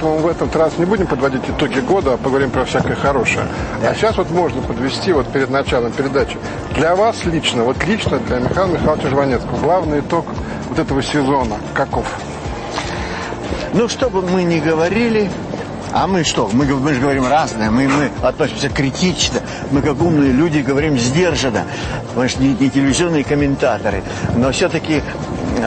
поэтому в этот раз не будем подводить итоги года, а поговорим про всякое хорошее. А сейчас вот можно подвести вот перед началом передачи. Для вас лично, вот лично для Михаила Михайловича Жванецкого, главный итог вот этого сезона каков? Ну, что бы мы ни говорили, а мы что? Мы, мы же говорим разное, мы, мы относимся критично, мы как умные люди говорим сдержанно. Мы же не, не телевизионные комментаторы. Но все-таки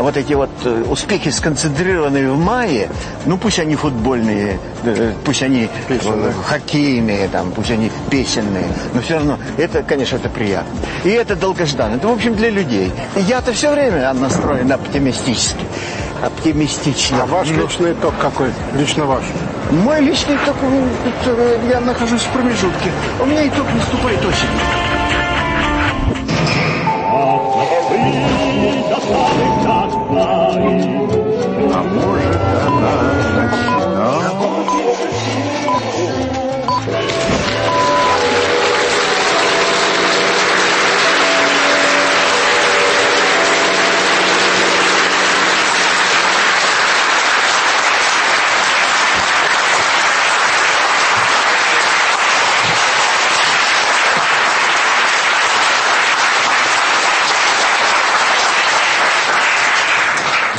вот эти вот э, успехи сконцентрированные в мае, ну пусть они футбольные, э, пусть они песенные. хоккейные, там, пусть они песенные, но все равно это, конечно, это приятно. И это долгожданно. Это, в общем, для людей. Я-то все время настроен оптимистически. Оптимистично. А ваш личный итог какой? Лично ваш? Мой личный итог, я нахожусь в промежутке. У меня итог наступает осенью.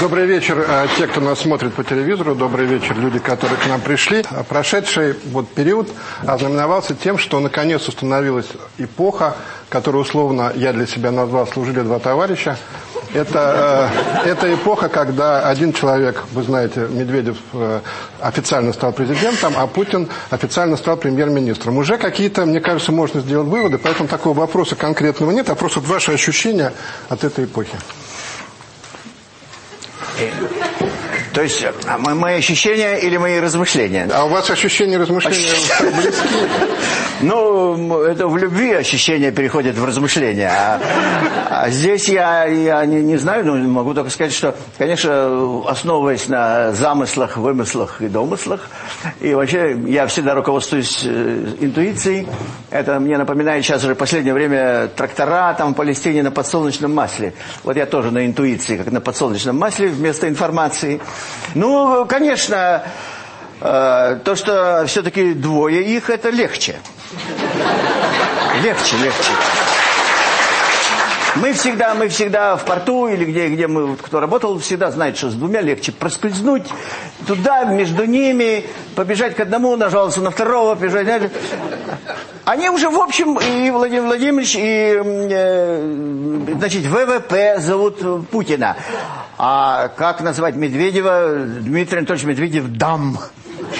Добрый вечер, э, те, кто нас смотрит по телевизору. Добрый вечер, люди, которые к нам пришли. А Прошедший вот период ознаменовался тем, что наконец установилась эпоха, которую условно я для себя назвал «Служили два товарища». Это, э, это эпоха, когда один человек, вы знаете, Медведев э, официально стал президентом, а Путин официально стал премьер-министром. Уже какие-то, мне кажется, можно сделать выводы, поэтому такого вопроса конкретного нет, а просто ваши ощущения от этой эпохи. Yeah. То есть, а мо- мои ощущения или мои размышления? А у вас ощущения, размышления близки? Ну, это в любви ощущения переходят в размышления. А, а здесь я, я не, не знаю, но могу только сказать, что, конечно, основываясь на замыслах, вымыслах и домыслах, и вообще я всегда руководствуюсь э, интуицией. Это мне напоминает сейчас уже в последнее время трактора там в Палестине на подсолнечном масле. Вот я тоже на интуиции, как на подсолнечном масле вместо информации. Ну, конечно, э, то, что все-таки двое их, это легче. Легче, легче. Мы всегда, мы всегда в порту или где, где мы, кто работал, всегда знает, что с двумя легче проскользнуть туда, между ними, побежать к одному, нажаловаться на второго, побежать. знаете. Они уже, в общем, и Владимир Владимирович, и, э, значит, ВВП зовут Путина. А как назвать Медведева? Дмитрий Анатольевич Медведев дам.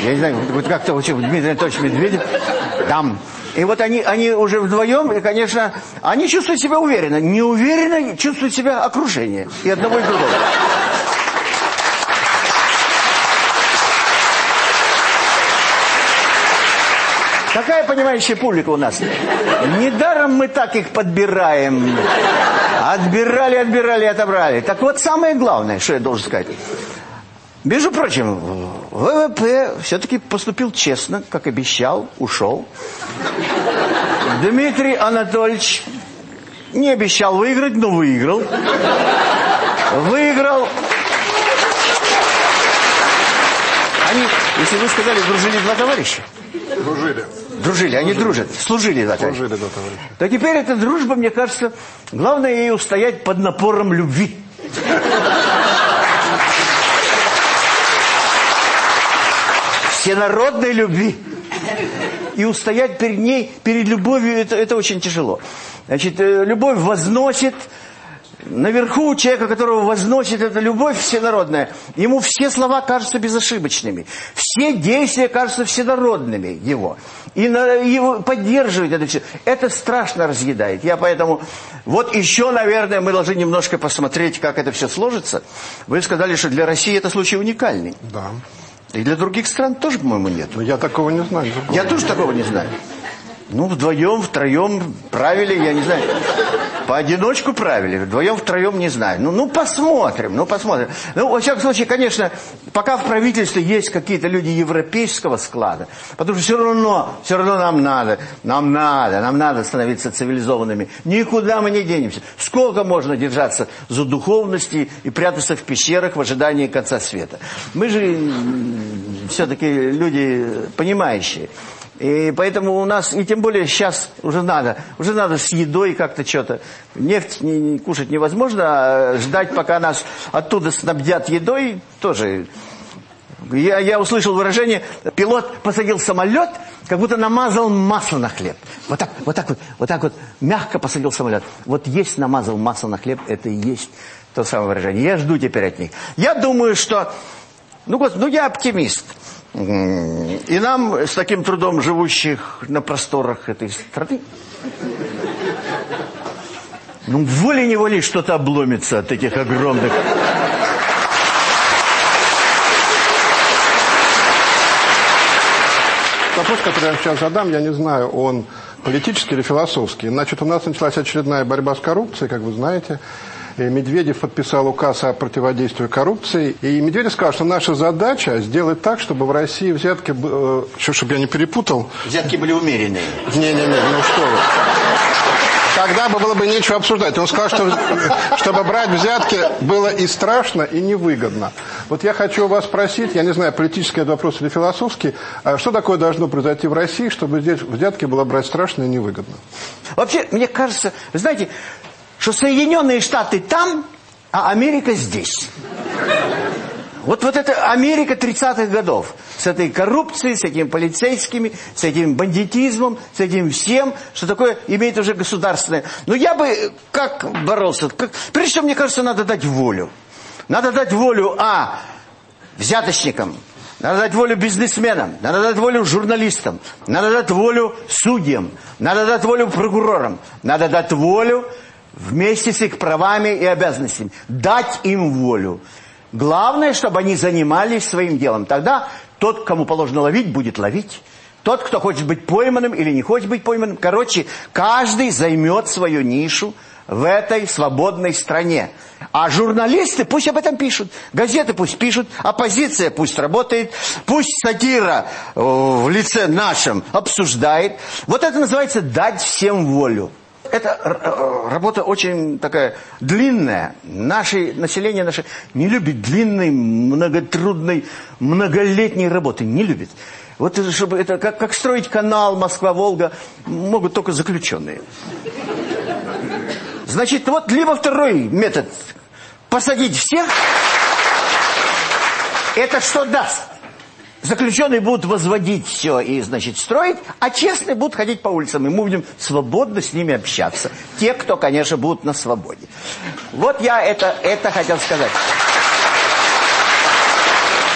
Я не знаю, вот как-то вот Дмитрий Анатольевич Медведев дам. И вот они, они уже вдвоем, и, конечно, они чувствуют себя уверенно. Неуверенно чувствует себя окружение. И одного, и другого. Какая понимающая публика у нас? Недаром мы так их подбираем. Отбирали, отбирали, отобрали. Так вот, самое главное, что я должен сказать. Между прочим, ВВП все-таки поступил честно, как обещал, ушел. Дмитрий Анатольевич не обещал выиграть, но выиграл. Выиграл. Они, если вы сказали, дружили два товарища. Дружили. Дружили, они дружат, служили два товарища. Служили, да, товарищ. То теперь эта дружба, мне кажется, главное ей устоять под напором любви. Всенародной любви. И устоять перед ней, перед любовью, это, это очень тяжело. Значит, э, любовь возносит, наверху человека, которого возносит эта любовь всенародная, ему все слова кажутся безошибочными, все действия кажутся всенародными его. И на, его поддерживать это все. Это страшно разъедает. Я поэтому... Вот еще, наверное, мы должны немножко посмотреть, как это все сложится. Вы сказали, что для России это случай уникальный. Да. И для других стран тоже, по-моему, нет. Но я такого не знаю. Я тоже такого не знаю. Ну, вдвоем, втроем правили, я не знаю. Поодиночку правили, вдвоем, втроем не знаю. Ну, ну посмотрим, ну посмотрим. Ну, во всяком случае, конечно, пока в правительстве есть какие-то люди европейского склада, потому что все равно, все равно нам надо, нам надо, нам надо становиться цивилизованными. Никуда мы не денемся. Сколько можно держаться за духовности и прятаться в пещерах в ожидании конца света? Мы же все-таки люди понимающие. И поэтому у нас, и тем более сейчас уже надо, уже надо с едой как-то что-то. Нефть не, не, кушать невозможно, а ждать, пока нас оттуда снабдят едой, тоже... Я, я услышал выражение, пилот посадил самолет, как будто намазал масло на хлеб. Вот так, вот так вот, вот так вот, мягко посадил самолет. Вот есть намазал масло на хлеб, это и есть то самое выражение. Я жду теперь от них. Я думаю, что... Ну, вот, ну я оптимист. И нам, с таким трудом живущих на просторах этой страны, ну, волей-неволей что-то обломится от этих огромных... Вопрос, который я сейчас задам, я не знаю, он политический или философский. Значит, у нас началась очередная борьба с коррупцией, как вы знаете. Медведев подписал указ о противодействии коррупции. И Медведев сказал, что наша задача сделать так, чтобы в России взятки... Э, чтобы я не перепутал. Взятки были умеренные. Не-не-не, ну что вы. Тогда бы было бы нечего обсуждать. Он сказал, что чтобы брать взятки было и страшно, и невыгодно. Вот я хочу у вас спросить, я не знаю, политический это вопрос или философский, а что такое должно произойти в России, чтобы здесь взятки было брать страшно и невыгодно? Вообще, мне кажется, знаете, что Соединенные Штаты там, а Америка здесь. Вот, вот это Америка 30-х годов. С этой коррупцией, с этими полицейскими, с этим бандитизмом, с этим всем, что такое имеет уже государственное. Но я бы как боролся? Как, прежде всего, мне кажется, надо дать волю. Надо дать волю, а, взяточникам, надо дать волю бизнесменам, надо дать волю журналистам, надо дать волю судьям, надо дать волю прокурорам, надо дать волю вместе с их правами и обязанностями. Дать им волю. Главное, чтобы они занимались своим делом. Тогда тот, кому положено ловить, будет ловить. Тот, кто хочет быть пойманным или не хочет быть пойманным. Короче, каждый займет свою нишу в этой свободной стране. А журналисты пусть об этом пишут. Газеты пусть пишут. Оппозиция пусть работает. Пусть сатира э, в лице нашем обсуждает. Вот это называется «дать всем волю» это э, работа очень такая длинная. Наше население наше не любит длинной, многотрудной, многолетней работы. Не любит. Вот это, чтобы это как, как строить канал Москва-Волга могут только заключенные. Значит, вот либо второй метод посадить всех. Это что даст? Заключенные будут возводить все и, значит, строить, а честные будут ходить по улицам, и мы будем свободно с ними общаться. Те, кто, конечно, будут на свободе. Вот я это, это хотел сказать.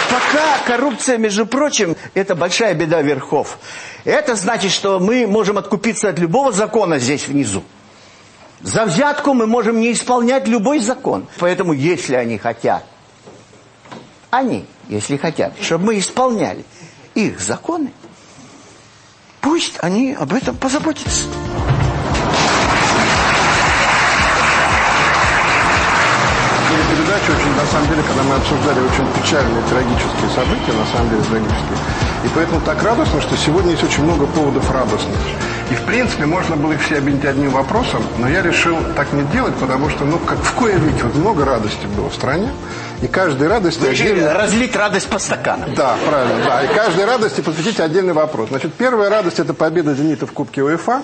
Пока коррупция, между прочим, это большая беда верхов. Это значит, что мы можем откупиться от любого закона здесь внизу. За взятку мы можем не исполнять любой закон. Поэтому, если они хотят, они если хотят, чтобы мы исполняли их законы, пусть они об этом позаботятся. передача очень, на самом деле, когда мы обсуждали очень печальные, трагические события, на самом деле трагические, и поэтому так радостно, что сегодня есть очень много поводов радостных. И, в принципе, можно было их все объединить одним вопросом, но я решил так не делать, потому что, ну, как в кое веке, вот много радости было в стране, и каждой радости... Вы отдельно... разлить радость по стаканам. Да, правильно, да. И каждой радости посвятить отдельный вопрос. Значит, первая радость – это победа «Зенита» в Кубке УЕФА.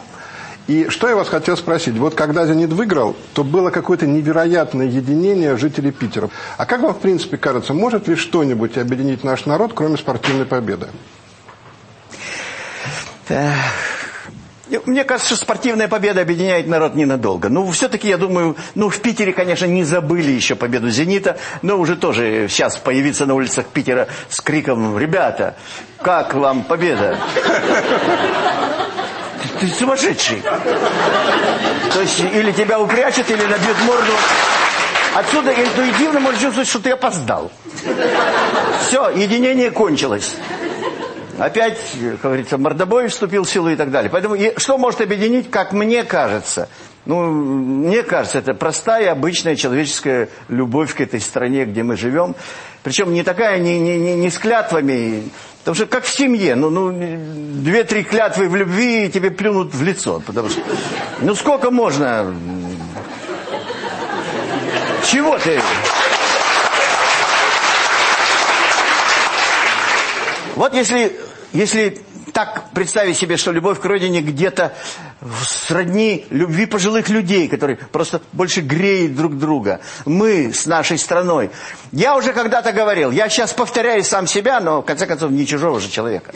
И что я вас хотел спросить? Вот когда «Зенит» выиграл, то было какое-то невероятное единение жителей Питера. А как вам, в принципе, кажется, может ли что-нибудь объединить наш народ, кроме спортивной победы? Мне кажется, что спортивная победа объединяет народ ненадолго. Ну, все-таки, я думаю, ну, в Питере, конечно, не забыли еще победу «Зенита», но уже тоже сейчас появиться на улицах Питера с криком «Ребята, как вам победа?» Ты сумасшедший. То есть, или тебя упрячут, или набьют морду. Отсюда интуитивно можно чувствовать, что ты опоздал. Все, единение кончилось. Опять, как говорится, мордобой вступил в силу и так далее. Поэтому что может объединить, как мне кажется, Ну, мне кажется, это простая, обычная человеческая любовь к этой стране, где мы живем. Причем не такая, не, не, не, не с клятвами, потому что как в семье. Ну, ну две-три клятвы в любви, и тебе плюнут в лицо. Потому что, ну, сколько можно... Чего ты... Вот если, если так представить себе, что любовь к родине где-то сродни любви пожилых людей, которые просто больше греют друг друга. Мы с нашей страной. Я уже когда-то говорил, я сейчас повторяю сам себя, но в конце концов не чужого же человека.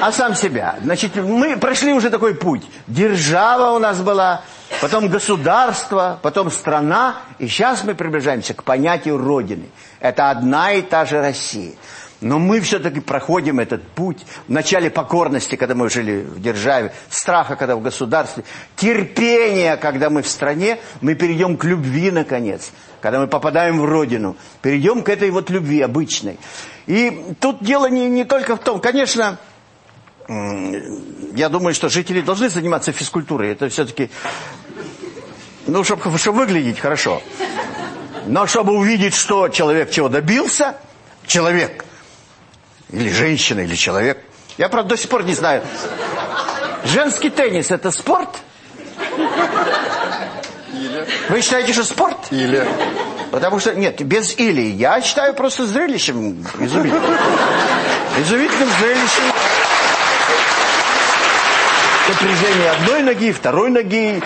А сам себя. Значит, мы прошли уже такой путь. Держава у нас была, потом государство, потом страна. И сейчас мы приближаемся к понятию Родины. Это одна и та же Россия. Но мы все-таки проходим этот путь. В начале покорности, когда мы жили в державе, страха, когда в государстве, терпения, когда мы в стране, мы перейдем к любви, наконец. Когда мы попадаем в родину, перейдем к этой вот любви обычной. И тут дело не, не только в том, конечно, я думаю, что жители должны заниматься физкультурой. Это все-таки, ну, чтобы, чтобы выглядеть хорошо. Но чтобы увидеть, что человек чего добился, человек – или женщина, или человек. Я, правда, до сих пор не знаю. Женский теннис – это спорт? Или. Вы считаете, что спорт? Или. Потому что, нет, без или. Я считаю просто зрелищем изумительным. Изумительным зрелищем. Напряжение одной ноги, второй ноги,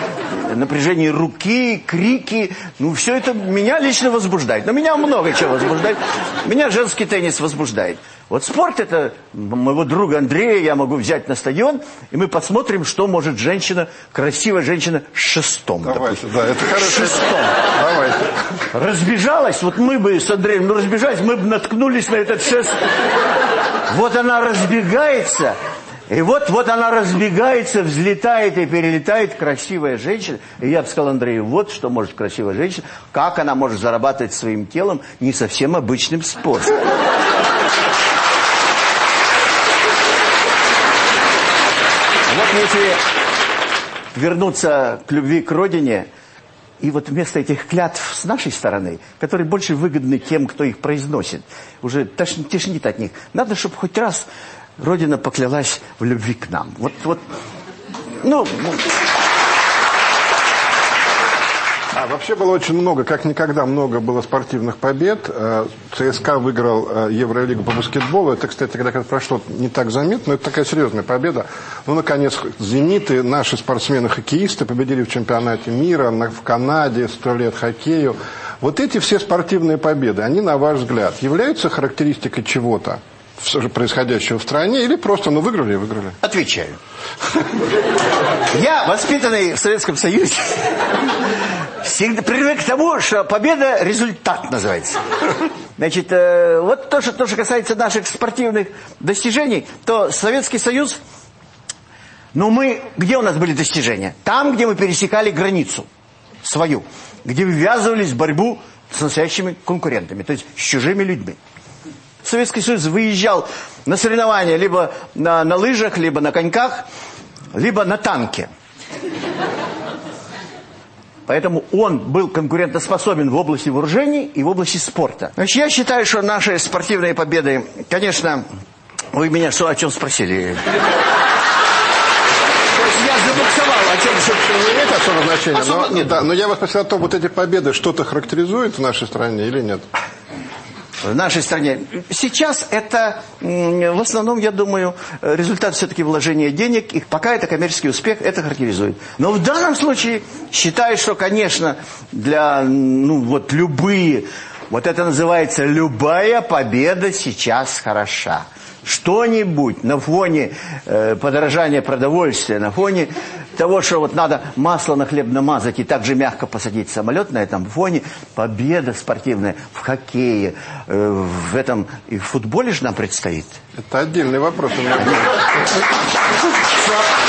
напряжение руки, крики. Ну, все это меня лично возбуждает. Но меня много чего возбуждает. Меня женский теннис возбуждает. Вот спорт это моего друга Андрея я могу взять на стадион, и мы посмотрим, что может женщина, красивая женщина с шестом. Давайте, допустим. да, это хорошо. Шестом. Давайте. Разбежалась, вот мы бы с Андреем, ну разбежались, мы бы наткнулись на этот шест. Вот она разбегается, и вот, вот она разбегается, взлетает и перелетает, красивая женщина. И я бы сказал Андрею, вот что может красивая женщина, как она может зарабатывать своим телом не совсем обычным способом. Вот если вернуться к любви к родине, и вот вместо этих клятв с нашей стороны, которые больше выгодны тем, кто их произносит, уже тошнит от них, надо, чтобы хоть раз Родина поклялась в любви к нам. Вот, вот, ну... А, вообще было очень много, как никогда много было спортивных побед. Э, ЦСКА выиграл э, Евролигу по баскетболу. Это, кстати, когда это прошло не так заметно, но это такая серьезная победа. Ну, наконец, «Зениты», наши спортсмены-хоккеисты победили в чемпионате мира, в Канаде, сто лет хоккею. Вот эти все спортивные победы, они, на ваш взгляд, являются характеристикой чего-то? происходящего в стране, или просто, ну, выиграли выиграли? Отвечаю. Я, воспитанный в Советском Союзе, всегда привык к тому, что победа – результат называется. Значит, э, вот то что, то, что касается наших спортивных достижений, то Советский Союз, ну мы, где у нас были достижения? Там, где мы пересекали границу свою, где ввязывались в борьбу с настоящими конкурентами, то есть с чужими людьми. Советский Союз выезжал на соревнования либо на, на лыжах, либо на коньках, либо на танке. Поэтому он был конкурентоспособен в области вооружений и в области спорта. Значит, я считаю, что наши спортивные победы, конечно, вы меня что, о чем спросили? Я забуксовал, о чем все нет особого значения. Особо но, нет. Да, но я вас спросил о том, вот эти победы что-то характеризуют в нашей стране или нет? В нашей стране. Сейчас это, в основном, я думаю, результат все-таки вложения денег. И пока это коммерческий успех, это характеризует. Но в данном случае считаю, что, конечно, для, ну, вот любые, вот это называется любая победа сейчас хороша что-нибудь на фоне э, подорожания продовольствия, на фоне того, что вот надо масло на хлеб намазать и также мягко посадить самолет на этом фоне, победа спортивная в хоккее, э, в этом и в футболе же нам предстоит. Это отдельный вопрос.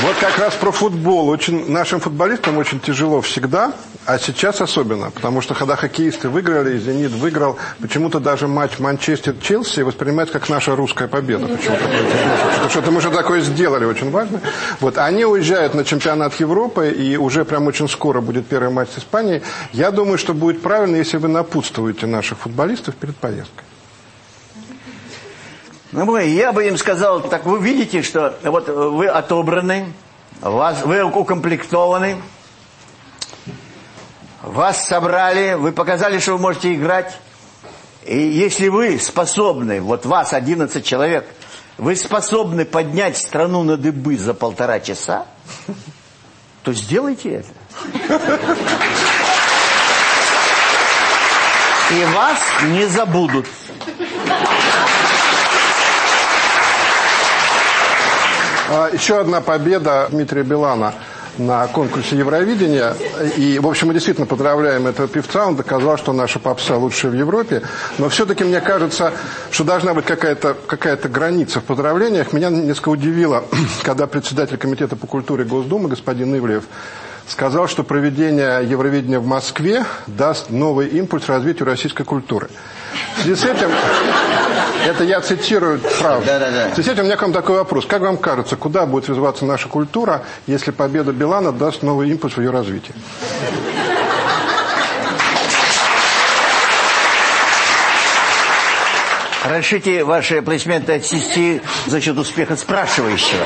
Вот как раз про футбол. Очень, нашим футболистам очень тяжело всегда, а сейчас особенно. Потому что когда хоккеисты выиграли, «Зенит» выиграл, почему-то даже матч Манчестер-Челси воспринимается как наша русская победа. Почему-то. Что-то мы же такое сделали, очень важно. Вот, они уезжают на чемпионат Европы, и уже прям очень скоро будет первый матч с Испанией. Я думаю, что будет правильно, если вы напутствуете наших футболистов перед поездкой. Ну, я бы им сказал, так вы видите, что вот вы отобраны, вас, вы укомплектованы, вас собрали, вы показали, что вы можете играть. И если вы способны, вот вас 11 человек, вы способны поднять страну на дыбы за полтора часа, то сделайте это. И вас не забудут. А, еще одна победа Дмитрия Билана на конкурсе Евровидения. И, в общем, мы действительно поздравляем этого певца. Он доказал, что наша попса лучшая в Европе. Но все-таки мне кажется, что должна быть какая-то какая, -то, граница в поздравлениях. Меня несколько удивило, когда председатель Комитета по культуре Госдумы господин Ивлев сказал, что проведение Евровидения в Москве даст новый импульс развитию российской культуры. В связи с этим, это я цитирую правду. Да, да, да. В связи с этим у меня к вам такой вопрос. Как вам кажется, куда будет развиваться наша культура, если победа Билана даст новый импульс в ее развитии? Разрешите ваши аплодисменты отсести за счет успеха спрашивающего.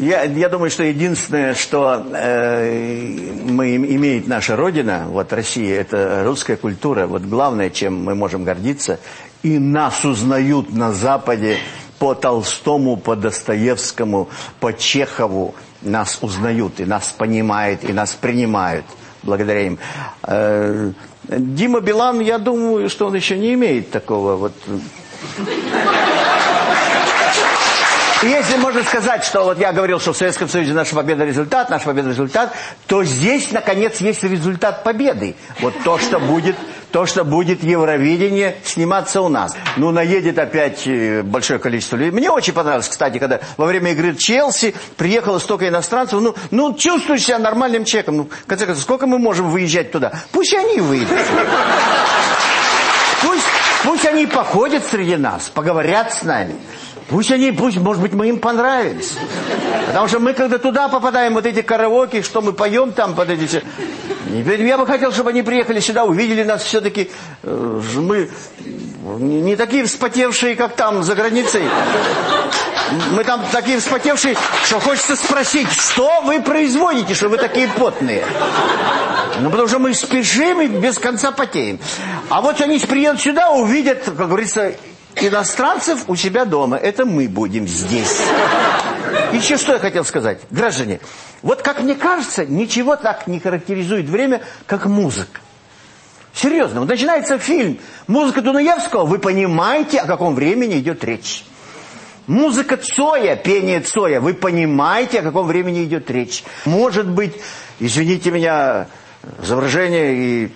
Я, я думаю, что единственное, что э, мы имеет наша Родина, вот Россия, это русская культура. Вот главное, чем мы можем гордиться, и нас узнают на Западе по Толстому, по Достоевскому, по Чехову. Нас узнают, и нас понимают, и нас принимают благодаря им. Э, Дима Билан, я думаю, что он еще не имеет такого вот... Если можно сказать, что вот я говорил, что в Советском Союзе наша победа результат, наша победа результат, то здесь, наконец, есть результат победы. Вот то, что будет, то, что будет Евровидение сниматься у нас. Ну, наедет опять э, большое количество людей. Мне очень понравилось, кстати, когда во время игры Челси приехало столько иностранцев. Ну, ну чувствуешь себя нормальным человеком. Ну, в конце концов, сколько мы можем выезжать туда? Пусть они выйдут. Пусть, пусть они походят среди нас, поговорят с нами. Пусть они, пусть, может быть, мы им понравились. Потому что мы, когда туда попадаем, вот эти караоке, что мы поем там под эти... Я бы хотел, чтобы они приехали сюда, увидели нас все-таки. Э, мы не такие вспотевшие, как там, за границей. Мы там такие вспотевшие, что хочется спросить, что вы производите, что вы такие потные? Ну, потому что мы спешим и без конца потеем. А вот они приедут сюда, увидят, как говорится, иностранцев у себя дома. Это мы будем здесь. Еще что я хотел сказать. Граждане, вот как мне кажется, ничего так не характеризует время, как музыка. Серьезно, вот начинается фильм. Музыка Дунаевского, вы понимаете, о каком времени идет речь. Музыка Цоя, пение Цоя, вы понимаете, о каком времени идет речь. Может быть, извините меня за выражение и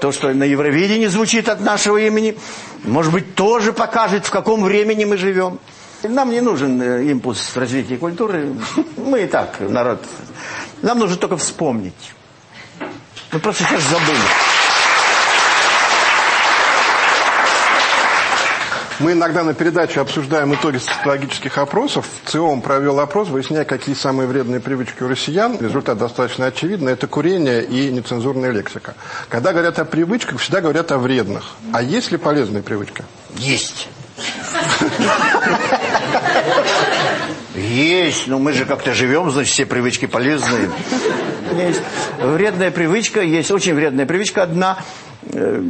то, что на Евровидении звучит от нашего имени, может быть, тоже покажет, в каком времени мы живем. Нам не нужен э, импульс развития культуры. Мы и так, народ. Нам нужно только вспомнить. Мы просто сейчас забыли. Мы иногда на передаче обсуждаем итоги социологических опросов. ЦИОМ провел опрос, выясняя, какие самые вредные привычки у россиян. Результат достаточно очевидный. Это курение и нецензурная лексика. Когда говорят о привычках, всегда говорят о вредных. А есть ли полезные привычки? Есть. Есть, но мы же как-то живем, значит, все привычки полезные. Есть вредная привычка, есть очень вредная привычка. Одна, э,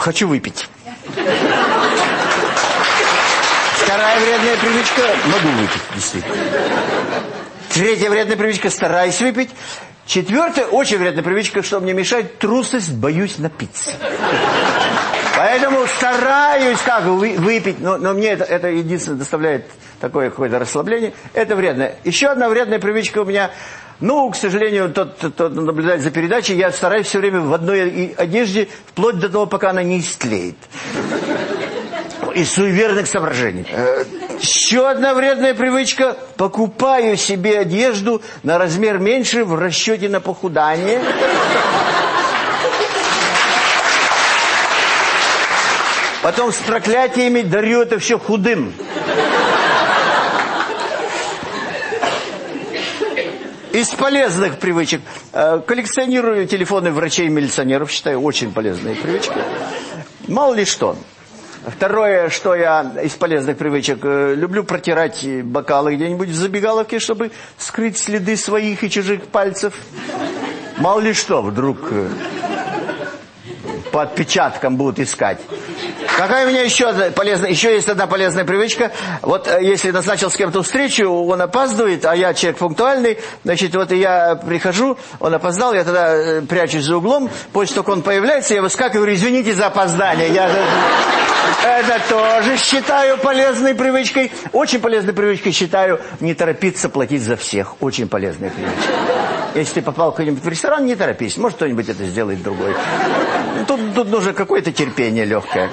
хочу выпить. Вторая вредная привычка – могу выпить, действительно. Третья вредная привычка – стараюсь выпить. Четвертая, очень вредная привычка, что мне мешает трусость, боюсь напиться. Поэтому стараюсь как выпить, но, но мне это, это единственное доставляет такое какое-то расслабление. Это вредно. Еще одна вредная привычка у меня, ну, к сожалению, тот, кто наблюдает за передачей, я стараюсь все время в одной одежде, вплоть до того, пока она не истлеет. Из суеверных соображений. Э, еще одна вредная привычка. Покупаю себе одежду на размер меньше в расчете на похудание. Потом с проклятиями дарю это все худым. Из полезных привычек. Э, коллекционирую телефоны врачей-милиционеров. Считаю, очень полезные привычки. Мало ли что. Второе, что я из полезных привычек, э, люблю протирать бокалы где-нибудь в забегаловке, чтобы скрыть следы своих и чужих пальцев. Мало ли что, вдруг э, по отпечаткам будут искать. Какая у меня еще полезная, еще есть одна полезная привычка. Вот э, если назначил с кем-то встречу, он опаздывает, а я человек пунктуальный, значит, вот я прихожу, он опоздал, я тогда прячусь за углом, после того, как он появляется, я выскакиваю, извините за опоздание. Я это тоже считаю полезной привычкой. Очень полезной привычкой считаю не торопиться платить за всех. Очень полезная привычка. Если ты попал куда-нибудь в ресторан, не торопись. Может, кто-нибудь это сделает другой. Тут, тут нужно какое-то терпение легкое.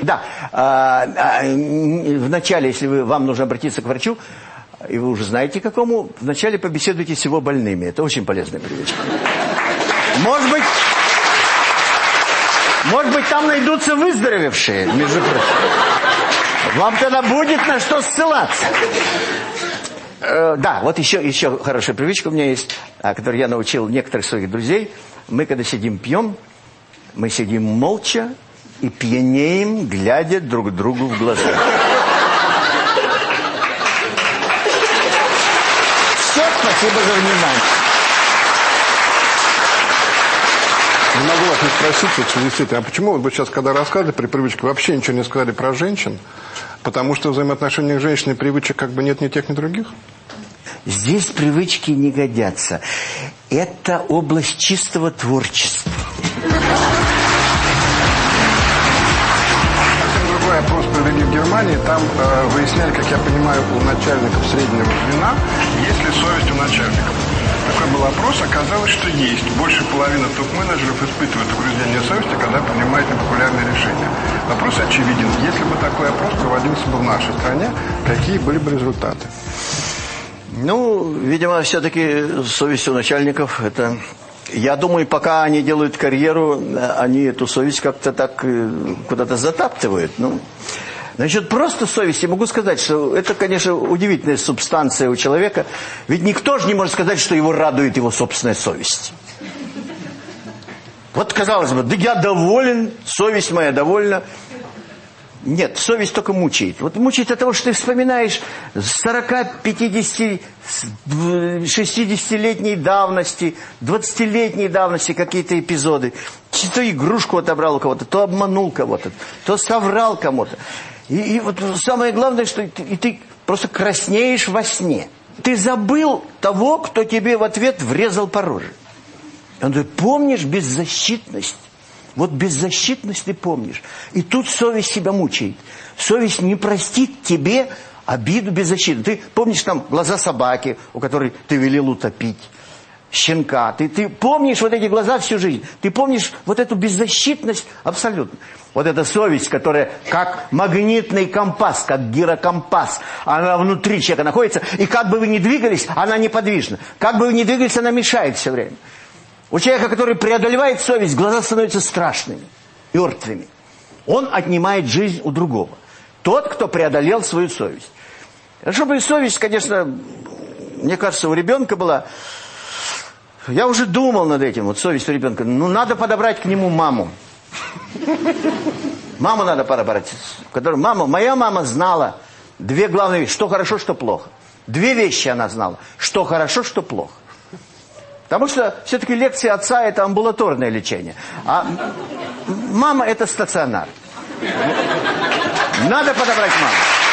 Да, а, а, вначале, если вы, вам нужно обратиться к врачу, и вы уже знаете какому, вначале побеседуйте с его больными. Это очень полезная привычка. Может быть, может быть, там найдутся выздоровевшие, между прочим. Вам тогда будет на что ссылаться. Э, да, вот еще, еще хорошая привычка у меня есть, а, которую я научил некоторых своих друзей. Мы, когда сидим, пьем, мы сидим молча и пьянеем, глядя друг другу в глаза. Все, спасибо за внимание. Не спросить, вот, действительно, а почему вот вы сейчас, когда рассказывали при привычке, вообще ничего не сказали про женщин? Потому что в взаимоотношениях женщины и привычек как бы нет ни тех, ни других? Здесь привычки не годятся. Это область чистого творчества. Другой опрос провели в Германии. Там э, выясняли, как я понимаю, у начальников среднего звена, есть ли совесть у начальников. Такой был опрос, оказалось, что есть. Больше половины топ-менеджеров испытывают угрызение совести, когда принимают непопулярные решения. Вопрос очевиден. Если бы такой опрос проводился бы в нашей стране, какие были бы результаты? Ну, видимо, все-таки совесть у начальников это... Я думаю, пока они делают карьеру, они эту совесть как-то так э, куда-то затаптывают. Ну, значит, просто совесть, я могу сказать, что это, конечно, удивительная субстанция у человека. Ведь никто же не может сказать, что его радует его собственная совесть. Вот, казалось бы, да я доволен, совесть моя довольна. Нет, совесть только мучает. Вот мучает от того, что ты вспоминаешь 40, 50, 60-летней давности, 20-летней давности какие-то эпизоды. То игрушку отобрал у кого-то, то обманул кого-то, то соврал кому-то. И, и вот самое главное, что ты, и ты просто краснеешь во сне. Ты забыл того, кто тебе в ответ врезал по роже. Он говорит, помнишь беззащитность? Вот беззащитность ты помнишь. И тут совесть себя мучает. Совесть не простит тебе обиду беззащитную. Ты помнишь там глаза собаки, у которой ты велел утопить? Щенка. Ты, ты помнишь вот эти глаза всю жизнь. Ты помнишь вот эту беззащитность абсолютно. Вот эта совесть, которая как магнитный компас, как гирокомпас. Она внутри человека находится. И как бы вы ни двигались, она неподвижна. Как бы вы ни двигались, она мешает все время. У человека, который преодолевает совесть, глаза становятся страшными, мертвыми. Он отнимает жизнь у другого. Тот, кто преодолел свою совесть. Чтобы совесть, конечно, мне кажется, у ребенка была... Я уже думал над этим, вот совесть у ребенка. Ну, надо подобрать к нему маму. Маму надо подобрать. Которую, мама, моя мама знала две главные вещи, что хорошо, что плохо. Две вещи она знала, что хорошо, что плохо. Потому что все-таки лекции отца – это амбулаторное лечение. А мама – это стационар. Надо подобрать маму.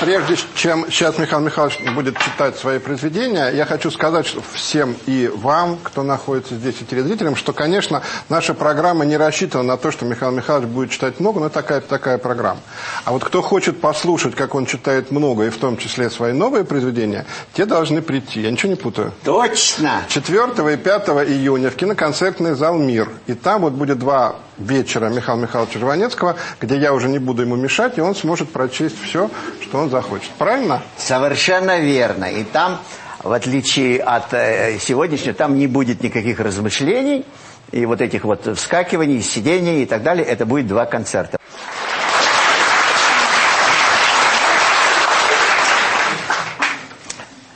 Прежде чем сейчас Михаил Михайлович будет читать свои произведения, я хочу сказать всем и вам, кто находится здесь, и телезрителям, что, конечно, наша программа не рассчитана на то, что Михаил Михайлович будет читать много, но такая такая программа. А вот кто хочет послушать, как он читает много, и в том числе свои новые произведения, те должны прийти. Я ничего не путаю. Точно! 4 и 5 июня в киноконцертный зал «Мир». И там вот будет два вечера Михаила Михайловича Жванецкого, где я уже не буду ему мешать, и он сможет прочесть все, что он захочет. Правильно? Совершенно верно. И там, в отличие от э, сегодняшнего, там не будет никаких размышлений, и вот этих вот вскакиваний, сидений и так далее. Это будет два концерта.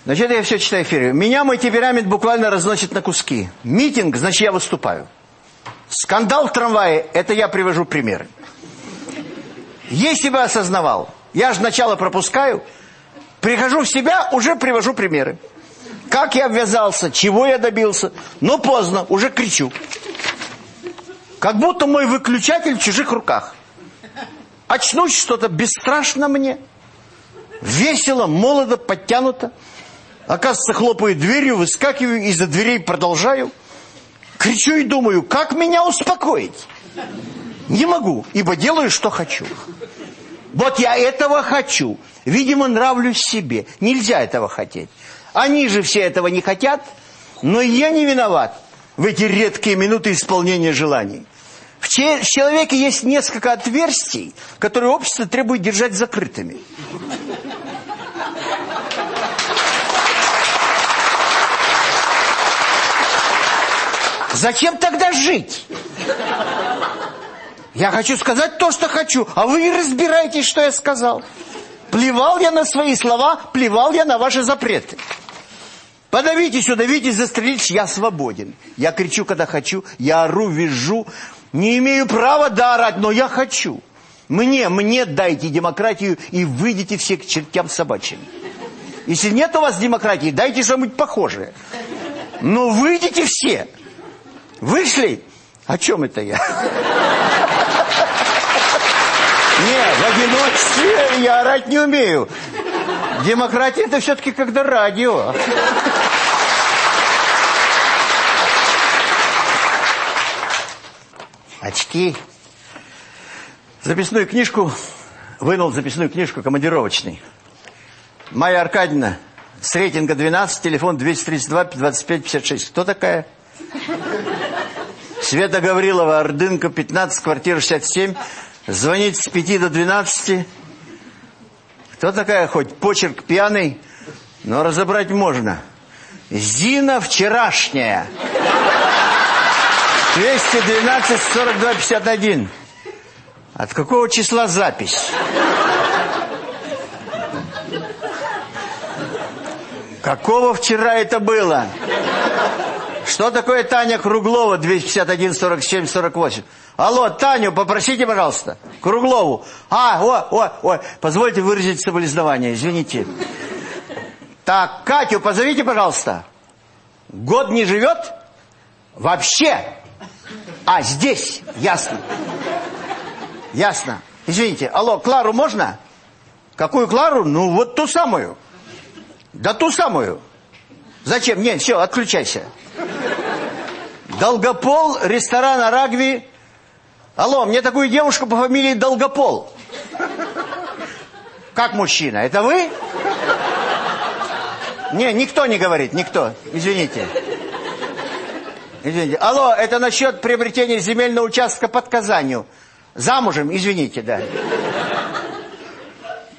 Значит, я все читаю эфире. Меня мой темперамент буквально разносит на куски. Митинг, значит, я выступаю. Скандал в трамвае, это я привожу примеры. Если бы осознавал, я же начало пропускаю, прихожу в себя, уже привожу примеры. Как я обвязался, чего я добился, но поздно, уже кричу. Как будто мой выключатель в чужих руках. Очнусь что-то бесстрашно мне. Весело, молодо, подтянуто. Оказывается, хлопаю дверью, выскакиваю, из-за дверей продолжаю. Кричу и думаю, как меня успокоить? Не могу, ибо делаю, что хочу. Вот я этого хочу. Видимо, нравлюсь себе. Нельзя этого хотеть. Они же все этого не хотят, но я не виноват в эти редкие минуты исполнения желаний. В человеке есть несколько отверстий, которые общество требует держать закрытыми. Зачем тогда жить? Я хочу сказать то, что хочу, а вы разбираетесь, что я сказал. Плевал я на свои слова, плевал я на ваши запреты. Подавитесь, удавитесь, застрелитесь, я свободен. Я кричу, когда хочу, я ору, вижу. Не имею права да орать, но я хочу. Мне, мне дайте демократию и выйдите все к чертям собачьим. Если нет у вас демократии, дайте что-нибудь похожее. Но выйдите все. Вышли? О чем это я? Нет, в одиночестве я орать не умею. Демократия это все-таки когда радио. Очки. Записную книжку. Вынул записную книжку командировочный. Майя Аркадьевна. С рейтинга 12, телефон 232 25 56. Кто такая? Света Гаврилова, Ордынка, 15, квартира 67. Звонить с 5 до 12. Кто такая хоть? Почерк пьяный, но разобрать можно. Зина вчерашняя. 212 42 51. От какого числа запись? Какого вчера это было? Что такое Таня Круглова, 251 47 48? Алло, Таню, попросите, пожалуйста. Круглову. А, о, о, о, позвольте выразить соболезнование, извините. Так, Катю позовите, пожалуйста. Год не живет? Вообще. А, здесь, ясно. Ясно. Извините, алло, Клару можно? Какую Клару? Ну, вот ту самую. Да ту самую. Зачем? Нет, все, отключайся. Долгопол, ресторан Арагви. Алло, мне такую девушку по фамилии Долгопол. Как мужчина? Это вы? Не, никто не говорит, никто. Извините. Извините. Алло, это насчет приобретения земельного участка под Казанью. Замужем, извините, да.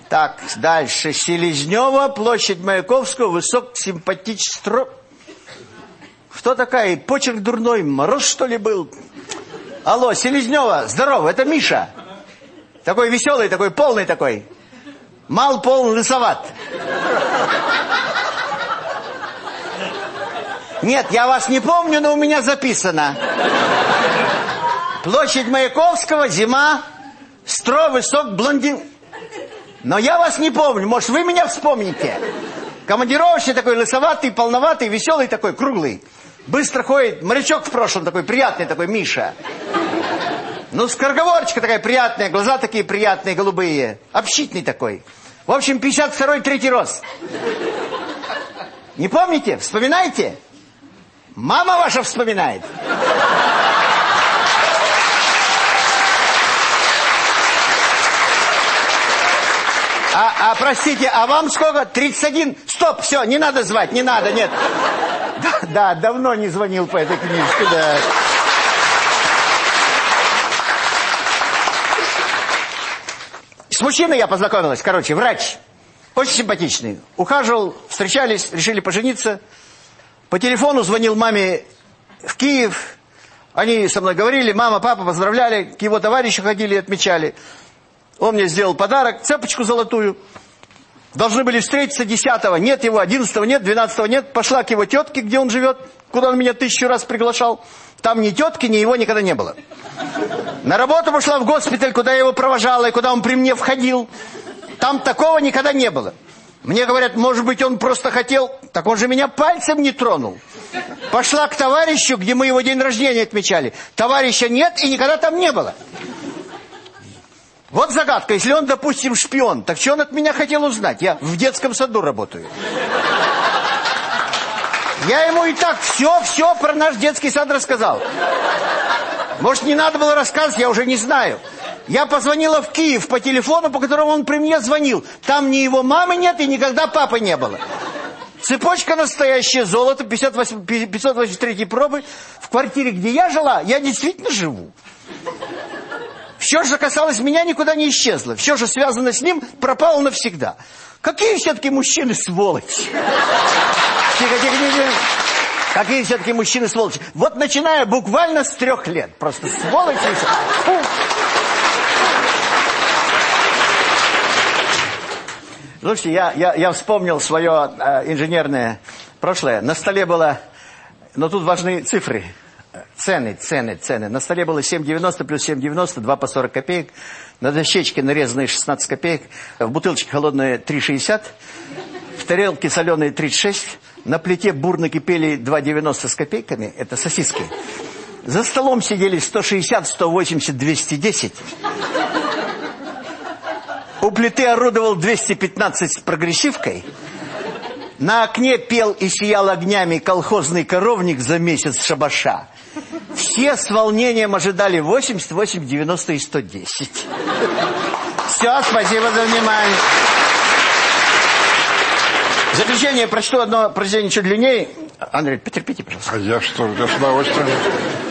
Так, дальше. Селезнева, площадь Маяковского, высок, симпатичный... Что такая? Почерк дурной, мороз что ли был? Алло, Селезнева, здорово, это Миша. Такой веселый, такой полный такой. Мал, пол, лысоват. Нет, я вас не помню, но у меня записано. Площадь Маяковского, зима, стро, высок, блондин... Но я вас не помню. Может, вы меня вспомните? Командировочный такой, лысоватый, полноватый, веселый такой, круглый. Быстро ходит. Морячок в прошлом такой, приятный такой, Миша. Ну, скороговорочка такая приятная, глаза такие приятные, голубые. Общительный такой. В общем, 52-й третий рост. Не помните? Вспоминаете? Мама ваша вспоминает. А, а простите, а вам сколько? 31? Стоп, все, не надо звать, не надо, нет. Да, да давно не звонил по этой книжке, да. С мужчиной я познакомилась, короче, врач. Очень симпатичный. Ухаживал, встречались, решили пожениться. По телефону звонил маме в Киев. Они со мной говорили, мама, папа поздравляли, к его товарищу ходили, отмечали. Он мне сделал подарок, цепочку золотую. Должны были встретиться 10-го, нет его, 11-го нет, 12-го нет. Пошла к его тетке, где он живет, куда он меня тысячу раз приглашал. Там ни тетки, ни его никогда не было. На работу пошла в госпиталь, куда я его провожала, и куда он при мне входил. Там такого никогда не было. Мне говорят, может быть, он просто хотел... Так он же меня пальцем не тронул. Пошла к товарищу, где мы его день рождения отмечали. Товарища нет и никогда там не было. Вот загадка. Если он, допустим, шпион, так что он от меня хотел узнать? Я в детском саду работаю. Я ему и так все-все про наш детский сад рассказал. Может, не надо было рассказывать, я уже не знаю. Я позвонила в Киев по телефону, по которому он при мне звонил. Там ни его мамы нет и никогда папы не было. Цепочка настоящее золото, 58, 583 пробы. В квартире, где я жила, я действительно живу. Все, что касалось меня, никуда не исчезло. Все, что связано с ним, пропало навсегда. Какие все-таки мужчины сволочи? Какие все-таки мужчины сволочи? Вот начиная буквально с трех лет. Просто сволочи. Фу. Слушайте, я, я, я вспомнил свое э, инженерное прошлое. На столе было... Но тут важны цифры. Цены, цены, цены. На столе было 7,90 плюс 7,90, 2 по 40 копеек. На дощечке нарезанные 16 копеек. В бутылочке холодные 3,60. В тарелке соленые 36. На плите бурно кипели 2,90 с копейками. Это сосиски. За столом сидели 160, 180, 210. У плиты орудовал 215 с прогрессивкой. На окне пел и сиял огнями колхозный коровник за месяц шабаша. Все с волнением ожидали 80, 80, 90 и 110. Все, спасибо за внимание. В заключение прочту одно произведение чуть длиннее. Андрей, потерпите, пожалуйста. А я что, я с удовольствием.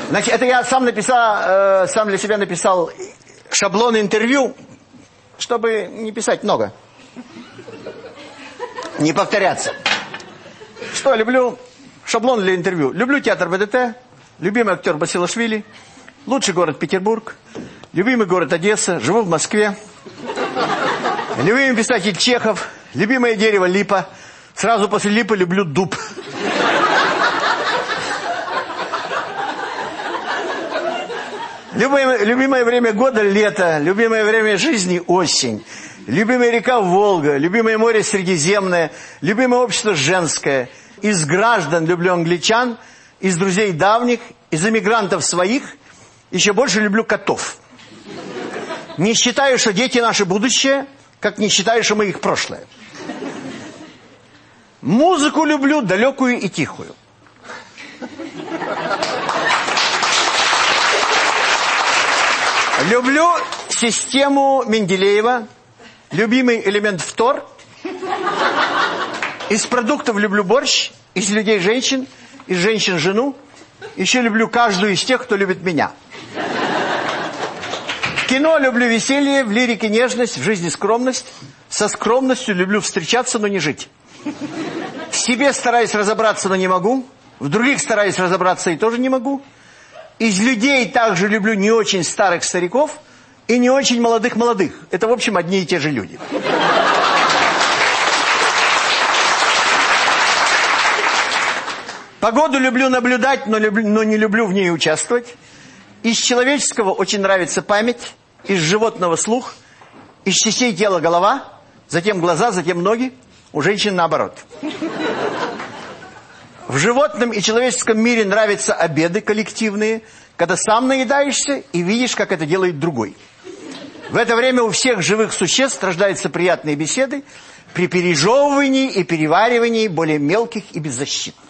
Значит, это я сам написал, э, сам для себя написал шаблон интервью, чтобы не писать много. Не повторяться. Что люблю? Шаблон для интервью. Люблю театр БДТ. Любимый актер Басилашвили. Лучший город Петербург. Любимый город Одесса. Живу в Москве. Любимый писатель Чехов. Любимое дерево липа. Сразу после липы люблю дуб. Любимое, любимое время года – лето. Любимое время жизни – осень. Любимая река – Волга. Любимое море – Средиземное. Любимое общество – женское. Из граждан люблю англичан – из друзей давних, из эмигрантов своих, еще больше люблю котов. Не считаю, что дети наше будущее, как не считаю, что мы их прошлое. Музыку люблю далекую и тихую. Люблю систему Менделеева, любимый элемент фтор. Из продуктов люблю борщ, из людей женщин – из женщин жену. Еще люблю каждую из тех, кто любит меня. В кино люблю веселье, в лирике нежность, в жизни скромность. Со скромностью люблю встречаться, но не жить. В себе стараюсь разобраться, но не могу. В других стараюсь разобраться и тоже не могу. Из людей также люблю не очень старых стариков и не очень молодых молодых. Это, в общем, одни и те же люди. Погоду люблю наблюдать, но, люблю, но не люблю в ней участвовать. Из человеческого очень нравится память, из животного слух, из частей тела голова, затем глаза, затем ноги. У женщин наоборот. В животном и человеческом мире нравятся обеды коллективные, когда сам наедаешься и видишь, как это делает другой. В это время у всех живых существ страждаются приятные беседы при пережевывании и переваривании более мелких и беззащитных.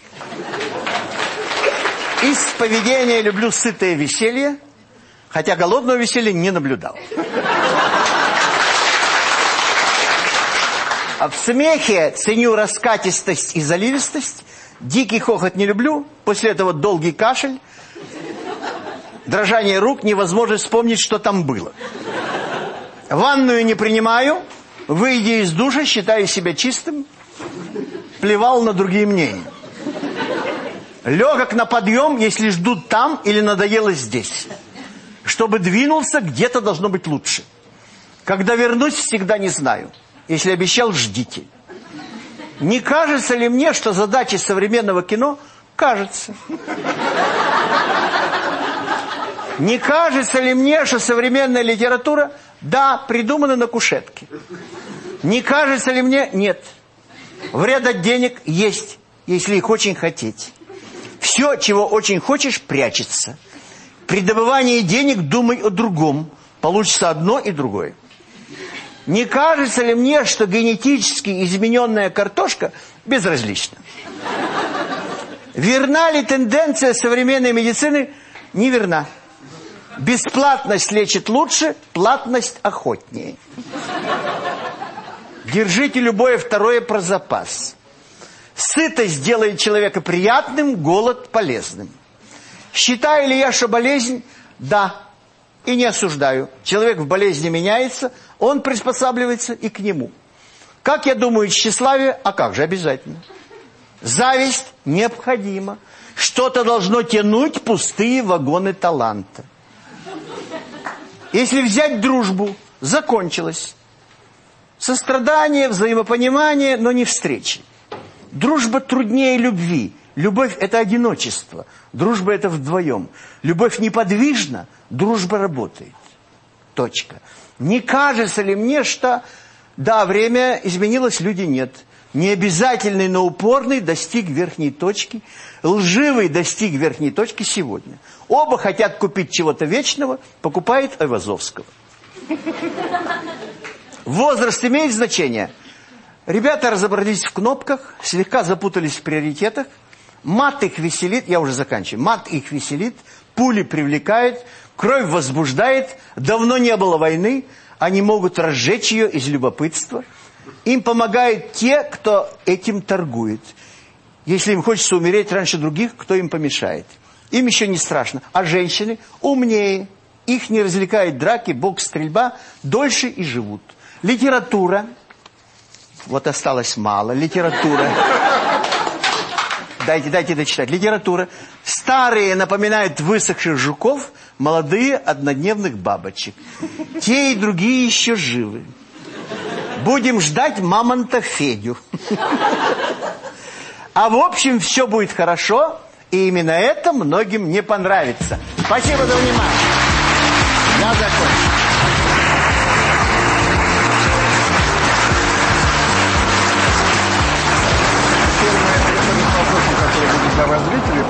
Из поведения люблю сытое веселье, хотя голодного веселья не наблюдал. А в смехе ценю раскатистость и заливистость, дикий хохот не люблю, после этого долгий кашель, дрожание рук, невозможность вспомнить, что там было. Ванную не принимаю, выйдя из душа, считаю себя чистым, плевал на другие мнения. Легок на подъем, если ждут там или надоело здесь. Чтобы двинулся, где-то должно быть лучше. Когда вернусь, всегда не знаю. Если обещал, ждите. Не кажется ли мне, что задачи современного кино кажется? Не кажется ли мне, что современная литература, да, придумана на кушетке? Не кажется ли мне? Нет. Вред от денег есть, если их очень хотеть. Все, чего очень хочешь, прячется. При добывании денег думай о другом. Получится одно и другое. Не кажется ли мне, что генетически измененная картошка безразлична? Верна ли тенденция современной медицины? Не верна. Бесплатность лечит лучше, платность охотнее. Держите любое второе про запас. Сытость делает человека приятным, голод полезным. Считаю ли я, что болезнь? Да. И не осуждаю. Человек в болезни меняется, он приспосабливается и к нему. Как я думаю, тщеславие, а как же обязательно. Зависть необходима. Что-то должно тянуть пустые вагоны таланта. Если взять дружбу, закончилось. Сострадание, взаимопонимание, но не встречи. Дружба труднее любви. Любовь – это одиночество. Дружба – это вдвоем. Любовь неподвижна, дружба работает. Точка. Не кажется ли мне, что, да, время изменилось, люди нет. Необязательный, но упорный достиг верхней точки. Лживый достиг верхней точки сегодня. Оба хотят купить чего-то вечного, покупает Айвазовского. Возраст имеет значение? Ребята разобрались в кнопках, слегка запутались в приоритетах. Мат их веселит, я уже заканчиваю. Мат их веселит, пули привлекают, кровь возбуждает. Давно не было войны, они могут разжечь ее из любопытства. Им помогают те, кто этим торгует. Если им хочется умереть раньше других, кто им помешает? Им еще не страшно. А женщины умнее. Их не развлекают драки, бокс, стрельба. Дольше и живут. Литература. Вот осталось мало. Литература. Дайте, дайте дочитать. Литература. Старые напоминают высохших жуков, молодые однодневных бабочек. Те и другие еще живы. Будем ждать мамонта Федю. А в общем, все будет хорошо, и именно это многим не понравится. Спасибо за внимание. Я закончил.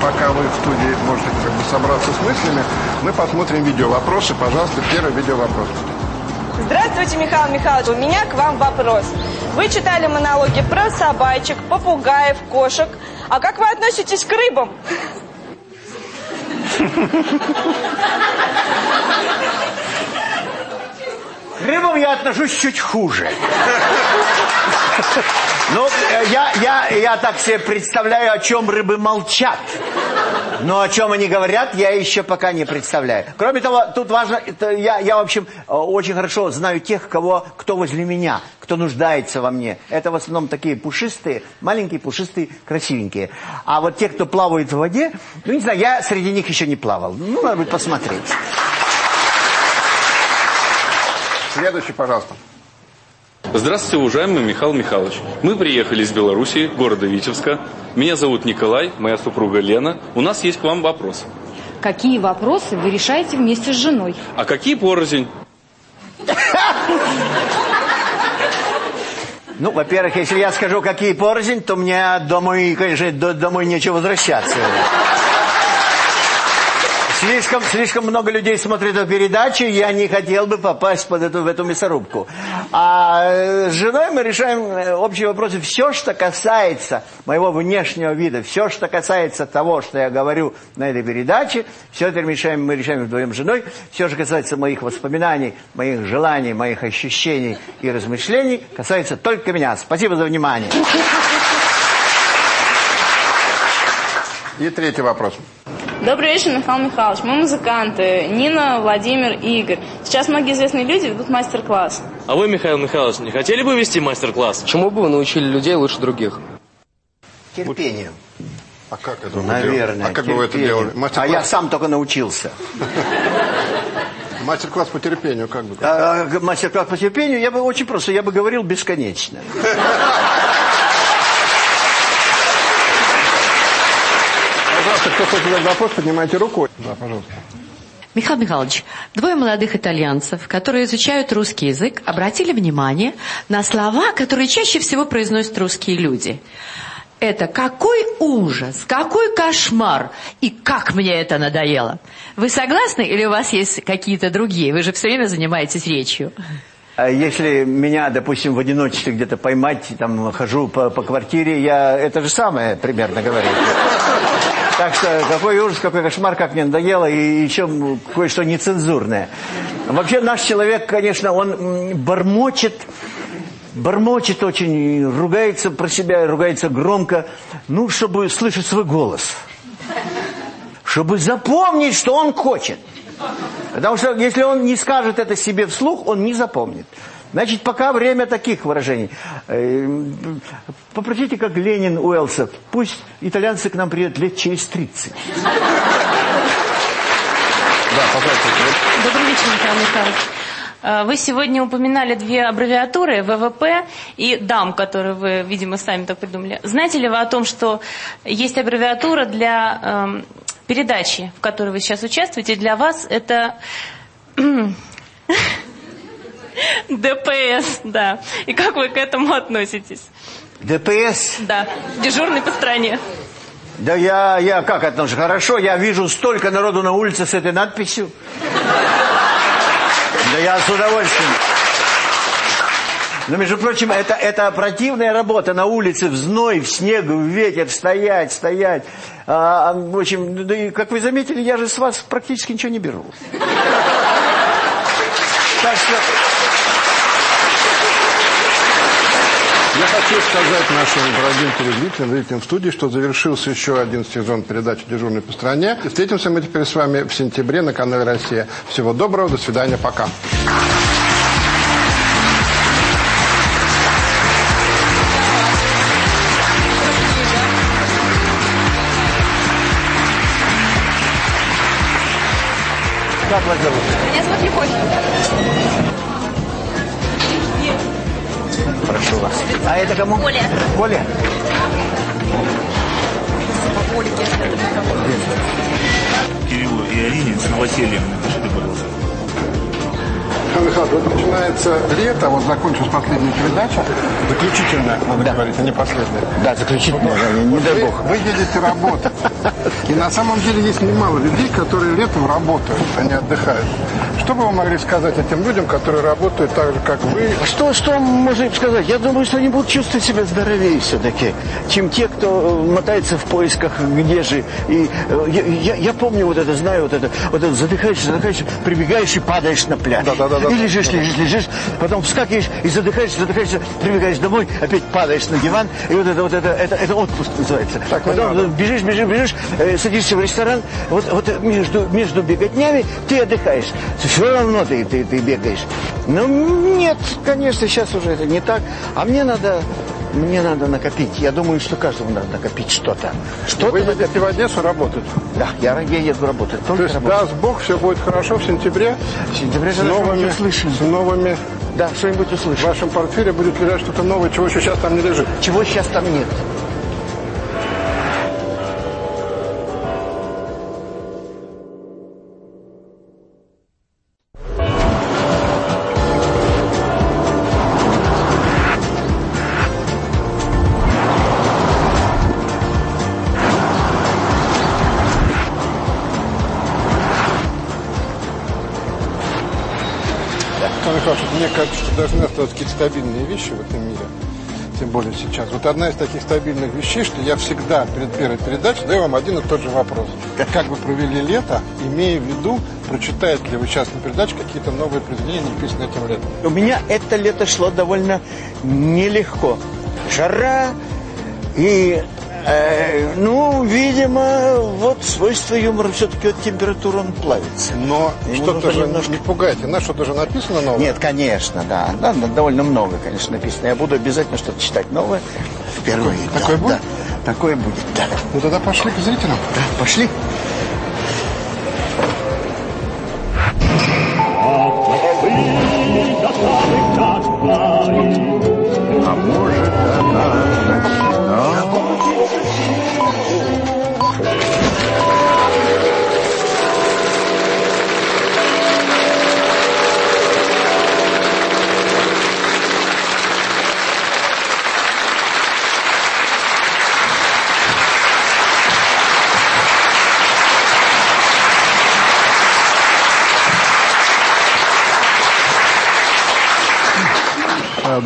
Пока вы в студии можете как бы собраться с мыслями, мы посмотрим видео вопросы. Пожалуйста, первый видео вопрос. Здравствуйте, Михаил Михайлович. У меня к вам вопрос. Вы читали монологи про собачек, попугаев, кошек. А как вы относитесь к рыбам? Рыбам я отношусь чуть хуже. Ну, я, я, я так себе представляю, о чем рыбы молчат. Но о чем они говорят, я еще пока не представляю. Кроме того, тут важно, это я, я, в общем, очень хорошо знаю тех, кого, кто возле меня, кто нуждается во мне. Это в основном такие пушистые, маленькие, пушистые, красивенькие. А вот те, кто плавают в воде, ну, не знаю, я среди них еще не плавал. Ну, надо будет посмотреть. Следующий, пожалуйста. Здравствуйте, уважаемый Михаил Михайлович. Мы приехали из Беларуси, города Витебска. Меня зовут Николай, моя супруга Лена. У нас есть к вам вопрос. Какие вопросы вы решаете вместе с женой? А какие порознь? Ну, во-первых, если я скажу, какие порознь, то мне домой, конечно, домой нечего возвращаться. Слишком, слишком много людей смотрит эту передачу, я не хотел бы попасть под эту, в эту мясорубку. А э, с женой мы решаем э, общие вопросы. Все, что касается моего внешнего вида, все, что касается того, что я говорю на этой передаче, все это решаем, мы решаем вдвоем с женой. Все, что касается моих воспоминаний, моих желаний, моих ощущений и размышлений, касается только меня. Спасибо за внимание. И третий вопрос. Добрый вечер, Михаил Михайлович. Мы музыканты. Нина, Владимир и Игорь. Сейчас многие известные люди ведут мастер-класс. А вы, Михаил Михайлович, не хотели бы вести мастер-класс? Чему бы вы научили людей лучше других? Терпению. А как это вы Наверное. делали? А как бы вы это делали? А я сам только научился. мастер-класс по терпению как бы? А, а, Мастер-класс по терпению, я бы очень просто, я бы говорил бесконечно. Пожалуйста, кто хочет задать вопрос, поднимайте руку. Да, пожалуйста. Михаил Михайлович, двое молодых итальянцев, которые изучают русский язык, обратили внимание на слова, которые чаще всего произносят русские люди. Это какой ужас, какой кошмар и как мне это надоело. Вы согласны или у вас есть какие-то другие? Вы же все время занимаетесь речью. А Если меня, допустим, в одиночестве где-то поймать, там, хожу по, по квартире, я это же самое примерно говорю. Так что какой ужас, какой кошмар, как мне надоело, и еще кое-что нецензурное. Вообще наш человек, конечно, он бормочет, бормочет очень, ругается про себя, ругается громко, ну, чтобы слышать свой голос. Чтобы запомнить, что он хочет. Потому что если он не скажет это себе вслух, он не запомнит. Значит, пока время таких выражений. Э, Попросите, как Ленин Уэлса, пусть итальянцы к нам приедут лет через 30. Да, пожалуйста. Добрый вечер, Михаил Михайлович. Э, Вы сегодня упоминали две аббревиатуры, ВВП и ДАМ, которые вы, видимо, сами так придумали. Знаете ли вы о том, что есть аббревиатура для эм, передачи, в которой вы сейчас участвуете? Для вас это ДПС, да. И как вы к этому относитесь? ДПС? Да, дежурный по стране. Да я, я как отношусь? Хорошо, я вижу столько народу на улице с этой надписью. Да я с удовольствием. Но, между прочим, это, это противная работа на улице, в зной, в снег, в ветер, стоять, стоять. А, в общем, да и, как вы заметили, я же с вас практически ничего не беру. Так что... Я хочу сказать нашим дорогим телезрителям, зрителям в студии, что завершился еще один сезон передачи «Дежурный по стране». И встретимся мы теперь с вами в сентябре на канале «Россия». Всего доброго, до свидания, пока. Как вас зовут? Меня зовут Любовь. Прошу вас. А это кому? Коля. Коля? Кириллу и Арине с новосельем. Напишите, пожалуйста. Михаил Михайлович, вот начинается лето, вот закончилась последняя передача, заключительная, надо говорить, а не последняя. Да, заключительно, не дай Вы, бог. вы едете работать. И на самом деле есть немало людей, которые летом работают, они отдыхают. Что бы вы могли сказать этим людям, которые работают так же, как вы? Что, что можно им сказать? Я думаю, что они будут чувствовать себя здоровее все-таки, чем те, кто э, мотается в поисках, где же. И э, я, я- я помню вот это, знаю вот это, вот это задыхаешься, задыхаешься, прибегаешь и падаешь на пляж. Да-да-да-да. И лежишь, лежишь, лежишь, потом вскакиваешь и задыхаешься, задыхаешься, прибегаешь домой, опять падаешь на диван, и вот это, вот это, это, это отпуск называется. Так не потом бежишь, бежишь, бежишь, э, садишься в ресторан, вот, вот между, между беготнями ты отдыхаешь. Все равно ты, ты, ты бегаешь. Ну, нет, конечно, сейчас уже это не так. А мне надо, мне надо накопить. Я думаю, что каждому надо накопить что-то. Что-то Вы едете накопить. в Одессу работать. Да, я, я еду работать. То есть, работать. даст Бог, все будет хорошо в сентябре. В сентябре С новыми, услышим. с новыми... Да, что-нибудь В услышим. вашем портфеле будет лежать что-то новое, чего еще сейчас там не лежит. Чего сейчас там нет? Стабильные вещи в этом мире. Тем более сейчас. Вот одна из таких стабильных вещей, что я всегда перед первой передачей даю вам один и тот же вопрос. Как вы провели лето, имея в виду, прочитаете ли вы сейчас на передаче какие-то новые произведения, написанные этим летом? У меня это лето шло довольно нелегко. Жара и Э, ну, видимо, вот свойство юмора все-таки от температуры он плавится. Но что-то же немножко... не пугайте, на что-то же написано новое? Нет, конечно, да. да. Довольно много, конечно, написано. Я буду обязательно что-то читать новое впервые. Такое, да, будет? Да, такое будет, да. Ну тогда пошли к зрителям. Да, пошли. А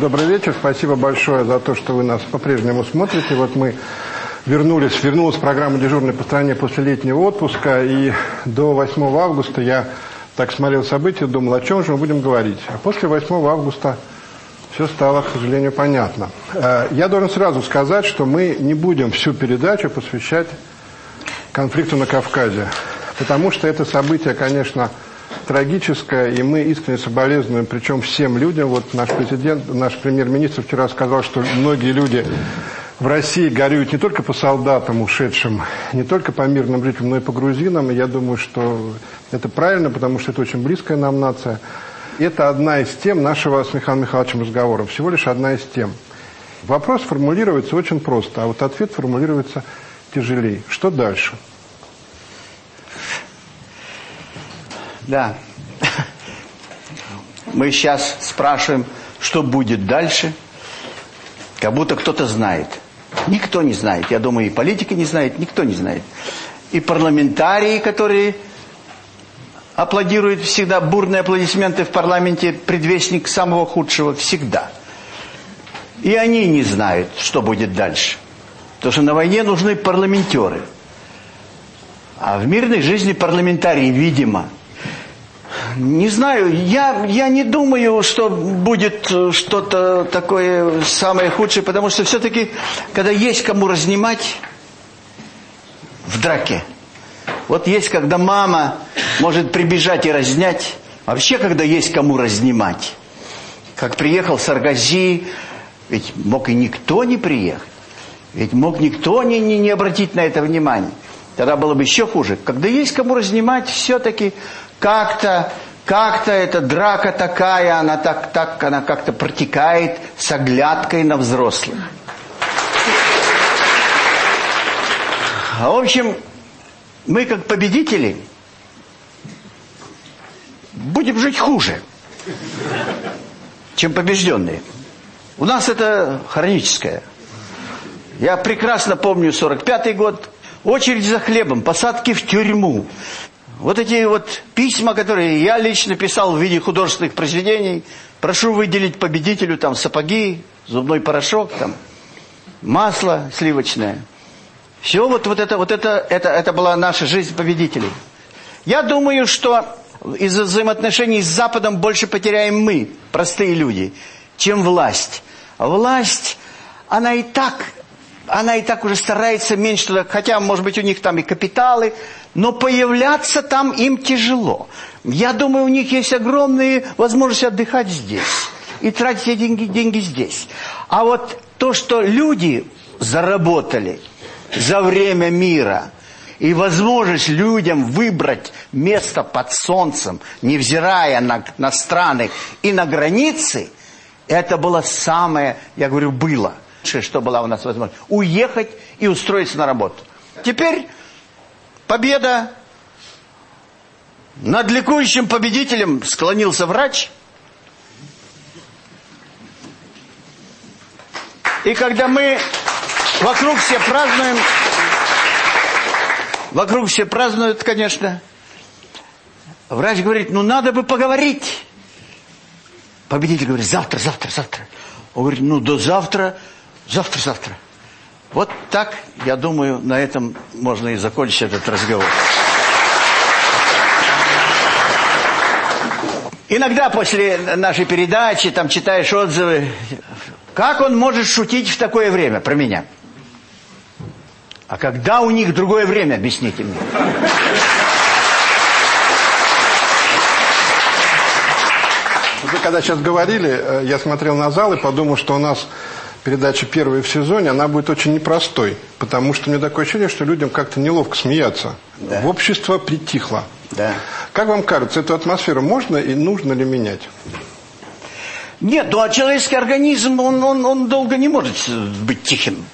Добрый вечер. Спасибо большое за то, что вы нас по-прежнему смотрите. Вот мы вернулись, вернулась программа «Дежурный по стране» после летнего отпуска. И до 8 августа я так смотрел события, думал, о чем же мы будем говорить. А после 8 августа все стало, к сожалению, понятно. Э, я должен сразу сказать, что мы не будем всю передачу посвящать конфликту на Кавказе. Потому что это событие, конечно, трагическое, и мы искренне соболезнуем, причем всем людям. Вот наш президент, наш премьер-министр вчера сказал, что многие люди в России горюют не только по солдатам ушедшим, не только по мирным жителям, но и по грузинам. И я думаю, что это правильно, потому что это очень близкая нам нация. Это одна из тем нашего с Михаилом Михайловичем разговора. Всего лишь одна из тем. Вопрос формулируется очень просто, а вот ответ формулируется тяжелее. Что дальше? Да. Мы сейчас спрашиваем, что будет дальше, как будто кто-то знает. Никто не знает. Я думаю, и политики не знают, никто не знает. И парламентарии, которые аплодируют всегда, бурные аплодисменты в парламенте, предвестник самого худшего всегда. И они не знают, что будет дальше. Потому что на войне нужны парламентеры. А в мирной жизни парламентарии, видимо, не знаю, я, я не думаю, что будет э, что-то такое самое худшее, потому что все-таки, когда есть кому разнимать в драке, вот есть, когда мама может прибежать и разнять, вообще, когда есть кому разнимать. Как приехал Саргази, ведь мог и никто не приехать, ведь мог никто не, не, не обратить на это внимание. Тогда было бы еще хуже. Когда есть кому разнимать, все-таки как-то как-то эта драка такая, она так, так она как-то протекает с оглядкой на взрослых. В общем, мы как победители будем жить хуже, чем побежденные. У нас это хроническое. Я прекрасно помню 45-й год, очередь за хлебом, посадки в тюрьму. Вот эти вот письма, которые я лично писал в виде художественных произведений, прошу выделить победителю там сапоги, зубной порошок, там масло сливочное. Все вот, вот это вот это, это это была наша жизнь победителей. Я думаю, что из-за взаимоотношений с Западом больше потеряем мы, простые люди, чем власть. Власть, она и так она и так уже старается меньше туда, хотя, может быть, у них там и капиталы, но появляться там им тяжело. Я думаю, у них есть огромные возможности отдыхать здесь и тратить эти деньги, деньги здесь. А вот то, что люди заработали за время мира и возможность людям выбрать место под солнцем, невзирая на, на страны и на границы, это было самое, я говорю, было – что была у нас возможность, уехать и устроиться на работу. Теперь победа над ликующим победителем склонился врач. И когда мы вокруг все празднуем, вокруг все празднуют, конечно, врач говорит, ну надо бы поговорить. Победитель говорит, завтра, завтра, завтра. Он говорит, ну до завтра, завтра, завтра. Вот так, я думаю, на этом можно и закончить этот разговор. Иногда после нашей передачи там читаешь отзывы. Как он может шутить в такое время про меня? А когда у них другое время, объясните мне. Вы когда сейчас говорили, э, я смотрел на зал и подумал, что у нас передача первая в сезоне, она будет очень непростой. Потому что у меня такое ощущение, что людям как-то неловко смеяться. Да. В общество притихло. Да. Как вам кажется, эту атмосферу можно и нужно ли менять? Нет, ну а человеческий организм, он, он, он долго не может быть тихим.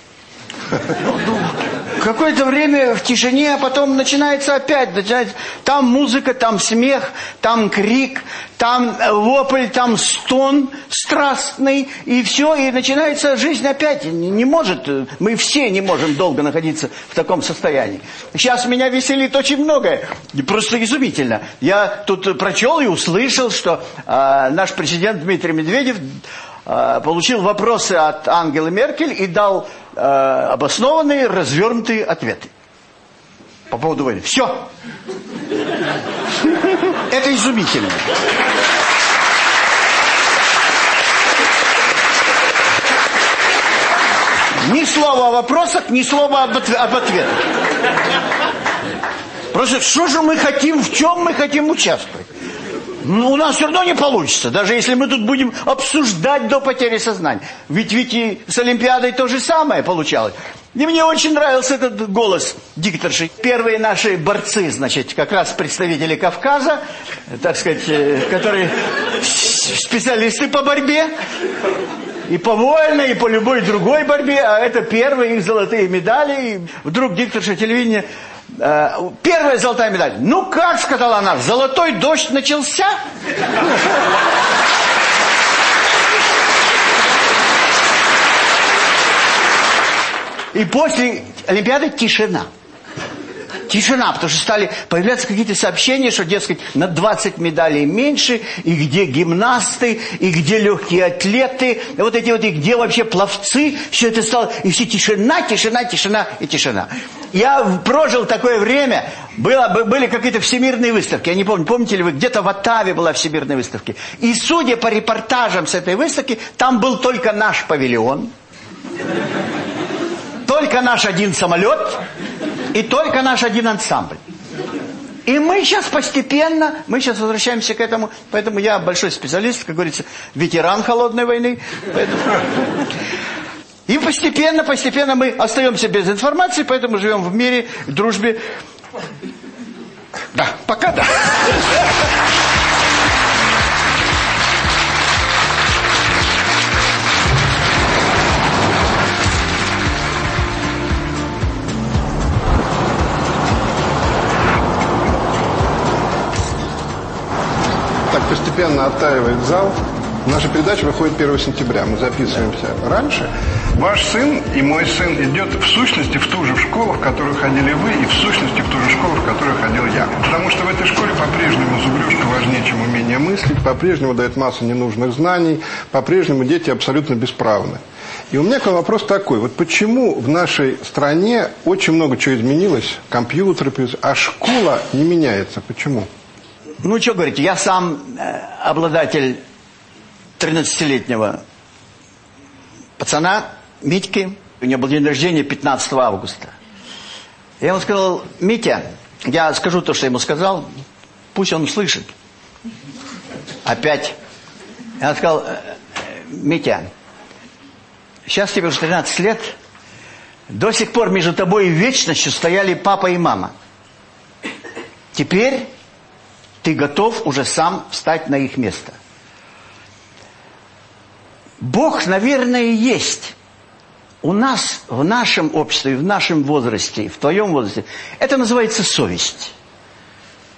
Какое-то время в тишине, а потом начинается опять. Начинается, там музыка, там смех, там крик, там вопль, там стон страстный. И все, и начинается жизнь опять. Не, не может, мы все не можем долго находиться в таком состоянии. Сейчас меня веселит очень многое. Просто изумительно. Я тут прочел и услышал, что э, наш президент Дмитрий Медведев э, получил вопросы от Ангелы Меркель и дал э, обоснованные, развернутые ответы по поводу войны. Все. Это изумительно. Ни слова о вопросах, ни слова об, отве об ответах. Просто что же мы хотим, в чем мы хотим участвовать? Ну, у нас все равно не получится, даже если мы тут будем обсуждать до потери сознания. Ведь, ведь и с Олимпиадой то же самое получалось. И мне очень нравился этот голос дикторши. Первые наши борцы, значит, как раз представители Кавказа, так сказать, э, которые специалисты по борьбе. И по вольной, и по любой другой борьбе. А это первые их золотые медали. И вдруг дикторша телевидения первая золотая медаль. Ну как, сказала она, золотой дождь начался? И после Олимпиады тишина. Тишина, потому что стали появляться какие-то сообщения, что, дескать, на 20 медалей меньше, и где гимнасты, и где легкие атлеты, и вот эти вот, и где вообще пловцы, все это стало, и все тишина, тишина, тишина и тишина. Я прожил такое время, было, были какие-то всемирные выставки, я не помню, помните ли вы, где-то в Оттаве была всемирная выставка. И судя по репортажам с этой выставки, там был только наш павильон, только наш один самолет и только наш один ансамбль. И мы сейчас постепенно, мы сейчас возвращаемся к этому, поэтому я большой специалист, как говорится, ветеран холодной войны. Поэтому... И постепенно, постепенно мы остаемся без информации, поэтому живем в мире, в дружбе. Да, пока да. Постепенно оттаивает зал. Наша передача выходит 1 сентября. Мы записываемся раньше. Ваш сын и мой сын идет в сущности в ту же школу, в которую ходили вы, и в сущности в ту же школу, в которую ходил я. Потому что в этой школе по-прежнему зубрежка важнее, чем умение мыслить, по-прежнему дает массу ненужных знаний, по-прежнему дети абсолютно бесправны. И у меня к вам вопрос такой. Вот почему в нашей стране очень много чего изменилось, компьютеры, а школа не меняется? Почему? Ну, что говорить, я сам э, обладатель 13-летнего пацана Митьки. У него был день рождения 15 августа. Я ему сказал, Митя, я скажу то, что ему сказал, пусть он слышит. Опять. Я сказал, Митя, сейчас тебе уже 13 лет, до сих пор между тобой и вечностью стояли папа и мама. Теперь ты готов уже сам встать на их место. Бог, наверное, есть. У нас, в нашем обществе, в нашем возрасте, в твоем возрасте, это называется совесть.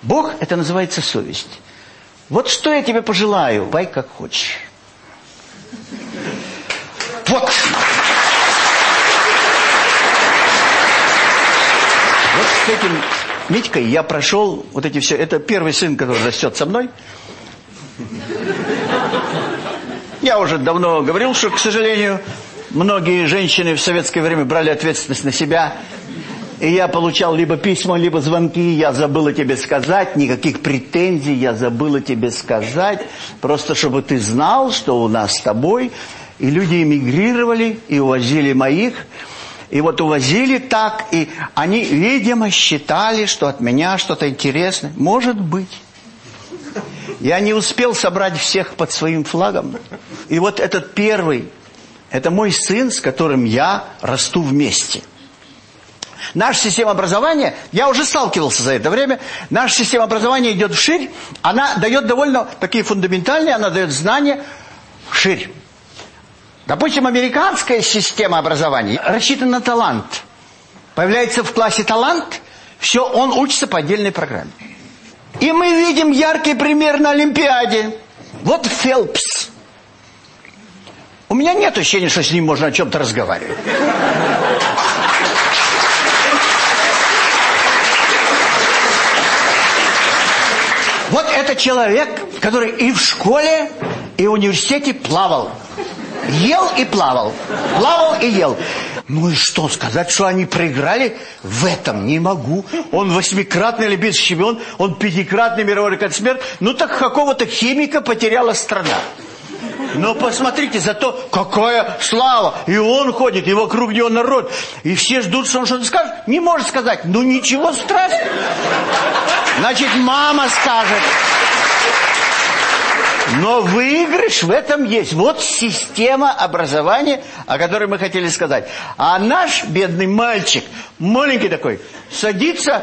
Бог, это называется совесть. Вот что я тебе пожелаю, бай как хочешь. Вот. Вот с этим Митькой я прошел вот эти все. Это первый сын, который растет со мной. Я уже давно говорил, что, к сожалению, многие женщины в советское время брали ответственность на себя. И я получал либо письма, либо звонки. Я забыла тебе сказать, никаких претензий я забыла тебе сказать. Просто чтобы ты знал, что у нас с тобой. И люди эмигрировали и увозили моих. И вот увозили так, и они, видимо, считали, что от меня что-то интересное. Может быть. Я не успел собрать всех под своим флагом. И вот этот первый, это мой сын, с которым я расту вместе. Наша система образования, я уже сталкивался за это время, наша система образования идет вширь, она дает довольно такие фундаментальные, она дает знания вширь. Допустим, американская система образования рассчитана на талант. Появляется в классе талант, все, он учится по отдельной программе. И мы видим яркий пример на Олимпиаде. Вот Фелпс. У меня нет ощущения, что с ним можно о чем-то разговаривать. Вот это человек, который и в школе, и в университете плавал. Ел и плавал. Плавал и ел. Ну и что, сказать, что они проиграли? В этом не могу. Он восьмикратный олимпийский чемпион, он пятикратный мировой рекордсмен. Ну так какого-то химика потеряла страна. Но посмотрите, зато какая слава. И он ходит, и вокруг него народ. И все ждут, что он что-то скажет. Не может сказать. Ну ничего страшного. Значит, мама скажет. Но выигрыш в этом есть. Вот система образования, о которой мы хотели сказать. А наш бедный мальчик, маленький такой, садится...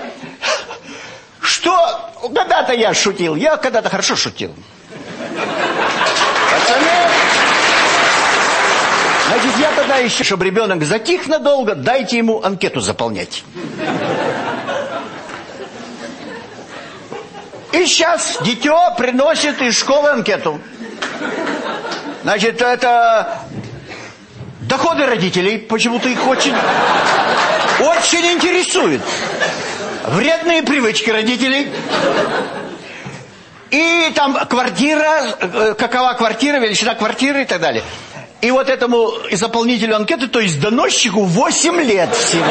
Что? Когда-то я шутил. Я когда-то хорошо шутил. Пацаны... Значит, я тогда еще, чтобы ребенок затих надолго, дайте ему анкету заполнять. И сейчас дитё приносит из школы анкету. Значит, это доходы родителей, почему-то их очень, очень интересует. Вредные привычки родителей. И там квартира, э, какова квартира, величина квартиры и так далее. И вот этому заполнителю анкеты, то есть доносчику 8 лет всего.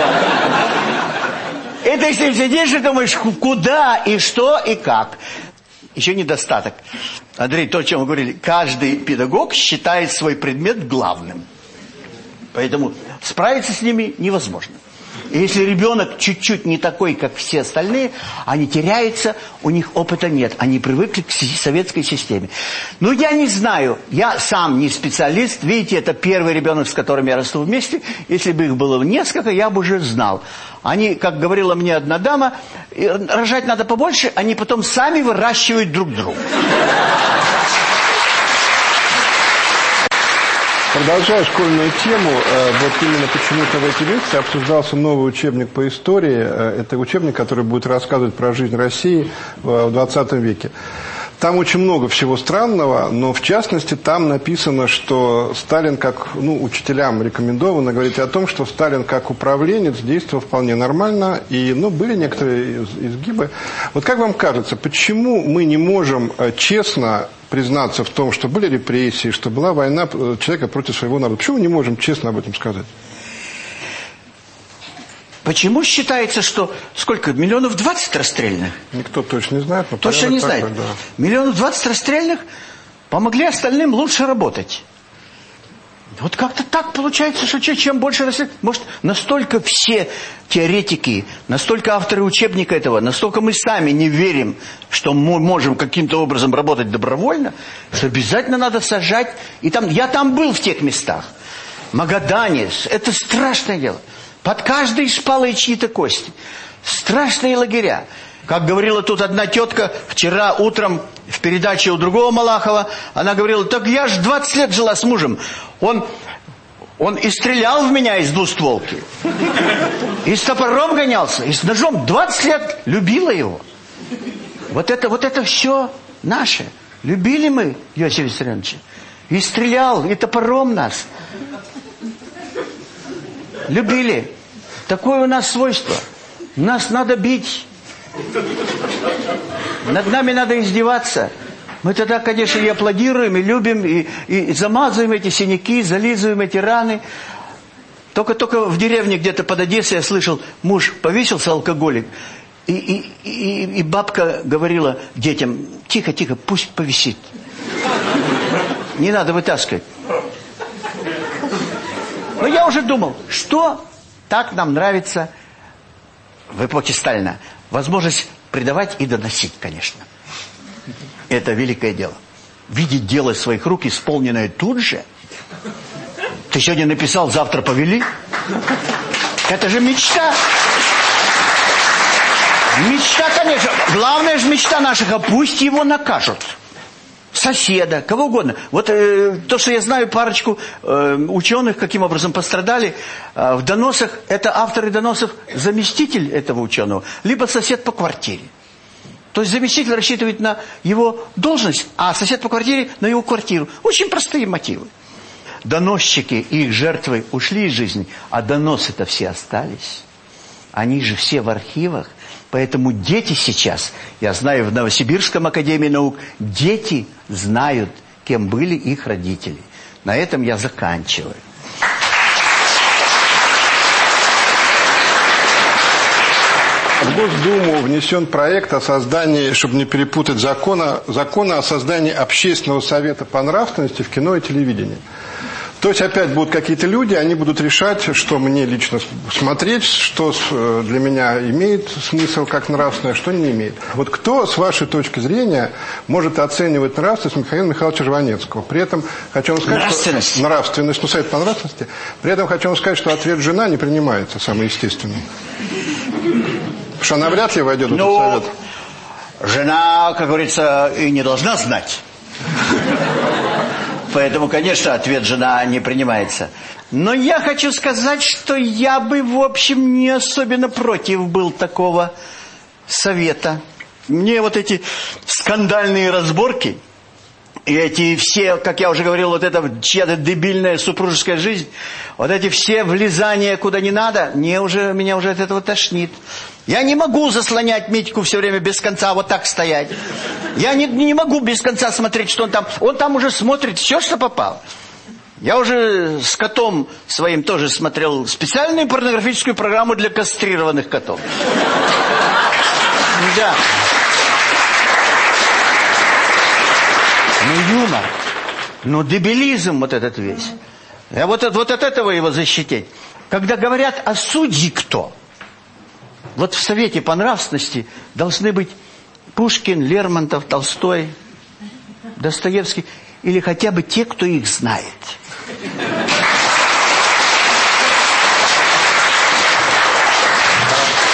И ты с ним сидишь и думаешь, куда и что и как. Еще недостаток. Андрей, то, о чем мы говорили, каждый педагог считает свой предмет главным. Поэтому справиться с ними невозможно. И если ребенок чуть-чуть не такой, как все остальные, они теряются, у них опыта нет. Они привыкли к советской системе. Ну, я не знаю. Я сам не специалист. Видите, это первый ребенок, с которым я расту вместе. Если бы их было несколько, я бы уже знал. Они, как говорила мне одна дама, рожать надо побольше, они потом сами выращивают друг друга. Продолжая школьную тему, э, вот именно почему-то в этой лекции обсуждался новый учебник по истории. Э, это учебник, который будет рассказывать про жизнь России в 20 веке. Там очень много всего странного, но в частности там написано, что Сталин, как ну, учителям рекомендовано говорить о том, что Сталин как управленец действовал вполне нормально, и ну, были некоторые изгибы. Вот как вам кажется, почему мы не можем э, честно признаться в том, что были репрессии, что была война э, человека против своего народа? Почему мы не можем честно об этом сказать? Почему считается, что сколько, миллионов двадцать расстрельных? Никто точно не знает. Но точно не знает. Такой, да. Миллионов двадцать расстрельных помогли остальным лучше работать. Вот как-то так получается, что чем больше расстрельных... Может, настолько все теоретики, настолько авторы учебника этого, настолько мы сами не верим, что мы можем каким-то образом работать добровольно, что обязательно надо сажать. И там, я там был в тех местах. Магадане, это страшное дело. Под каждой шпалой чьи-то кости. Страшные лагеря. Как говорила тут одна тетка вчера утром в передаче у другого Малахова, она говорила, так я же 20 лет жила с мужем. Он, он и стрелял в меня из двустволки. И с топором гонялся, и с ножом. 20 лет любила его. Вот это, вот это все наше. Любили мы Иосифа Виссарионовича. И стрелял, и топором нас любили. Такое у нас свойство. Нас надо бить. Над нами надо издеваться. Мы тогда, конечно, и аплодируем, и любим, и, и замазываем эти синяки, зализываем эти раны. Только-только в деревне где-то под Одессой я слышал, муж повесился алкоголик, и, и, и, и бабка говорила детям, тихо, тихо, пусть повисит. Не надо вытаскивать. Но я уже думал, что так нам нравится в эпохе Сталина. Возможность предавать и доносить, конечно. Это великое дело. Видеть дело своих рук, исполненное тут же. Ты сегодня написал, завтра повели. Это же мечта. Мечта, конечно. Главная же мечта наших, а пусть его накажут соседа, кого угодно. Вот э, то, что я знаю парочку э, ученых, каким образом пострадали, э, в доносах, это авторы доносов заместитель этого ученого, либо сосед по квартире. То есть заместитель рассчитывает на его должность, а сосед по квартире на его квартиру. Очень простые мотивы. Доносчики и их жертвы ушли из жизни, а доносы-то все остались. Они же все в архивах. Поэтому дети сейчас, я знаю в Новосибирском академии наук, дети знают, кем были их родители. На этом я заканчиваю. В Госдуму внесен проект о создании, чтобы не перепутать закона, закона о создании общественного совета по нравственности в кино и телевидении. То есть опять будут какие-то люди, они будут решать, что мне лично смотреть, что э, для меня имеет смысл как нравственное, что не имеет. Вот кто, с вашей точки зрения, может оценивать нравственность Михаила Михайловича Жванецкого? При этом хочу вам сказать, нравственность. Что, нравственность, ну, совет по нравственности. При этом хочу вам сказать, что ответ жена не принимается, самый естественный. Потому что она вряд ли войдет в ну, этот совет. Жена, как говорится, и не должна знать. Поэтому, конечно, ответ жена не принимается. Но я хочу сказать, что я бы, в общем, не особенно против был такого совета. Мне вот эти скандальные разборки и эти все, как я уже говорил, вот эта чья-то дебильная супружеская жизнь, вот эти все влезания куда не надо, мне уже, меня уже от этого тошнит. Я не могу заслонять Митьку все время без конца вот так стоять. Я не, не могу без конца смотреть, что он там. Он там уже смотрит все, что попало. Я уже с котом своим тоже смотрел специальную порнографическую программу для кастрированных котов. Да. Ну, юмор. Ну, дебилизм вот этот весь. Я вот, вот от этого его защитить. Когда говорят, а судьи кто? Вот в Совете по нравственности должны быть Пушкин, Лермонтов, Толстой, Достоевский. Или хотя бы те, кто их знает.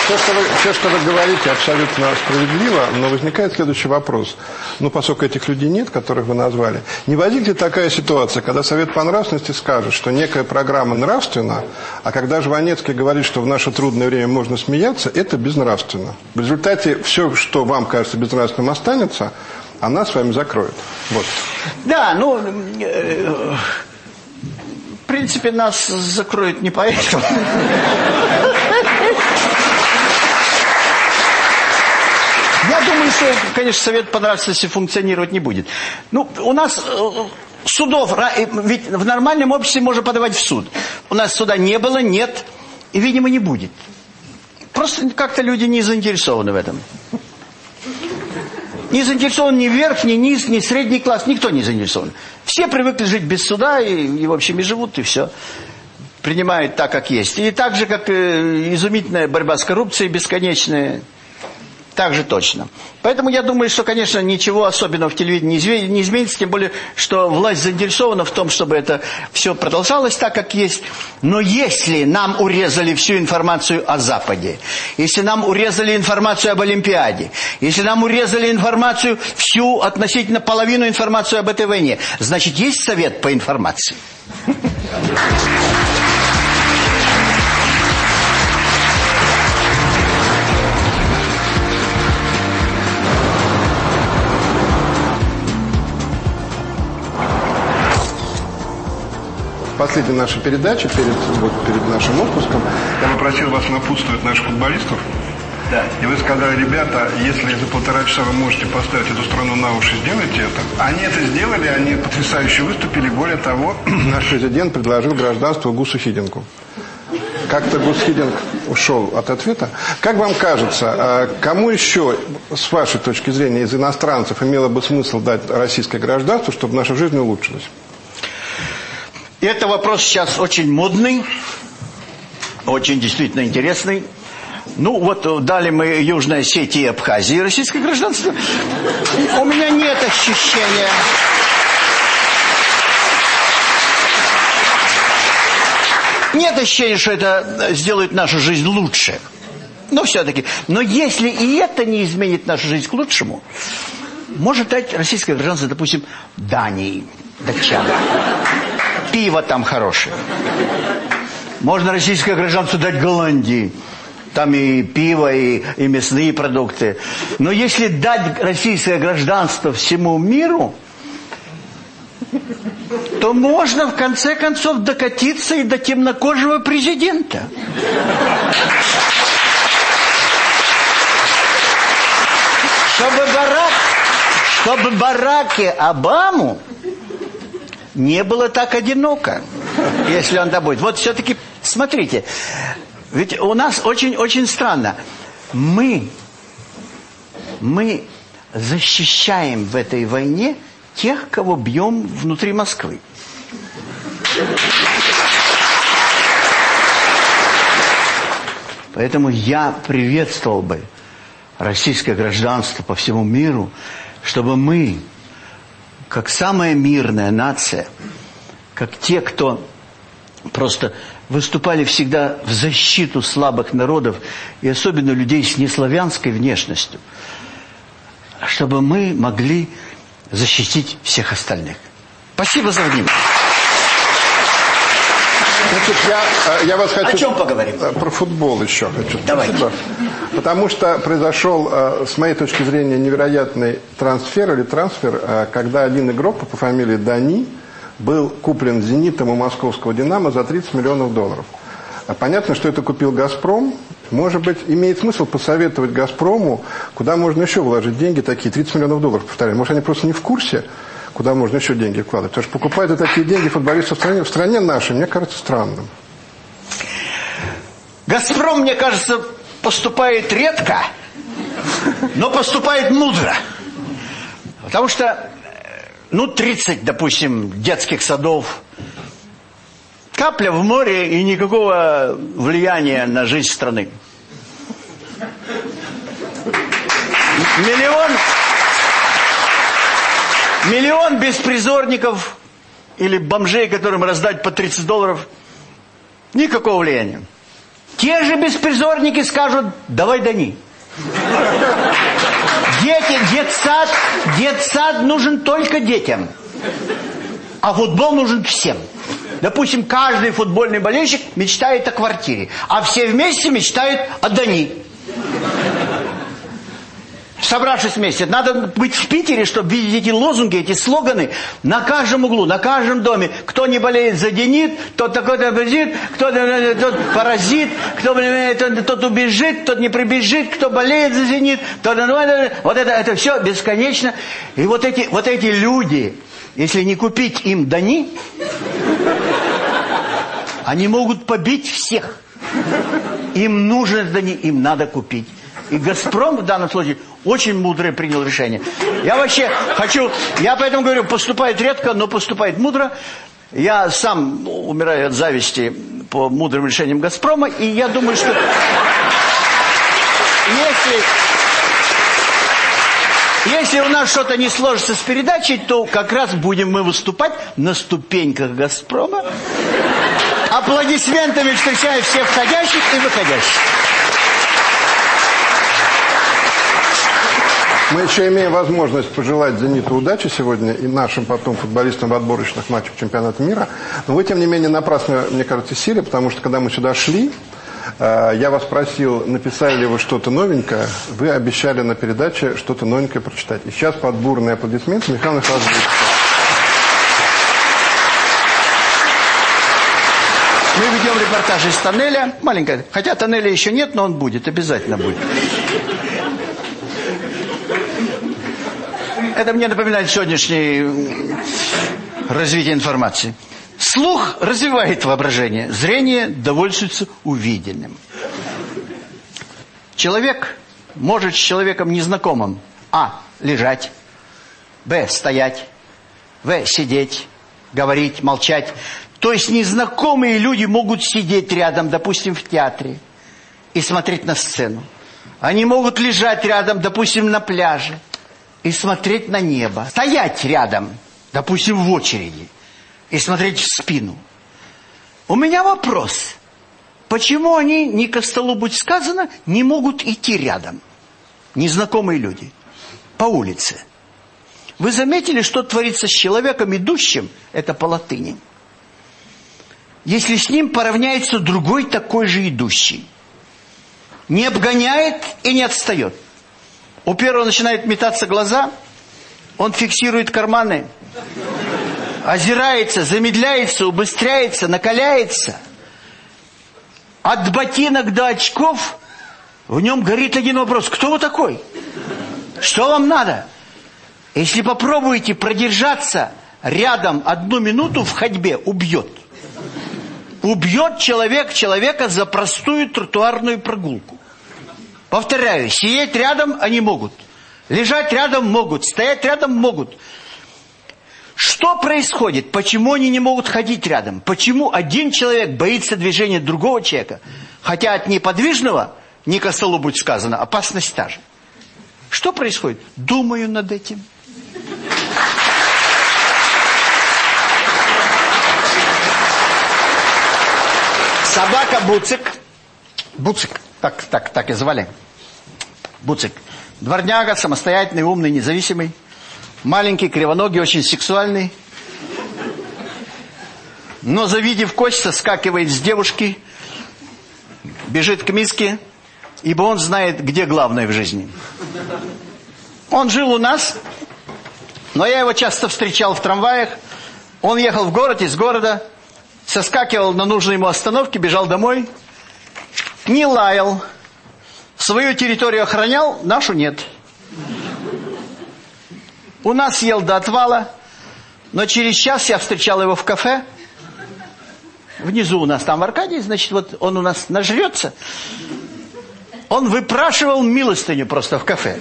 Все что, вы, все, что вы говорите, абсолютно справедливо, но возникает следующий вопрос. Ну, поскольку этих людей нет, которых вы назвали, не возникнет такая ситуация, когда Совет по нравственности скажет, что некая программа нравственна, а когда Жванецкий говорит, что в наше трудное время можно смеяться, это безнравственно. В результате все, что вам кажется безнравственным, останется, она с вами закроет. Вот. Да, ну... Э, в принципе, нас закроют не поэтому. Что, конечно, Совет по нравственности функционировать не будет. Ну, у нас э, судов, ведь в нормальном обществе можно подавать в суд. У нас суда не было, нет и, видимо, не будет. Просто как-то люди не заинтересованы в этом. Не заинтересован ни верх, ни низ, ни средний класс, никто не заинтересован. Все привыкли жить без суда и, и в общем, и живут, и все. Принимают так, как есть. И так же, как э, изумительная борьба с коррупцией бесконечная – так же точно. Поэтому я думаю, что, конечно, ничего особенного в телевидении не изменится, тем более, что власть заинтересована в том, чтобы это все продолжалось так, как есть. Но если нам урезали всю информацию о Западе, если нам урезали информацию об Олимпиаде, если нам урезали информацию, всю относительно половину информацию об этой войне, значит, есть совет по информации. Последней нашей передаче, перед, вот, перед нашим отпуском, я попросил вас напутствовать наших футболистов. Да. И вы сказали, ребята, если за полтора часа вы можете поставить эту страну на уши, сделайте это. Они это сделали, они потрясающе выступили. Более того, наш президент предложил гражданство Гусу Хидингу. Как-то Гус Хидинг ушел от ответа. Как вам кажется, а кому еще, с вашей точки зрения, из иностранцев имело бы смысл дать российское гражданство, чтобы наша жизнь улучшилась? Это вопрос сейчас очень модный, очень действительно интересный. Ну, вот дали мы Южной Осетии и Абхазии российское гражданство. У меня нет ощущения... Нет ощущения, что это сделает нашу жизнь лучше. Но все-таки. Но если и это не изменит нашу жизнь к лучшему, может дать российское гражданство, допустим, Дании, датчан. Пиво там хорошее. Можно российское гражданство дать Голландии. Там и пиво, и, и мясные продукты. Но если дать российское гражданство всему миру, то можно в конце концов докатиться и до темнокожего президента. Чтобы Барак, чтобы Бараке Обаму не было так одиноко, если он будет. Вот все-таки, смотрите, ведь у нас очень-очень странно. Мы, мы защищаем в этой войне тех, кого бьем внутри Москвы. Поэтому я приветствовал бы российское гражданство по всему миру, чтобы мы, как самая мирная нация, как те, кто просто выступали всегда в защиту слабых народов и особенно людей с неславянской внешностью, чтобы мы могли защитить всех остальных. Спасибо за внимание. Значит, я, э, я вас хочу... О чем поговорим? Э, про футбол еще хочу. Давайте. Потому что произошел, э, с моей точки зрения, невероятный трансфер или трансфер, когда один игрок по фамилии Дани был куплен «Зенитом» у московского «Динамо» за 30 миллионов долларов. А понятно, что это купил «Газпром». Может быть, имеет смысл посоветовать «Газпрому», куда можно еще вложить деньги такие, 30 миллионов долларов, повторяю. Может, они просто не в курсе, куда можно еще деньги вкладывать. Потому что покупают такие деньги футболисты в стране, в стране нашей, мне кажется странным. «Газпром», мне кажется, поступает редко, но поступает мудро. Потому что, ну, 30, допустим, детских садов, капля в море и никакого влияния на жизнь страны. Миллион Миллион беспризорников или бомжей, которым раздать по 30 долларов, никакого влияния. Те же беспризорники скажут, давай дани. Дети, детсад, детсад нужен только детям. А футбол нужен всем. Допустим, каждый футбольный болельщик мечтает о квартире, а все вместе мечтают о Дани собравшись вместе. Надо быть в Питере, чтобы видеть эти лозунги, эти слоганы на каждом углу, на каждом доме. Кто не болеет за денит, тот такой-то паразит, кто тот паразит, кто тот, тот убежит, тот не прибежит, кто болеет за зенит, тот... Вот это, это все бесконечно. И вот эти, вот эти люди, если не купить им дани, они могут побить всех. Им нужно дани, им надо купить. И «Газпром» в данном случае очень мудрое принял решение. Я вообще хочу, я поэтому говорю, поступает редко, но поступает мудро. Я сам умираю от зависти по мудрым решениям «Газпрома», и я думаю, что если... Если у нас что-то не сложится с передачей, то как раз будем мы выступать на ступеньках «Газпрома». Аплодисментами встречая всех входящих и выходящих. Мы еще имеем возможность пожелать «Зениту» удачи сегодня и нашим потом футболистам в отборочных матчах чемпионата мира. Но вы, тем не менее, напрасно, мне кажется, сели, потому что, когда мы сюда шли, э, я вас просил, написали ли вы что-то новенькое. Вы обещали на передаче что-то новенькое прочитать. И сейчас под бурные аплодисменты Михаил Михайлович Мы ведем репортаж из тоннеля, маленькая, хотя тоннеля еще нет, но он будет, обязательно будет. Это мне напоминает сегодняшнее развитие информации. Слух развивает воображение, зрение довольствуется увиденным. Человек может с человеком незнакомым а. лежать, б. стоять, в. сидеть, говорить, молчать. То есть незнакомые люди могут сидеть рядом, допустим, в театре и смотреть на сцену. Они могут лежать рядом, допустим, на пляже и смотреть на небо. Стоять рядом, допустим, в очереди и смотреть в спину. У меня вопрос. Почему они, не ко столу будь сказано, не могут идти рядом? Незнакомые люди. По улице. Вы заметили, что творится с человеком, идущим? Это по латыни. Если с ним поравняется другой такой же идущий. Не обгоняет и не отстает. У первого начинают метаться глаза, он фиксирует карманы, озирается, замедляется, убыстряется, накаляется. От ботинок до очков в нем горит один вопрос. Кто вы такой? Что вам надо? Если попробуете продержаться рядом одну минуту в ходьбе, убьет. Убьет человек человека за простую тротуарную прогулку. Повторяю, сидеть рядом они могут. Лежать рядом могут, стоять рядом могут. Что происходит? Почему они не могут ходить рядом? Почему один человек боится движения другого человека? Хотя от неподвижного, не ко столу будет сказано, опасность та же. Что происходит? Думаю над этим. Собака Буцик. Буцик, так, так, так и звали. Буцик. Дворняга, самостоятельный, умный, независимый. Маленький, кривоногий, очень сексуальный. Но завидев кость, соскакивает с девушки, бежит к миске, ибо он знает, где главное в жизни. Он жил у нас, но я его часто встречал в трамваях. Он ехал в город, из города, соскакивал на нужной ему остановке, бежал домой, не лаял, свою территорию охранял, нашу нет. У нас ел до отвала, но через час я встречал его в кафе. Внизу у нас там в Аркадии, значит, вот он у нас нажрется. Он выпрашивал милостыню просто в кафе.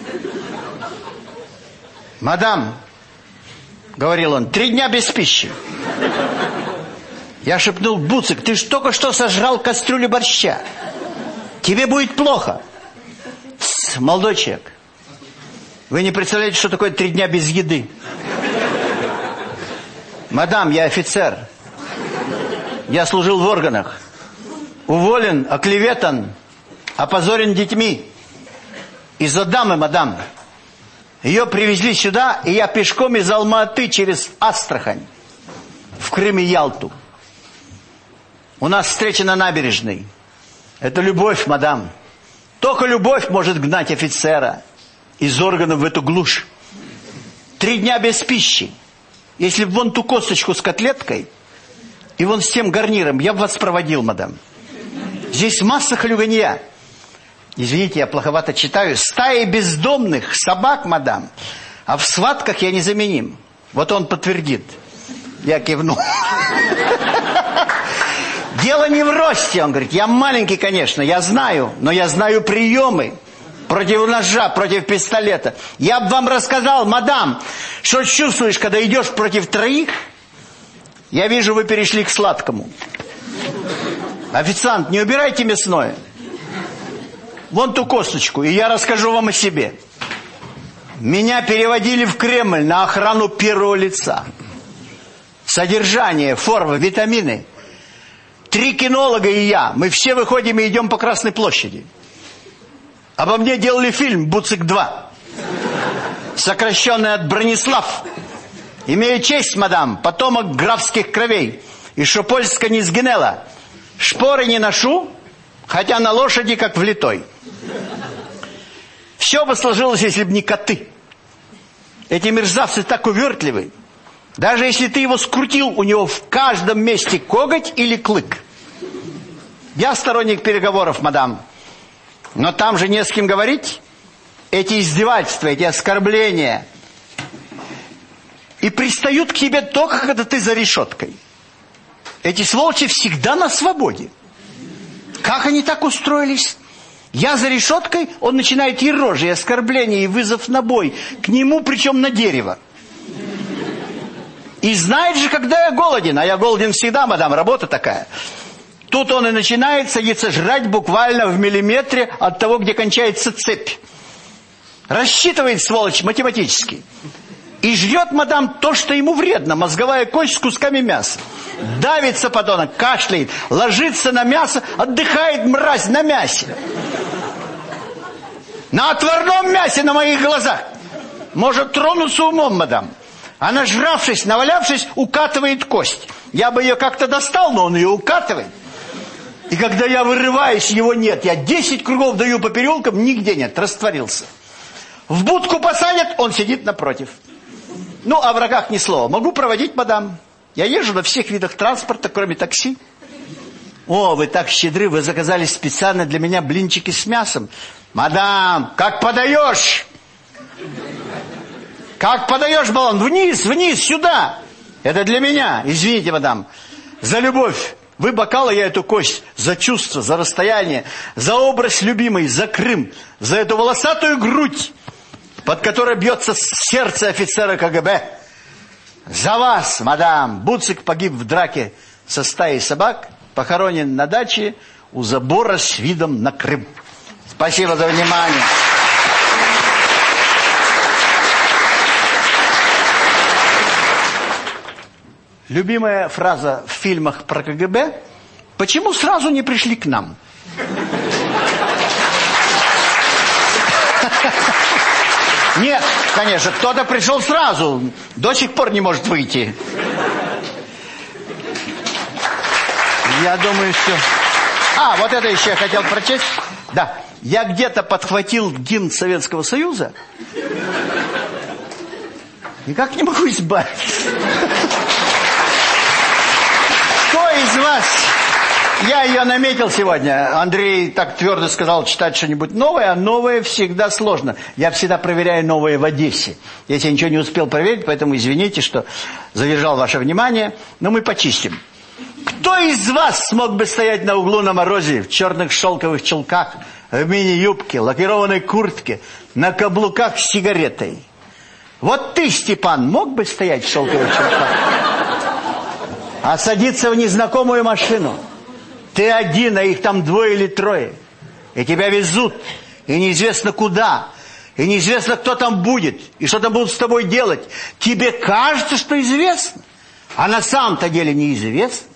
«Мадам», — говорил он, — «три дня без пищи». Я шепнул, «Буцик, ты ж только что сожрал кастрюлю борща. Тебе будет плохо». молодой человек, вы не представляете, что такое три дня без еды. Мадам, я офицер. Я служил в органах. Уволен, оклеветан, опозорен детьми. Из-за дамы, мадам. Ее привезли сюда, и я пешком из Алма-Аты через Астрахань. В Крым и Ялту. У нас встреча на набережной. Это любовь, мадам. Только любовь может гнать офицера из органов в эту глушь. Три дня без пищи. Если бы вон ту косточку с котлеткой и вон с тем гарниром, я бы вас проводил, мадам. Здесь масса хлюганья. Извините, я плоховато читаю. Стаи бездомных собак, мадам. А в сватках я незаменим. Вот он подтвердит. Я кивнул. Дело не в росте, он говорит. Я маленький, конечно, я знаю, но я знаю приемы против ножа, против пистолета. Я бы вам рассказал, мадам, что чувствуешь, когда идешь против троих? Я вижу, вы перешли к сладкому. Официант, не убирайте мясное. Вон ту косточку, и я расскажу вам о себе. Меня переводили в Кремль на охрану первого лица. Содержание, форма, витамины. Три кинолога и я. Мы все выходим и идем по Красной площади. Обо мне делали фильм «Буцик-2». Сокращенный от Бронислав. Имею честь, мадам, потомок графских кровей. И Шопольска не сгинела. Шпоры не ношу, хотя на лошади как влитой. Все бы сложилось, если бы не коты. Эти мерзавцы так увертливы. Даже если ты его скрутил, у него в каждом месте коготь или клык. Я сторонник переговоров, мадам. Но там же не с кем говорить. Эти издевательства, эти оскорбления. И пристают к тебе только, когда ты за решеткой. Эти сволочи всегда на свободе. Как они так устроились? Я за решеткой, он начинает и рожи, и оскорбления, и вызов на бой. К нему, причем на дерево. И знает же, когда я голоден. А я голоден всегда, мадам, работа такая. Тут он и начинает садиться жрать буквально в миллиметре от того, где кончается цепь. Рассчитывает, сволочь, математически. И жрет, мадам, то, что ему вредно. Мозговая кость с кусками мяса. Давится подонок, кашляет, ложится на мясо, отдыхает, мразь, на мясе. На отварном мясе на моих глазах. Может тронуться умом, мадам. А нажравшись, навалявшись, укатывает кость. Я бы ее как-то достал, но он ее укатывает. И когда я вырываюсь, его нет. Я 10 кругов даю по переулкам, нигде нет, растворился. В будку посадят, он сидит напротив. Ну, о врагах ни слова. Могу проводить, мадам. Я езжу на всех видах транспорта, кроме такси. О, вы так щедры, вы заказали специально для меня блинчики с мясом. Мадам, как подаешь? Как подаешь баллон? Вниз, вниз, сюда. Это для меня. Извините, мадам. За любовь. Вы бокалы, я эту кость. За чувство, за расстояние, за образ любимый, за Крым, за эту волосатую грудь, под которой бьется сердце офицера КГБ. За вас, мадам. Буцик погиб в драке со стаей собак, похоронен на даче у забора с видом на Крым. Спасибо за внимание. Любимая фраза в фильмах про КГБ «Почему сразу не пришли к нам?» Нет, конечно, кто-то пришел сразу, до сих пор не может выйти. Я думаю, что... А, вот это еще я хотел прочесть. Да, я где-то подхватил гимн Советского Союза. Никак не могу избавиться. Из вас... Я ее наметил сегодня. Андрей так твердо сказал читать что-нибудь новое, а новое всегда сложно. Я всегда проверяю новое в Одессе. Если я ничего не успел проверить, поэтому извините, что задержал ваше внимание. Но мы почистим. Кто из вас смог бы стоять на углу на морозе в черных шелковых чулках, в мини-юбке, лакированной куртке, на каблуках с сигаретой? Вот ты, Степан, мог бы стоять в шелковых чулках? А садиться в незнакомую машину? Ты один, а их там двое или трое. И тебя везут, и неизвестно куда, и неизвестно, кто там будет, и что там будут с тобой делать. Тебе кажется, что известно, а на самом-то деле неизвестно.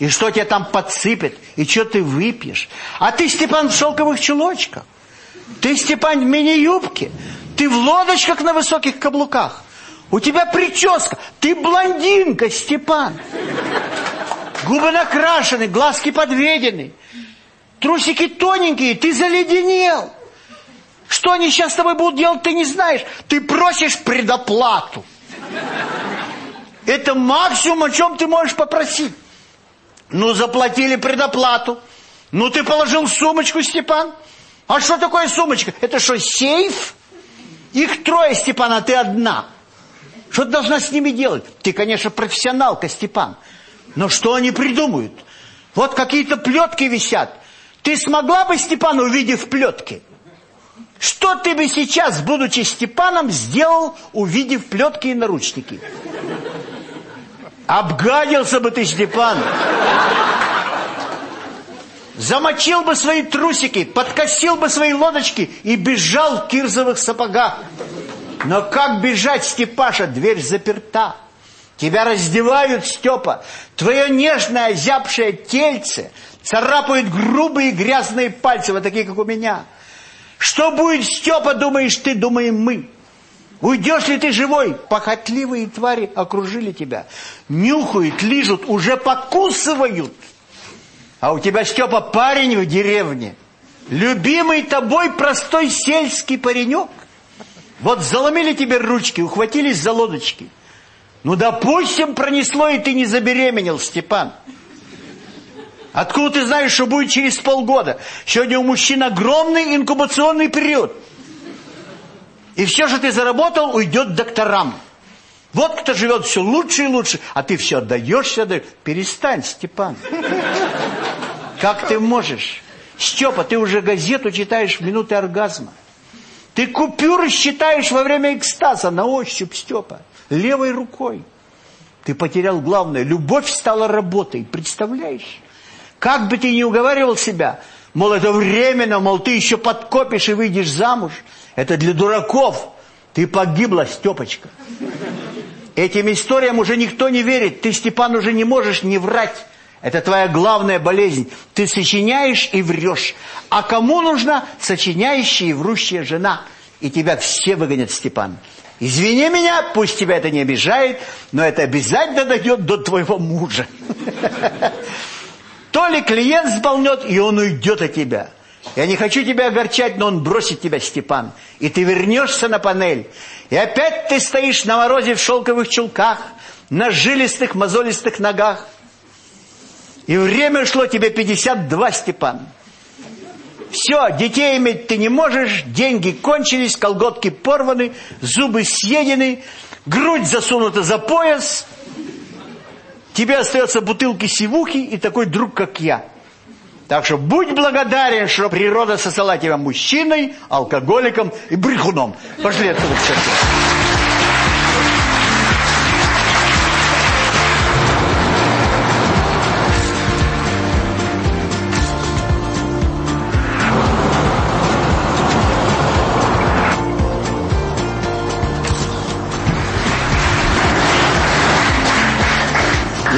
И что тебе там подсыпят, и что ты выпьешь. А ты, Степан, в шелковых чулочках. Ты, Степан, в мини-юбке. Ты в лодочках на высоких каблуках. У тебя прическа. Ты блондинка, Степан. Губы накрашены, глазки подведены. Трусики тоненькие, ты заледенел. Что они сейчас с тобой будут делать, ты не знаешь. Ты просишь предоплату. Это максимум, о чем ты можешь попросить. Ну, заплатили предоплату. Ну, ты положил сумочку, Степан. А что такое сумочка? Это что, сейф? Их трое, Степан, а ты одна. Что ты должна с ними делать? Ты, конечно, профессионалка, Степан. Но что они придумают? Вот какие-то плетки висят. Ты смогла бы, Степан, увидев плетки? Что ты бы сейчас, будучи Степаном, сделал, увидев плетки и наручники? Обгадился бы ты, Степан. Замочил бы свои трусики, подкосил бы свои лодочки и бежал в кирзовых сапогах. Но как бежать, Степаша, дверь заперта. Тебя раздевают, Степа. Твое нежное, зябшее тельце царапают грубые грязные пальцы, вот такие, как у меня. Что будет, Степа, думаешь ты, думаем мы. Уйдешь ли ты живой? Похотливые твари окружили тебя. Нюхают, лижут, уже покусывают. А у тебя, Степа, парень в деревне. Любимый тобой простой сельский паренек. Вот заломили тебе ручки, ухватились за лодочки. Ну, допустим, пронесло, и ты не забеременел, Степан. Откуда ты знаешь, что будет через полгода? Сегодня у мужчин огромный инкубационный период. И все, что ты заработал, уйдет докторам. Вот кто живет все лучше и лучше, а ты все отдаешься, отдаешь. Перестань, Степан. Как ты можешь? Степа, ты уже газету читаешь в минуты оргазма. Ты купюры считаешь во время экстаза на ощупь, Степа, левой рукой. Ты потерял главное. Любовь стала работой, представляешь? Как бы ты ни уговаривал себя, мол, это временно, мол, ты еще подкопишь и выйдешь замуж. Это для дураков. Ты погибла, Степочка. Этим историям уже никто не верит. Ты, Степан, уже не можешь не врать. Это твоя главная болезнь. Ты сочиняешь и врешь. А кому нужна сочиняющая и врущая жена? И тебя все выгонят, Степан. Извини меня, пусть тебя это не обижает, но это обязательно дойдет до твоего мужа. То ли клиент сполнет, и он уйдет от тебя. Я не хочу тебя огорчать, но он бросит тебя, Степан. И ты вернешься на панель. И опять ты стоишь на морозе в шелковых чулках, на жилистых мозолистых ногах. И время шло тебе 52, Степан. Все, детей иметь ты не можешь, деньги кончились, колготки порваны, зубы съедены, грудь засунута за пояс. Тебе остается бутылки сивухи и такой друг, как я. Так что будь благодарен, что природа создала тебя мужчиной, алкоголиком и брехуном. Пошли отсюда к черту.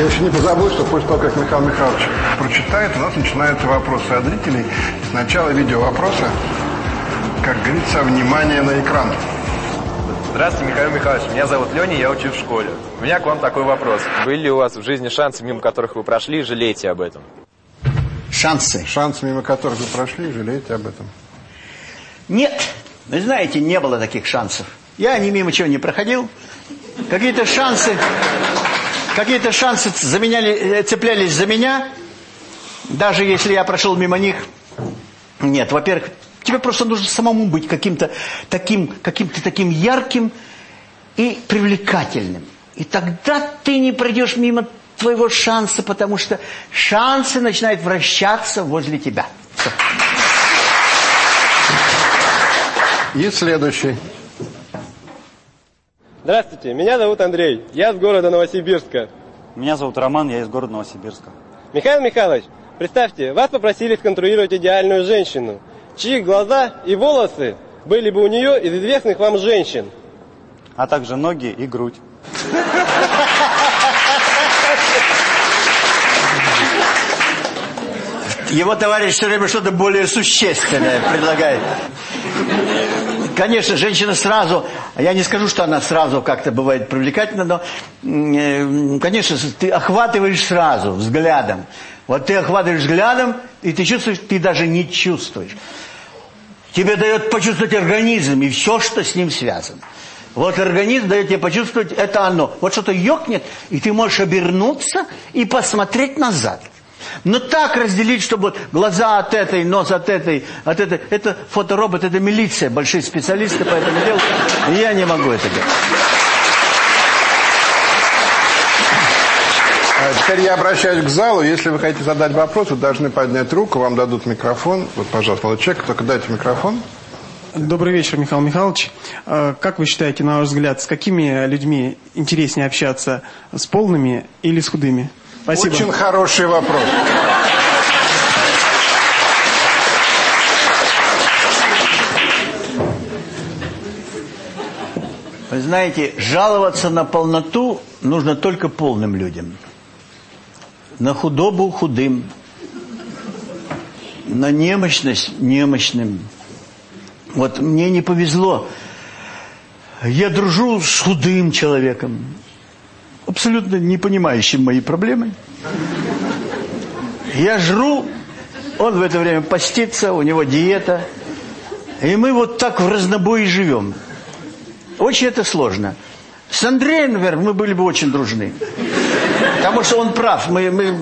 Я еще не позабыл, что после того, как Михаил Михайлович прочитает, у нас начинаются вопросы от зрителей. Сначала видео вопроса, как говорится, внимание на экран. Здравствуйте, Михаил Михайлович. Меня зовут Леня, я учусь в школе. У меня к вам такой вопрос. Были ли у вас в жизни шансы, мимо которых вы прошли, жалеете об этом? Шансы? Шансы, мимо которых вы прошли, жалеете об этом? Нет. Вы знаете, не было таких шансов. Я ни мимо чего не проходил. Какие-то шансы какие-то шансы заменяли, э, цеплялись за меня, даже если я прошел мимо них. Нет, во-первых, тебе просто нужно самому быть каким-то таким, каким-то таким ярким и привлекательным. И тогда ты не пройдешь мимо твоего шанса, потому что шансы начинают вращаться возле тебя. И следующий. Здравствуйте, меня зовут Андрей, я с города Новосибирска. Меня зовут Роман, я из города Новосибирска. Михаил Михайлович, представьте, вас попросили сконструировать идеальную женщину, чьи глаза и волосы были бы у нее из известных вам женщин. А также ноги и грудь. Его товарищ все время что-то более существенное предлагает. Конечно, женщина сразу, я не скажу, что она сразу как-то бывает привлекательна, но, э, конечно, ты охватываешь сразу взглядом. Вот ты охватываешь взглядом, и ты чувствуешь, ты даже не чувствуешь. Тебе дает почувствовать организм и все, что с ним связано. Вот организм дает тебе почувствовать, это оно. Вот что-то ёкнет, и ты можешь обернуться и посмотреть назад. Но так разделить, чтобы глаза от этой, нос от этой, от этой. Это фоторобот, это милиция, большие специалисты по этому делу. Я не могу это делать. А теперь я обращаюсь к залу. Если вы хотите задать вопрос, вы должны поднять руку, вам дадут микрофон. Вот, пожалуйста, молодой человек, только дайте микрофон. Добрый вечер, Михаил Михайлович. А, как вы считаете, на ваш взгляд, с какими людьми интереснее общаться? С полными или с худыми? Спасибо. Очень хороший вопрос. Вы знаете, жаловаться на полноту нужно только полным людям. На худобу худым. На немощность немощным. Вот мне не повезло. Я дружу с худым человеком абсолютно не понимающим мои проблемы. Я жру, он в это время постится, у него диета. И мы вот так в разнобой живем. Очень это сложно. С Андреем, например, мы были бы очень дружны. Потому что он прав. Мы, мы,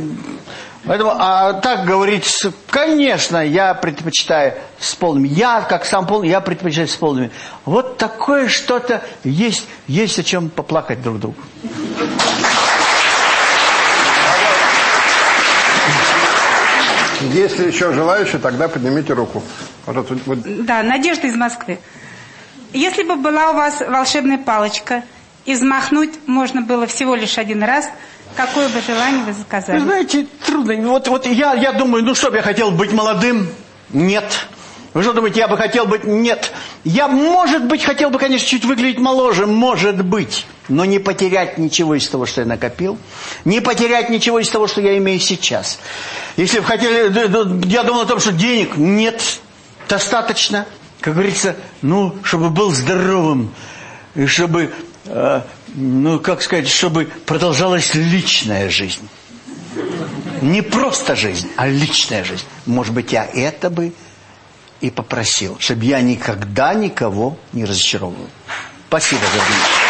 Поэтому, а так говорить, конечно, я предпочитаю с полными. Я, как сам полный, я предпочитаю с полными. Вот такое что-то есть, есть о чем поплакать друг другу. Если еще желающие, тогда поднимите руку. Пожалуйста, Да, Надежда из Москвы. Если бы была у вас волшебная палочка, и взмахнуть можно было всего лишь один раз, какое бы желание вы заказали? Знаете, трудно. Вот, вот я, я думаю, ну что я хотел быть молодым? Нет. Вы что думаете, я бы хотел быть? Нет. Я, может быть, хотел бы, конечно, чуть выглядеть моложе, может быть. Но не потерять ничего из того, что я накопил. Не потерять ничего из того, что я имею сейчас. Если бы хотели... Я думал о том, что денег нет. Достаточно. Как говорится, ну, чтобы был здоровым. И чтобы, э, ну, как сказать, чтобы продолжалась личная жизнь. Не просто жизнь, а личная жизнь. Может быть, я это бы и попросил, чтобы я никогда никого не разочаровывал. Спасибо за внимание.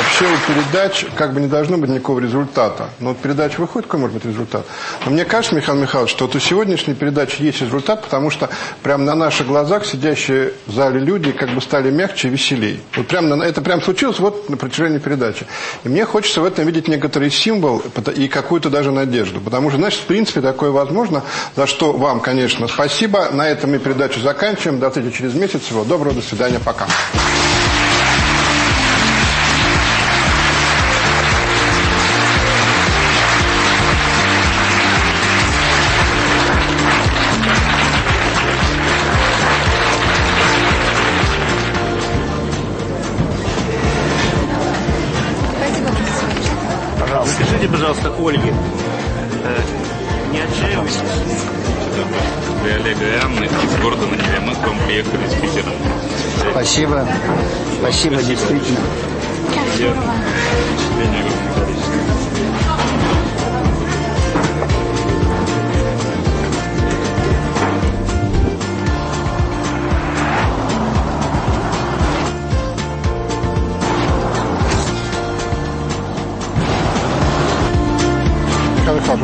Вообще у передач как бы не должно быть никакого результата. Но вот передача выходит, какой может быть результат? Но мне кажется, Михаил Михайлович, что вот у сегодняшней передачи есть результат, потому что прямо на наших глазах сидящие в зале люди как бы стали мягче и веселее. Вот прям на- это прям случилось вот на протяжении передачи. И мне хочется в этом видеть некоторый символ и какую-то даже надежду. Потому что, значит, в принципе, такое возможно, за что вам, конечно, спасибо. На этом мы передачу заканчиваем. До встречи через месяц. Всего доброго, до свидания, пока. Пожалуйста. Спасибо, действительно. Впечатление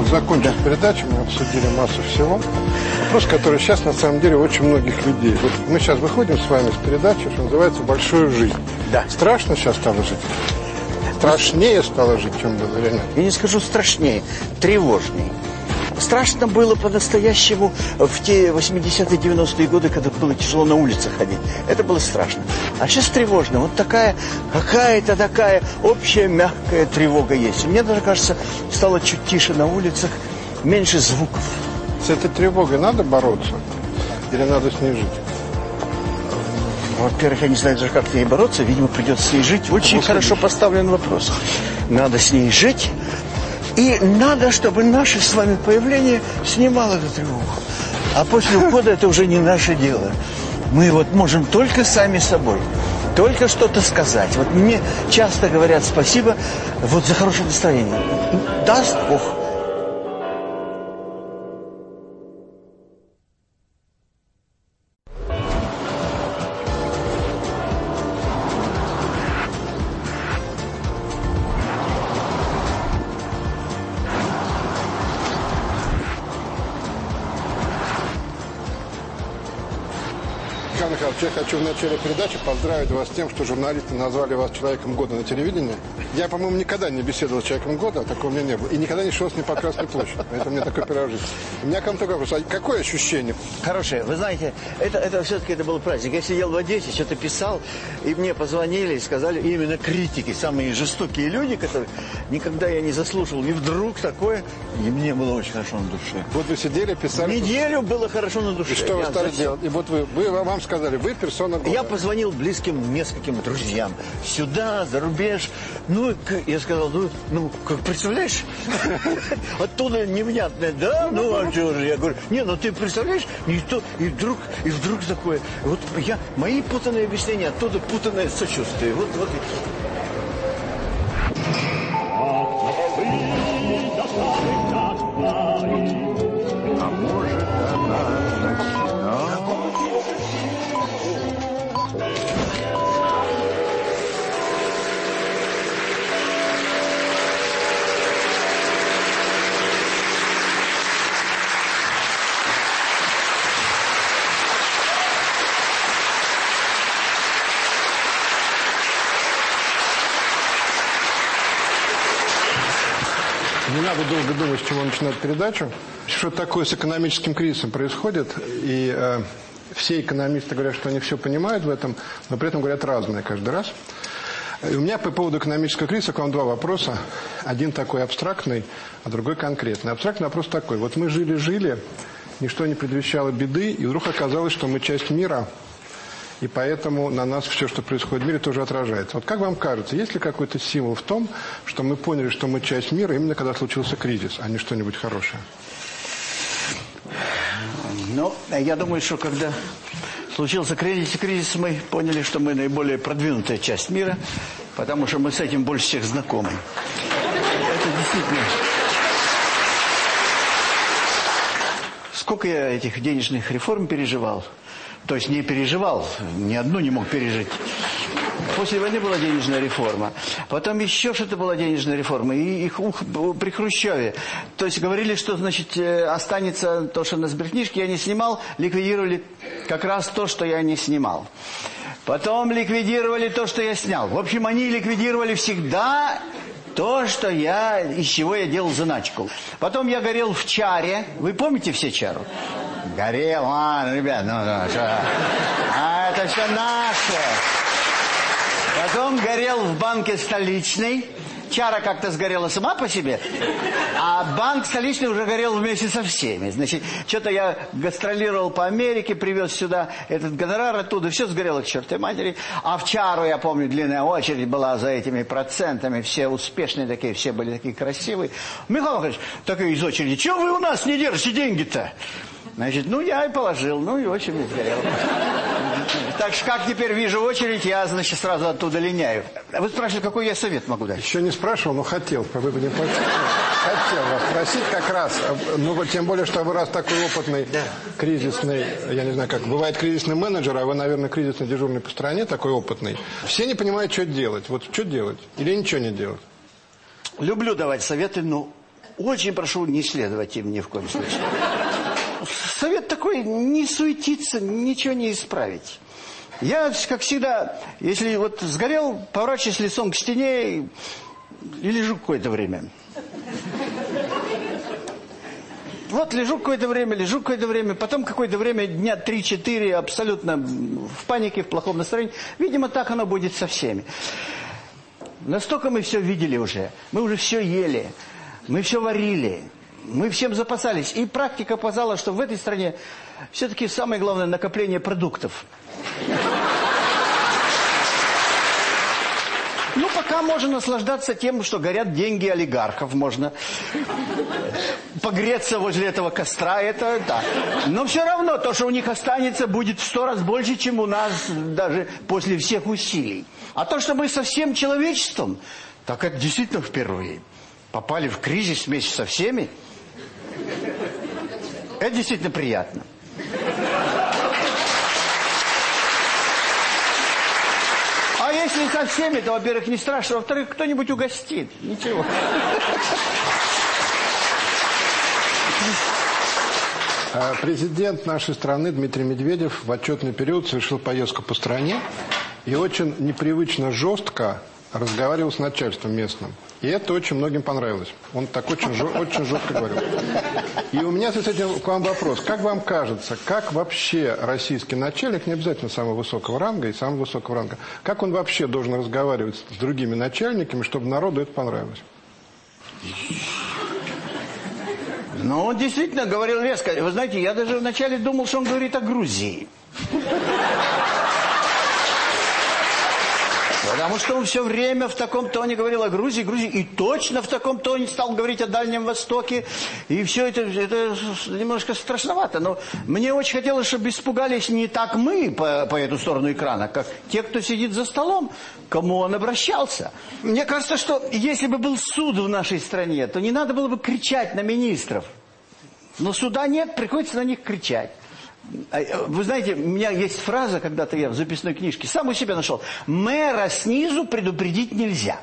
Вот закончив передачу, мы обсудили массу всего. Вопрос, который сейчас на самом деле очень многих людей. Вот мы сейчас выходим с вами с передачи, что называется «Большую жизнь». Да. Страшно сейчас стало жить? Страшнее стало жить, чем было или нет? Я не скажу страшнее, тревожнее. Страшно было по-настоящему в те 80-е, 90-е годы, когда было тяжело на улице ходить. Это было страшно. А сейчас тревожно. Вот такая, какая-то такая общая мягкая тревога есть. Мне даже кажется, стало чуть тише на улицах, меньше звуков. С этой тревогой надо бороться? Или надо с ней жить? Во-первых, я не знаю даже, как с ней бороться. Видимо, придется с ней жить. Очень хорошо поставлен вопрос. Надо с ней жить. И надо, чтобы наше с вами появление снимало эту тревогу. А после ухода это уже не наше дело. Мы вот можем только сами собой. Только что-то сказать. Вот мне часто говорят спасибо вот за хорошее настроение. Даст Бог. Хочу в начале передачи поздравить вас с тем, что журналисты назвали вас человеком года на телевидении. Я, по-моему, никогда не беседовал с человеком года, а такого у меня не было. И никогда не шел с ним по Красной площади. Это у меня такой первый жизнь. У меня к вам такой вопрос. А какое ощущение? Хорошее. Вы знаете, это, это все-таки это был праздник. Я сидел в Одессе, что-то писал, и мне позвонили и сказали, именно критики, самые жестокие люди, которые никогда я не заслушал, и вдруг такое, и мне было очень хорошо на душе. Вот вы сидели, писали... Неделю было хорошо на душе. И что вы Я стали зачем? делать? И вот вы, вы, вам сказали, вы персона года. Я позвонил близким нескольким друзьям. Сюда, за рубеж. Ну, я сказал, ну, ну как представляешь? Оттуда невнятное, да? Ну, а что же? Я говорю, не, ну ты представляешь, никто, и вдруг, и вдруг такое. Вот я, мои путанные объяснения, оттуда путанное сочувствие. Вот, вот и всё. Надо долго думать, с чего начинать передачу. Что такое с экономическим кризисом происходит, и э, все экономисты говорят, что они все понимают в этом, но при этом говорят разное каждый раз. И у меня по поводу экономического кризиса к вам два вопроса. Один такой абстрактный, а другой конкретный. Абстрактный вопрос такой. Вот мы жили-жили, ничто не предвещало беды, и вдруг оказалось, что мы часть мира, и поэтому на нас все, что происходит в мире, тоже отражается. Вот как вам кажется, есть ли какой-то символ в том, что мы поняли, что мы часть мира, именно когда случился кризис, а не что-нибудь хорошее? Ну, я думаю, что когда случился кризис, кризис, мы поняли, что мы наиболее продвинутая часть мира, потому что мы с этим больше всех знакомы. Это действительно... Сколько я этих денежных реформ переживал, то есть не переживал, ни одну не мог пережить. После войны была денежная реформа. Потом еще что-то была денежная реформа. И их ух, при Хрущеве. То есть говорили, что значит э, останется то, что на сберкнижке я не снимал. Ликвидировали как раз то, что я не снимал. Потом ликвидировали то, что я снял. В общем, они ликвидировали всегда то, что я, из чего я делал заначку. Потом я горел в чаре. Вы помните все чару? Горел, ладно, ребят, ну, ну, что? А это все наше. Потом горел в банке столичный. Чара как-то сгорела сама по себе, а банк столичный уже горел вместе со всеми. Значит, что-то я гастролировал по Америке, привез сюда этот гонорар оттуда, все сгорело к чертой матери. А в Чару, я помню, длинная очередь была за этими процентами, все успешные такие, все были такие красивые. Михаил Михайлович, такой из очереди, чего вы у нас не держите деньги-то? Значит, ну я и положил, ну и очередь сгорела. Так что как теперь вижу очередь, я, значит, сразу оттуда линяю. А Вы спрашивали, какой я совет могу дать? Еще не спрашивал, но хотел. Вы бы не. Хотел вас спросить как раз. Ну, вот тем более, что вы раз такой опытный, кризисный, я не знаю как, бывает кризисный менеджер, а вы, наверное, кризисный дежурный по стране, такой опытный. Все не понимают, что делать. Вот что делать? Или ничего не делать? Люблю давать советы, но очень прошу не следовать им ни в коем случае. Совет такой, не суетиться, ничего не исправить. Я, как всегда, если вот сгорел, поворачиваюсь лицом к стене и, лежу какое-то время. Вот лежу какое-то время, лежу какое-то время, потом какое-то время, дня 3-4, абсолютно в панике, в плохом настроении. Видимо, так оно будет со всеми. Настолько мы все видели уже, мы уже все ели, мы все варили, мы всем запасались. И практика показала, что в этой стране все-таки самое главное накопление продуктов. Ну, пока можно наслаждаться тем, что горят деньги олигархов, можно погреться возле этого костра, это да. Но все равно то, что у них останется, будет в сто раз больше, чем у нас даже после всех усилий. А то, что мы со всем человечеством, так это действительно впервые. Попали в кризис вместе со всеми. Это действительно приятно. А если со всеми, то, во-первых, не страшно, во-вторых, кто-нибудь угостит. Ничего. А Президент нашей страны Дмитрий Медведев в отчетный период совершил поездку по стране и очень непривычно жестко разговаривал с начальством местным. И это очень многим понравилось. Он так очень, очень жестко говорил. И у меня с этим к вам вопрос. Как вам кажется, как вообще российский начальник, не обязательно самого высокого ранга и самого высокого ранга, как он вообще должен разговаривать с другими начальниками, чтобы народу это понравилось? Ну, он действительно говорил резко. Вы знаете, я даже вначале думал, что он говорит о Грузии. Потому что он все время в таком тоне говорил о Грузии, Грузии, и точно в таком тоне стал говорить о Дальнем Востоке. И все это, это немножко страшновато. Но мне очень хотелось, чтобы испугались не так мы по, по эту сторону экрана, как те, кто сидит за столом, кому он обращался. Мне кажется, что если бы был суд в нашей стране, то не надо было бы кричать на министров. Но суда нет, приходится на них кричать. Вы знаете, у меня есть фраза, когда-то я в записной книжке, сам у себя нашел. Мэра снизу предупредить нельзя.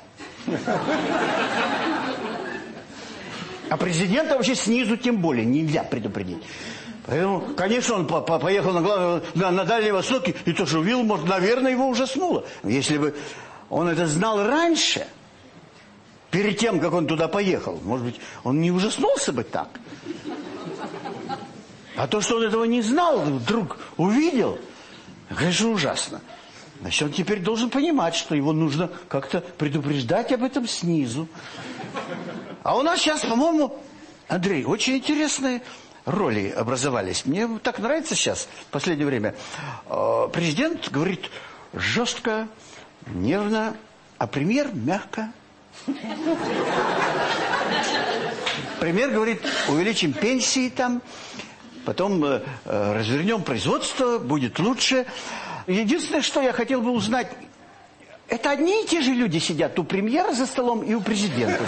А президента вообще снизу тем более нельзя предупредить. Поэтому, конечно, он по -по поехал на, глав... на, на Дальний Восток, и то, что увидел, может, наверное, его ужаснуло. Если бы он это знал раньше, перед тем, как он туда поехал. Может быть, он не ужаснулся бы так. А то, что он этого не знал, вдруг увидел, конечно, ужасно. Значит, он теперь должен понимать, что его нужно как-то предупреждать об этом снизу. А у нас сейчас, по-моему, Андрей, очень интересные роли образовались. Мне так нравится сейчас, в последнее время. Э, Президент говорит жестко, нервно, а премьер мягко. Премьер говорит, увеличим пенсии там, потом э, э, развернем производство, будет лучше. Единственное, что я хотел бы узнать, это одни и те же люди сидят у премьера за столом и у президента.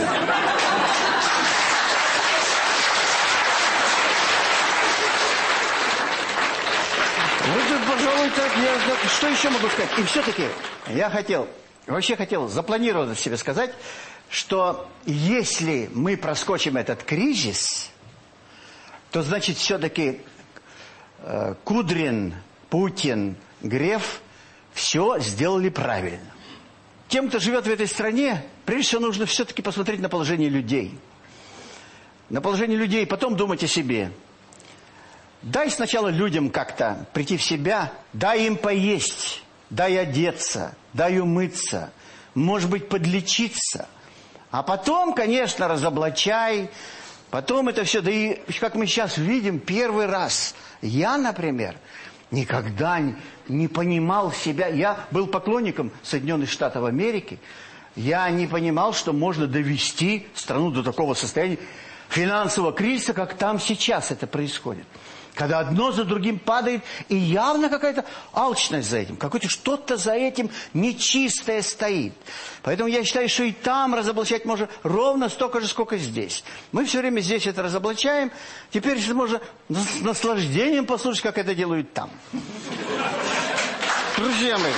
Вот, пожалуй, так я... Что еще могу сказать? И все-таки я хотел, вообще хотел запланированно себе сказать, что если мы проскочим этот кризис, то значит все-таки э, Кудрин, Путин, Греф все сделали правильно. Тем, кто живет в этой стране, прежде всего нужно все-таки посмотреть на положение людей. На положение людей, потом думать о себе. Дай сначала людям как-то прийти в себя, дай им поесть, дай одеться, дай умыться, может быть, подлечиться. А потом, конечно, разоблачай, потом это все, да и, как мы сейчас видим, первый раз. Я, например, никогда не понимал себя, я был поклонником Соединенных Штатов Америки, я не понимал, что можно довести страну до такого состояния финансового кризиса, как там сейчас это происходит. Когда одно за другим падает, и явно какая-то алчность за этим, какое-то что-то за этим нечистое стоит. Поэтому я считаю, что и там разоблачать можно ровно столько же, сколько здесь. Мы все время здесь это разоблачаем, теперь можно с наслаждением послушать, как это делают там. Друзья мои,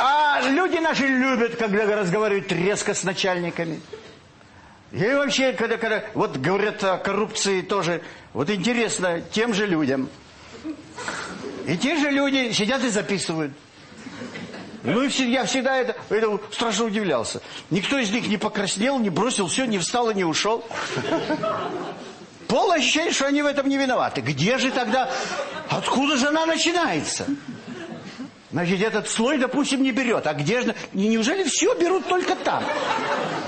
а люди наши любят, когда разговаривают резко с начальниками. И вообще, когда, когда вот говорят о коррупции тоже, вот интересно тем же людям. И те же люди сидят и записывают. Ну и я всегда это, это страшно удивлялся. Никто из них не покраснел, не бросил все, не встал и не ушел. Полное ощущение, что они в этом не виноваты. Где же тогда, откуда же она начинается? Значит, этот слой, допустим, не берет. А где же... Неужели все берут только там?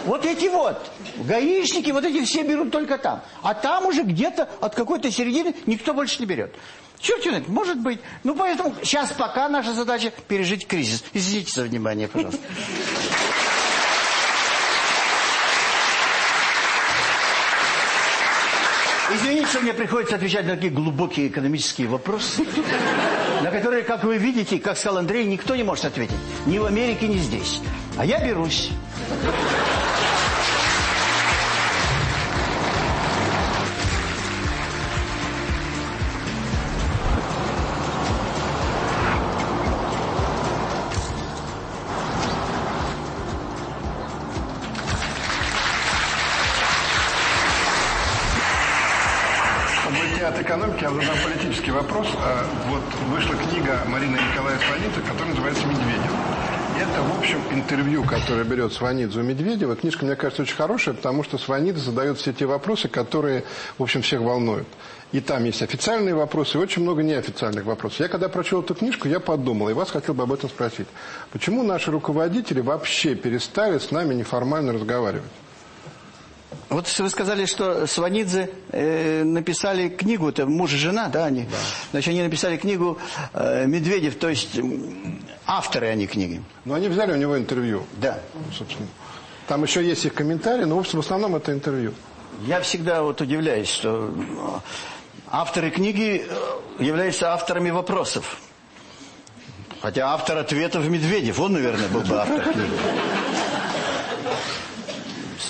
Вот эти вот. Гаишники, вот эти все берут только там. А там уже где-то от какой-то середины никто больше не берет. Черт знает, может быть. Ну, поэтому сейчас пока наша задача пережить кризис. Извините за внимание, пожалуйста. Извините, что мне приходится отвечать на такие глубокие экономические вопросы, на которые, как вы видите, как сказал Андрей, никто не может ответить. Ни в Америке, ни здесь. А я берусь. Которое берет Сванидзе у Медведева. Книжка, мне кажется, очень хорошая, потому что Сванидзе задает все те вопросы, которые, в общем, всех волнуют. И там есть официальные вопросы, и очень много неофициальных вопросов. Я когда прочел эту книжку, я подумал, и вас хотел бы об этом спросить. Почему наши руководители вообще перестали с нами неформально разговаривать? Вот вы сказали, что Сванидзе э, написали книгу, это муж и жена, да, они? Да. Значит, они написали книгу э, «Медведев», то есть м, авторы они книги. Но они взяли у него интервью. Да. Собственно. Там еще есть их комментарии, но в общем, в основном это интервью. Я всегда вот удивляюсь, что э, авторы книги э, являются авторами вопросов. Хотя автор ответов Медведев, он, наверное, был бы автор книги.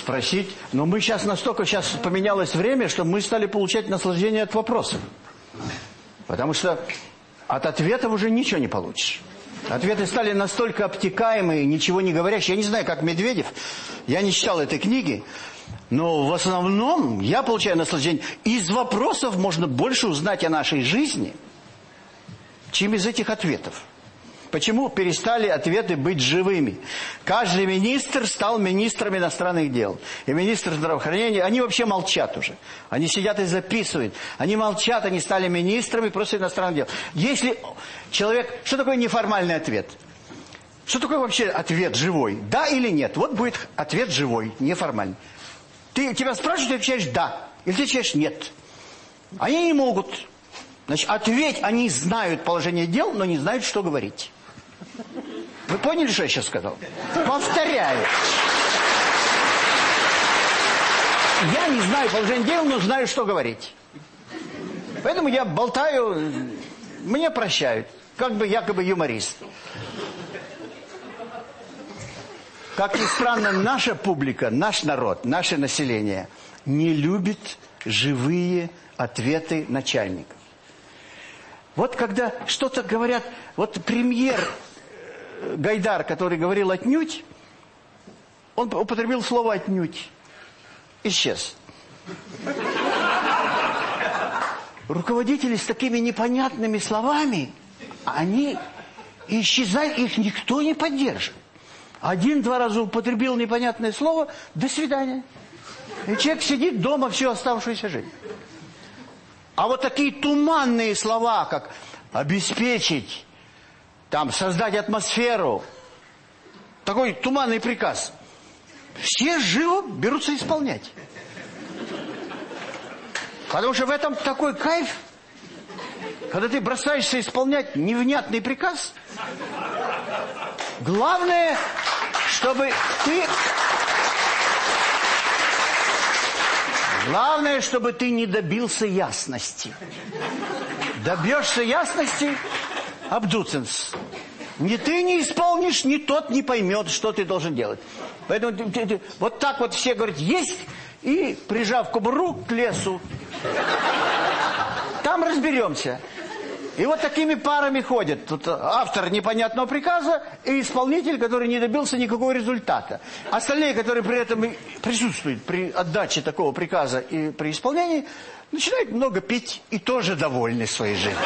Спросить. Но мы сейчас настолько, сейчас поменялось время, что мы стали получать наслаждение от вопросов. Потому что от ответов уже ничего не получишь. Ответы стали настолько обтекаемые, ничего не говорящие. Я не знаю, как Медведев, я не читал этой книги, но в основном я получаю наслаждение. Из вопросов можно больше узнать о нашей жизни, чем из этих ответов. Почему перестали ответы быть живыми. Каждый министр стал министром иностранных дел. И министр здравоохранения, они вообще молчат уже. Они сидят и записывают. Они молчат, они стали министрами просто иностранных дел. Если человек... Что такое неформальный ответ? Что такое вообще ответ живой? Да или нет? Вот будет ответ живой, неформальный. Ты, тебя спрашивают, ты отвечаешь «да». Или ты отвечаешь «нет». Они не могут. Значит, ответь, они знают положение дел, но не знают, что говорить. Вы поняли, что я сейчас сказал? Повторяю. Я не знаю положение дел, но знаю, что говорить. Поэтому я болтаю, мне прощают. Как бы якобы юморист. Как ни странно, наша публика, наш народ, наше население не любит живые ответы начальников. Вот когда что-то говорят, вот премьер Гайдар, который говорил «отнюдь», он употребил слово «отнюдь». Исчез. Руководители с такими непонятными словами, они исчезают, их никто не поддержит. Один-два раза употребил непонятное слово, до свидания. И человек сидит дома всю оставшуюся жизнь. А вот такие туманные слова, как обеспечить, там, создать атмосферу, такой туманный приказ, все живо берутся исполнять. Потому что в этом такой кайф, когда ты бросаешься исполнять невнятный приказ, главное, чтобы ты Главное, чтобы ты не добился ясности. Добьешься ясности – абдуценс. Ни ты не исполнишь, ни тот не поймет, что ты должен делать. Поэтому ты, ты, ты, вот так вот все говорят «есть» и, прижав кобуру к лесу, там разберемся. И вот такими парами ходят. Тут автор непонятного приказа и исполнитель, который не добился никакого результата. Остальные, которые при этом присутствуют при отдаче такого приказа и при исполнении, начинают много пить и тоже довольны своей жизнью.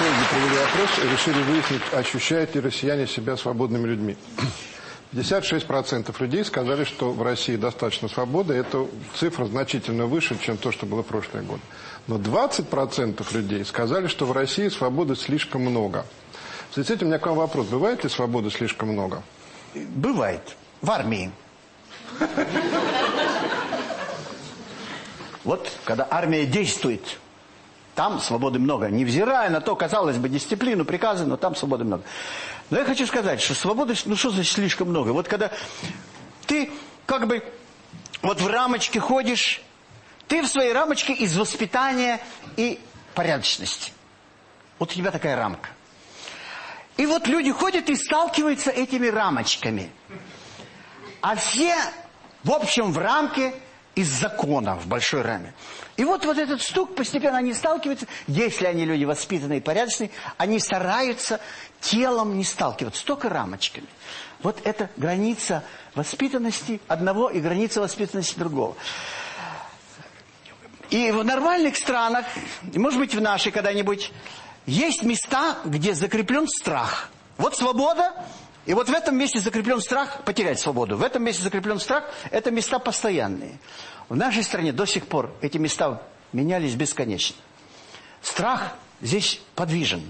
Социологи провели опрос и решили выяснить, ощущают ли россияне себя свободными людьми. 56% людей сказали, что в России достаточно свободы. Эта цифра значительно выше, чем то, что было в прошлый год. Но 20% людей сказали, что в России свободы слишком много. В связи с этим у меня к вам вопрос. Бывает ли свободы слишком много? Бывает. В армии. Вот, когда армия действует, там свободы много. Невзирая на то, казалось бы, дисциплину, приказы, но там свободы много. Но я хочу сказать, что свободы, ну что значит слишком много? Вот когда ты как бы вот в рамочке ходишь, ты в своей рамочке из воспитания и порядочности. Вот у тебя такая рамка. И вот люди ходят и сталкиваются этими рамочками. А все, в общем, в рамке из закона в большой раме. И вот, вот этот стук, постепенно они сталкиваются. Если они люди воспитанные и порядочные, они стараются телом не сталкиваться, только рамочками. Вот это граница воспитанности одного и граница воспитанности другого. И в нормальных странах, может быть в нашей когда-нибудь, есть места, где закреплен страх. Вот свобода, и вот в этом месте закреплен страх потерять свободу. В этом месте закреплен страх, это места постоянные. В нашей стране до сих пор эти места менялись бесконечно. Страх здесь подвижен.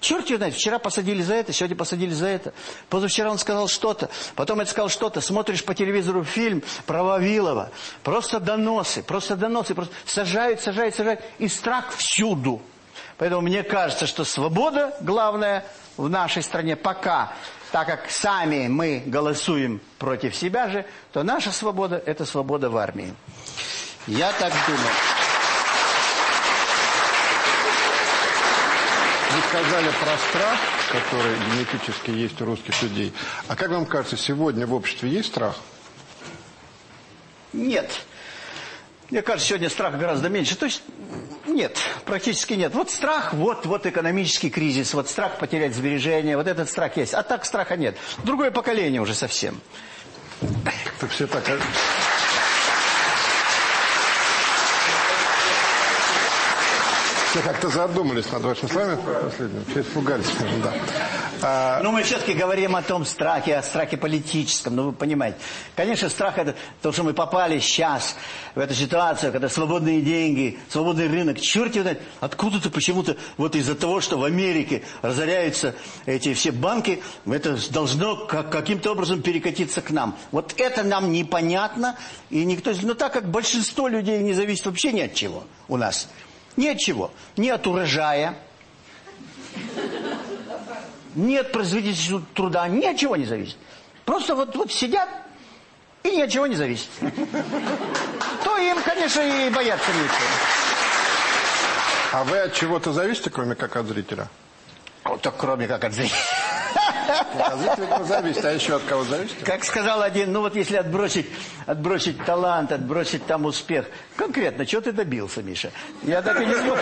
Черт его знает, вчера посадили за это, сегодня посадили за это. Позавчера он сказал что-то, потом это сказал что-то. Смотришь по телевизору фильм про Вавилова. Просто доносы, просто доносы. Просто сажают, сажают, сажают. И страх всюду. Поэтому мне кажется, что свобода главная в нашей стране пока так как сами мы голосуем против себя же, то наша свобода – это свобода в армии. Я так думаю. Вы сказали про страх, который генетически есть у русских людей. А как вам кажется, сегодня в обществе есть страх? Нет. Мне кажется, сегодня страха гораздо меньше. То есть, нет, практически нет. Вот страх, вот, вот экономический кризис, вот страх потерять сбережения, вот этот страх есть. А так страха нет. Другое поколение уже совсем. Так все так... Все как-то задумались над вашими словами последним. Все испугались, да. А... Ну, мы все-таки говорим о том страхе, о страхе политическом, ну, вы понимаете. Конечно, страх это то, что мы попали сейчас в эту ситуацию, когда свободные деньги, свободный рынок, черт его знает, откуда-то почему-то, вот из-за того, что в Америке разоряются эти все банки, это должно как, каким-то образом перекатиться к нам. Вот это нам непонятно, и никто... Но так как большинство людей не зависит вообще ни от чего у нас, ни от чего, ни от урожая, нет производительного труда, ни от чего не зависит. Просто вот, вот сидят и ни от чего не зависит. То им, конечно, и бояться нечего. А вы от чего-то зависите, кроме как от зрителя? Вот так кроме как от зрителя. От зрителя зависит, а еще от кого зависит? Как сказал один, ну вот если отбросить, отбросить талант, отбросить там успех. Конкретно, чего ты добился, Миша? Я так и не знаю.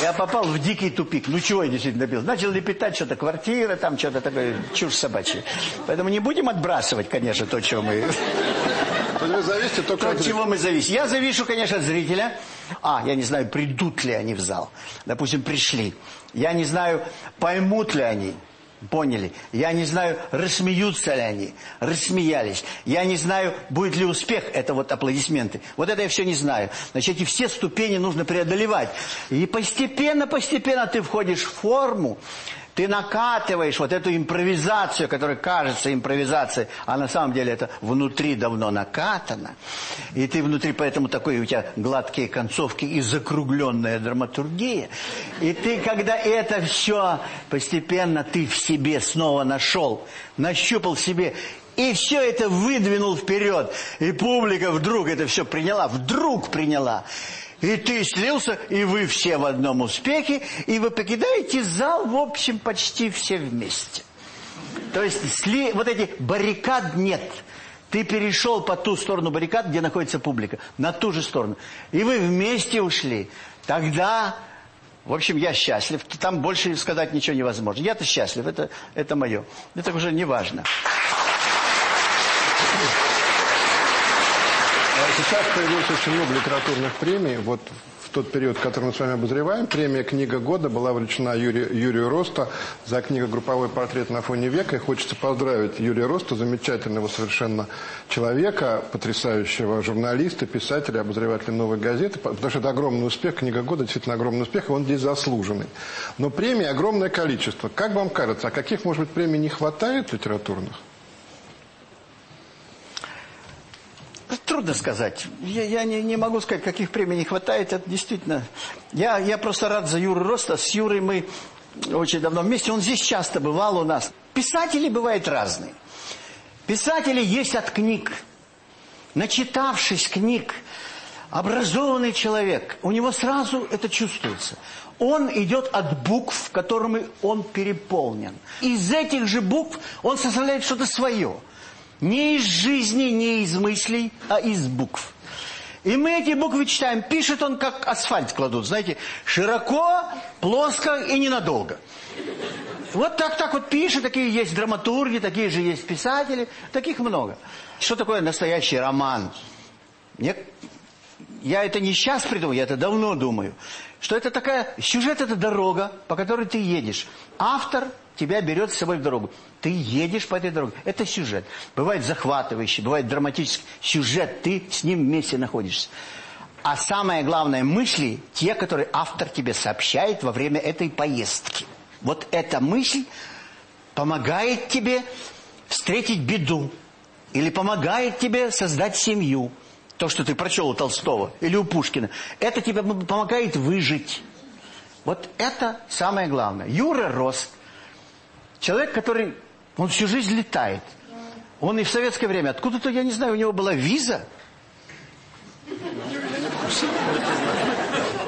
Я попал в дикий тупик. Ну чего я действительно добился? Начал лепетать что-то, квартира, там что-то такое, чушь собачья. Поэтому не будем отбрасывать, конечно, то, чего мы... То, чего мы зависим. Я завишу, конечно, от зрителя. А, я не знаю, придут ли они в зал. Допустим, пришли. Я не знаю, поймут ли они. Поняли. Я не знаю, рассмеются ли они. Рассмеялись. Я не знаю, будет ли успех. Это вот аплодисменты. Вот это я все не знаю. Значит, эти все ступени нужно преодолевать. И постепенно, постепенно ты входишь в форму. Ты накатываешь вот эту импровизацию, которая кажется импровизацией, а на самом деле это внутри давно накатано. И ты внутри, поэтому такой у тебя гладкие концовки и закругленная драматургия. И ты, когда это все постепенно ты в себе снова нашел, нащупал в себе и все это выдвинул вперед. И публика вдруг это все приняла, вдруг приняла. И ты слился, и вы все в одном успехе, и вы покидаете зал, в общем, почти все вместе. То есть сли, вот эти баррикад нет. Ты перешел по ту сторону баррикад, где находится публика, на ту же сторону. И вы вместе ушли. Тогда, в общем, я счастлив. Там больше сказать ничего невозможно. Я-то счастлив, это, это мое. Это уже не важно. Сейчас появилось очень много литературных премий. Вот в тот период, который мы с вами обозреваем, премия «Книга года» была вручена Юрию, Юрию Роста за книгу «Групповой портрет на фоне века». И хочется поздравить Юрия Роста, замечательного совершенно человека, потрясающего журналиста, писателя, обозревателя «Новой газеты», потому что это огромный успех, «Книга года» действительно огромный успех, и он здесь заслуженный. Но премий огромное количество. Как вам кажется, а каких, может быть, премий не хватает литературных? Трудно сказать. Я, я не, не могу сказать, каких премий не хватает. Это действительно... Я, я просто рад за Юру Роста. С Юрой мы очень давно вместе. Он здесь часто бывал у нас. Писатели бывают разные. Писатели есть от книг. Начитавшись книг, образованный человек, у него сразу это чувствуется. Он идет от букв, которыми он переполнен. Из этих же букв он составляет что-то свое. Не из жизни, не из мыслей, а из букв. И мы эти буквы читаем. Пишет он, как асфальт кладут, знаете, широко, плоско и ненадолго. Вот так, так вот пишет, такие есть драматурги, такие же есть писатели, таких много. Что такое настоящий роман? Мне, я это не сейчас придумал, я это давно думаю. Что это такая, сюжет это дорога, по которой ты едешь. Автор тебя берет с собой в дорогу. Ты едешь по этой дороге. Это сюжет. Бывает захватывающий, бывает драматический. Сюжет, ты с ним вместе находишься. А самое главное, мысли, те, которые автор тебе сообщает во время этой поездки. Вот эта мысль помогает тебе встретить беду. Или помогает тебе создать семью. То, что ты прочел у Толстого или у Пушкина. Это тебе помогает выжить. Вот это самое главное. Юра Рост Человек, который, он всю жизнь летает. Он и в советское время, откуда-то, я не знаю, у него была виза.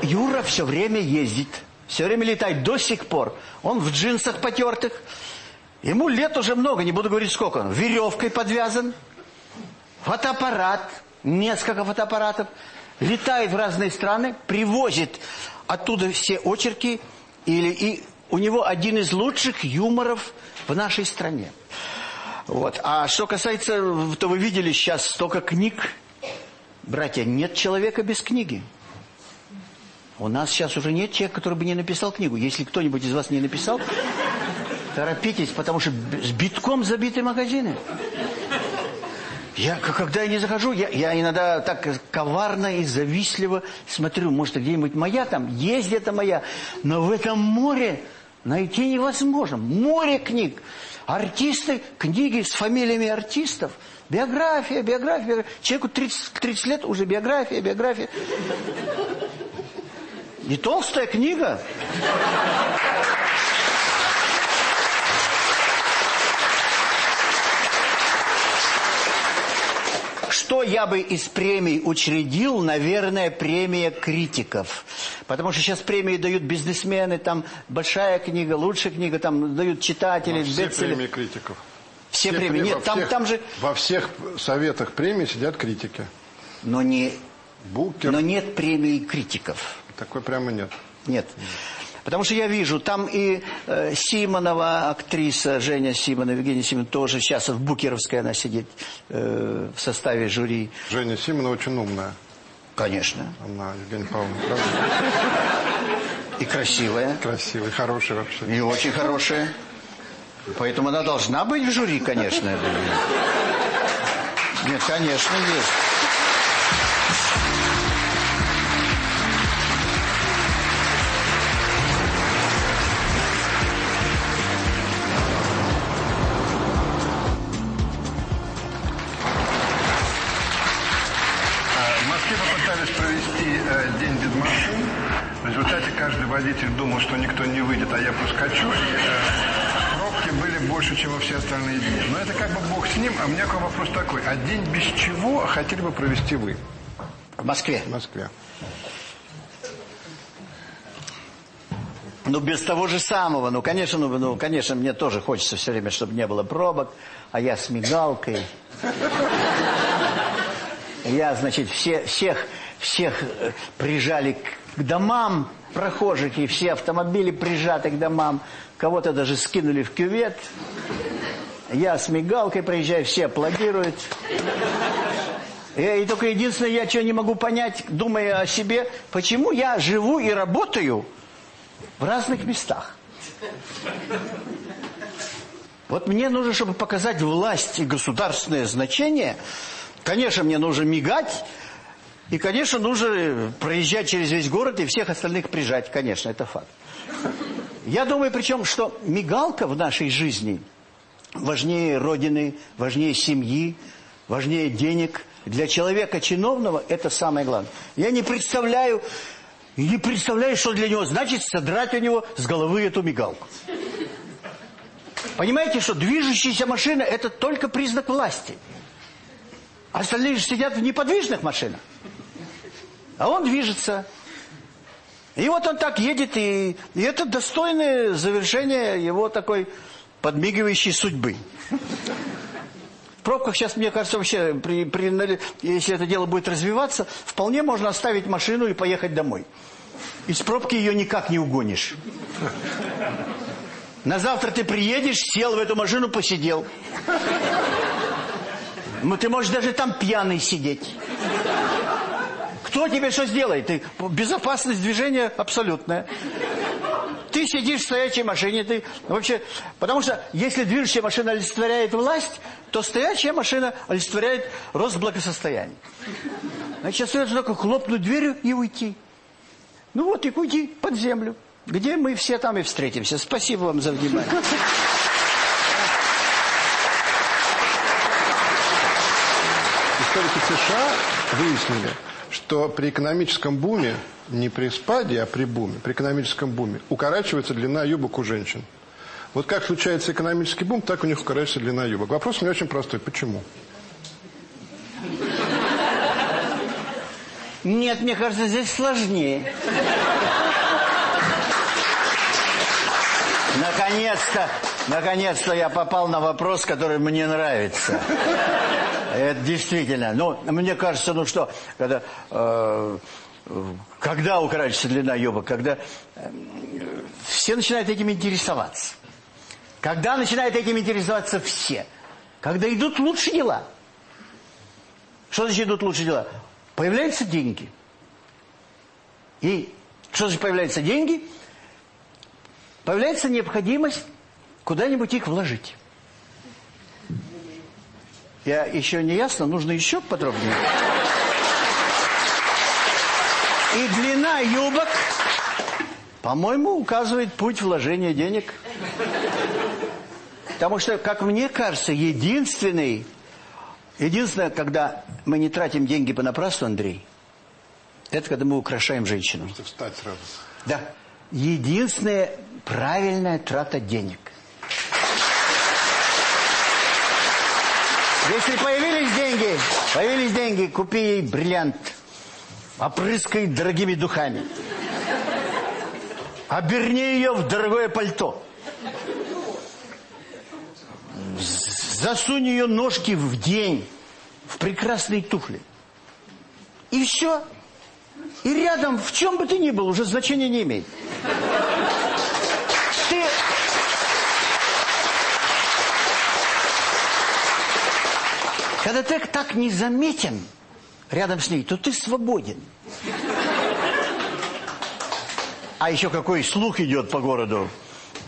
Юра все время ездит, все время летает до сих пор. Он в джинсах потертых. Ему лет уже много, не буду говорить сколько он. Веревкой подвязан. Фотоаппарат, несколько фотоаппаратов. Летает в разные страны, привозит оттуда все очерки или и у него один из лучших юморов в нашей стране. Вот. А что касается, то вы видели сейчас столько книг, Братья, нет человека без книги. У нас сейчас уже нет человека, который бы не написал книгу. Если кто-нибудь из вас не написал, торопитесь, потому что с битком забиты магазины. Я, когда я не захожу, я, я иногда так коварно и завистливо смотрю, может, где-нибудь моя там, есть где-то моя, но в этом море найти невозможно. Море книг. Артисты, книги с фамилиями артистов. Биография, биография. Человеку 30, 30 лет уже биография, биография. И толстая книга. Что я бы из премий учредил? Наверное, премия критиков. Потому что сейчас премии дают бизнесмены, там большая книга, лучшая книга, там дают читатели, Во все бестселлеры. премии критиков. Все премии. Нет, во там, всех- там же... Во всех советах премий сидят критики. Но не... Букер. Но нет премии критиков. Такой прямо нет. Нет. Потому что я вижу, там и э, Симонова, актриса Женя Симонова, Евгения Симонова, тоже сейчас в Букеровской она сидит э, в составе жюри. Женя Симонова очень умная. Конечно. Она, Евгения Павловна, правда? И красивая. Красивая, и хорошая вообще. И очень хорошая. Поэтому она должна быть в жюри, конечно. Нет, конечно, есть. Результате каждый водитель думал, что никто не выйдет, а я проскочу. И, э, пробки были больше, чем во все остальные дни. Но это как бы бог с ним. А у меня к вам вопрос такой. А день без чего хотели бы провести вы? В Москве? В Москве. Ну, без того же самого. Ну, конечно, ну, ну, конечно, мне тоже хочется все время, чтобы не было пробок. А я с мигалкой. Я, значит, все, всех, всех э, прижали к, домам прохожих, и все автомобили прижаты к домам. Кого-то даже скинули в кювет. Я с мигалкой проезжаю, все аплодируют. И, и только единственное, я что не могу понять, думая о себе, почему я живу и работаю в разных местах. Вот мне нужно, чтобы показать власть и государственное значение, конечно, мне нужно мигать, и, конечно, нужно проезжать через весь город и всех остальных прижать, конечно, это факт. Я думаю, причем, что мигалка в нашей жизни важнее родины, важнее семьи, важнее денег. Для человека чиновного это самое главное. Я не представляю, не представляю, что для него значит содрать у него с головы эту мигалку. Понимаете, что движущаяся машина это только признак власти. Остальные же сидят в неподвижных машинах. А он движется. И вот он так едет, и, и это достойное завершение его такой подмигивающей судьбы. В пробках сейчас, мне кажется, вообще, при, при, если это дело будет развиваться, вполне можно оставить машину и поехать домой. Из пробки ее никак не угонишь. На завтра ты приедешь, сел в эту машину, посидел. Ну, ты можешь даже там пьяный сидеть. Кто тебе что сделает? Ты, безопасность движения абсолютная. Ты сидишь в стоячей машине, ты вообще... Потому что если движущая машина олицетворяет власть, то стоячая машина олицетворяет рост благосостояния. Значит, остается только хлопнуть дверью и уйти. Ну вот, и уйти под землю, где мы все там и встретимся. Спасибо вам за внимание. Историки США выяснили, что при экономическом буме, не при спаде, а при буме, при экономическом буме, укорачивается длина юбок у женщин. Вот как случается экономический бум, так у них укорачивается длина юбок. Вопрос у меня очень простой. Почему? Нет, мне кажется, здесь сложнее. Наконец-то, наконец-то я попал на вопрос, который мне нравится. Это действительно. Ну, мне кажется, ну что, когда, э, когда укорачивается длина юбок, когда э, все начинают этим интересоваться. Когда начинают этим интересоваться все? Когда идут лучшие дела. Что значит идут лучшие дела? появляются деньги. И что же появляются деньги? Появляется необходимость куда-нибудь их вложить. Я еще не ясно, нужно еще подробнее. И длина юбок, по-моему, указывает путь вложения денег. Потому что, как мне кажется, единственный, единственное, когда мы не тратим деньги понапрасну, Андрей, это когда мы украшаем женщину. Можете встать сразу. Да. Единственная правильная трата денег. Если появились деньги, появились деньги, купи ей бриллиант, опрыскай дорогими духами, оберни ее в дорогое пальто, засунь ее ножки в день в прекрасные туфли. И все. И рядом, в чем бы ты ни был, уже значения не имеет. Ты... Когда ты так незаметен рядом с ней, то ты свободен. А еще какой слух идет по городу.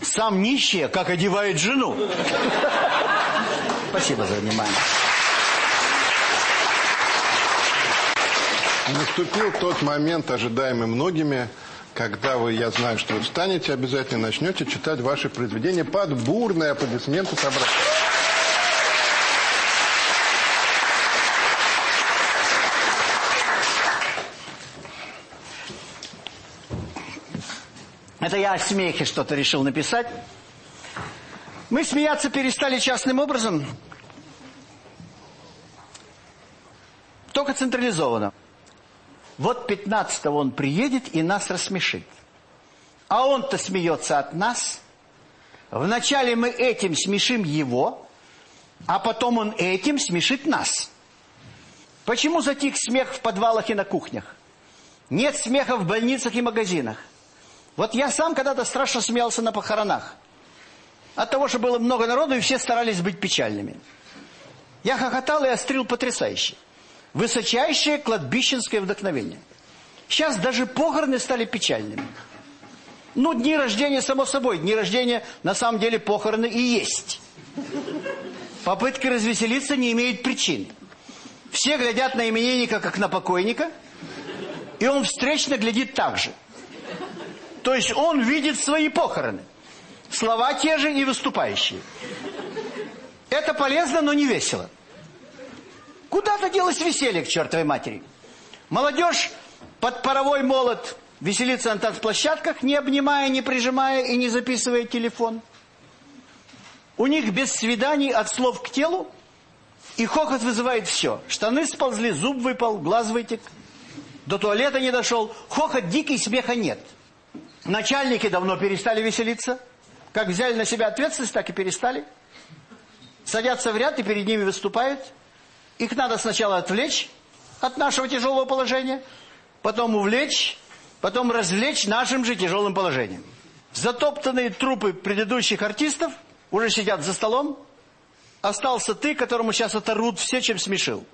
Сам нищий, как одевает жену. Спасибо за внимание. Наступил тот момент, ожидаемый многими, когда вы, я знаю, что вы встанете обязательно начнете читать ваши произведения под бурные аплодисменты собрания. Это я о смехе что-то решил написать. Мы смеяться перестали частным образом, только централизованно. Вот 15 он приедет и нас рассмешит. А он-то смеется от нас. Вначале мы этим смешим его, а потом он этим смешит нас. Почему затих смех в подвалах и на кухнях? Нет смеха в больницах и магазинах. Вот я сам когда-то страшно смеялся на похоронах. От того, что было много народу, и все старались быть печальными. Я хохотал и острил потрясающе. Высочайшее кладбищенское вдохновение. Сейчас даже похороны стали печальными. Ну, дни рождения, само собой. Дни рождения, на самом деле, похороны и есть. Попытки развеселиться не имеют причин. Все глядят на именинника, как на покойника, и он встречно глядит так же. То есть он видит свои похороны. Слова те же и выступающие. Это полезно, но не весело. Куда-то делось веселье к чертовой матери. Молодежь под паровой молот веселится на танцплощадках, не обнимая, не прижимая и не записывая телефон. У них без свиданий от слов к телу, и хохот вызывает все. Штаны сползли, зуб выпал, глаз вытек. До туалета не дошел. Хохот дикий, смеха нет. Начальники давно перестали веселиться. Как взяли на себя ответственность, так и перестали. Садятся в ряд и перед ними выступают. Их надо сначала отвлечь от нашего тяжелого положения, потом увлечь, потом развлечь нашим же тяжелым положением. Затоптанные трупы предыдущих артистов уже сидят за столом. Остался ты, которому сейчас оторвут все, чем смешил.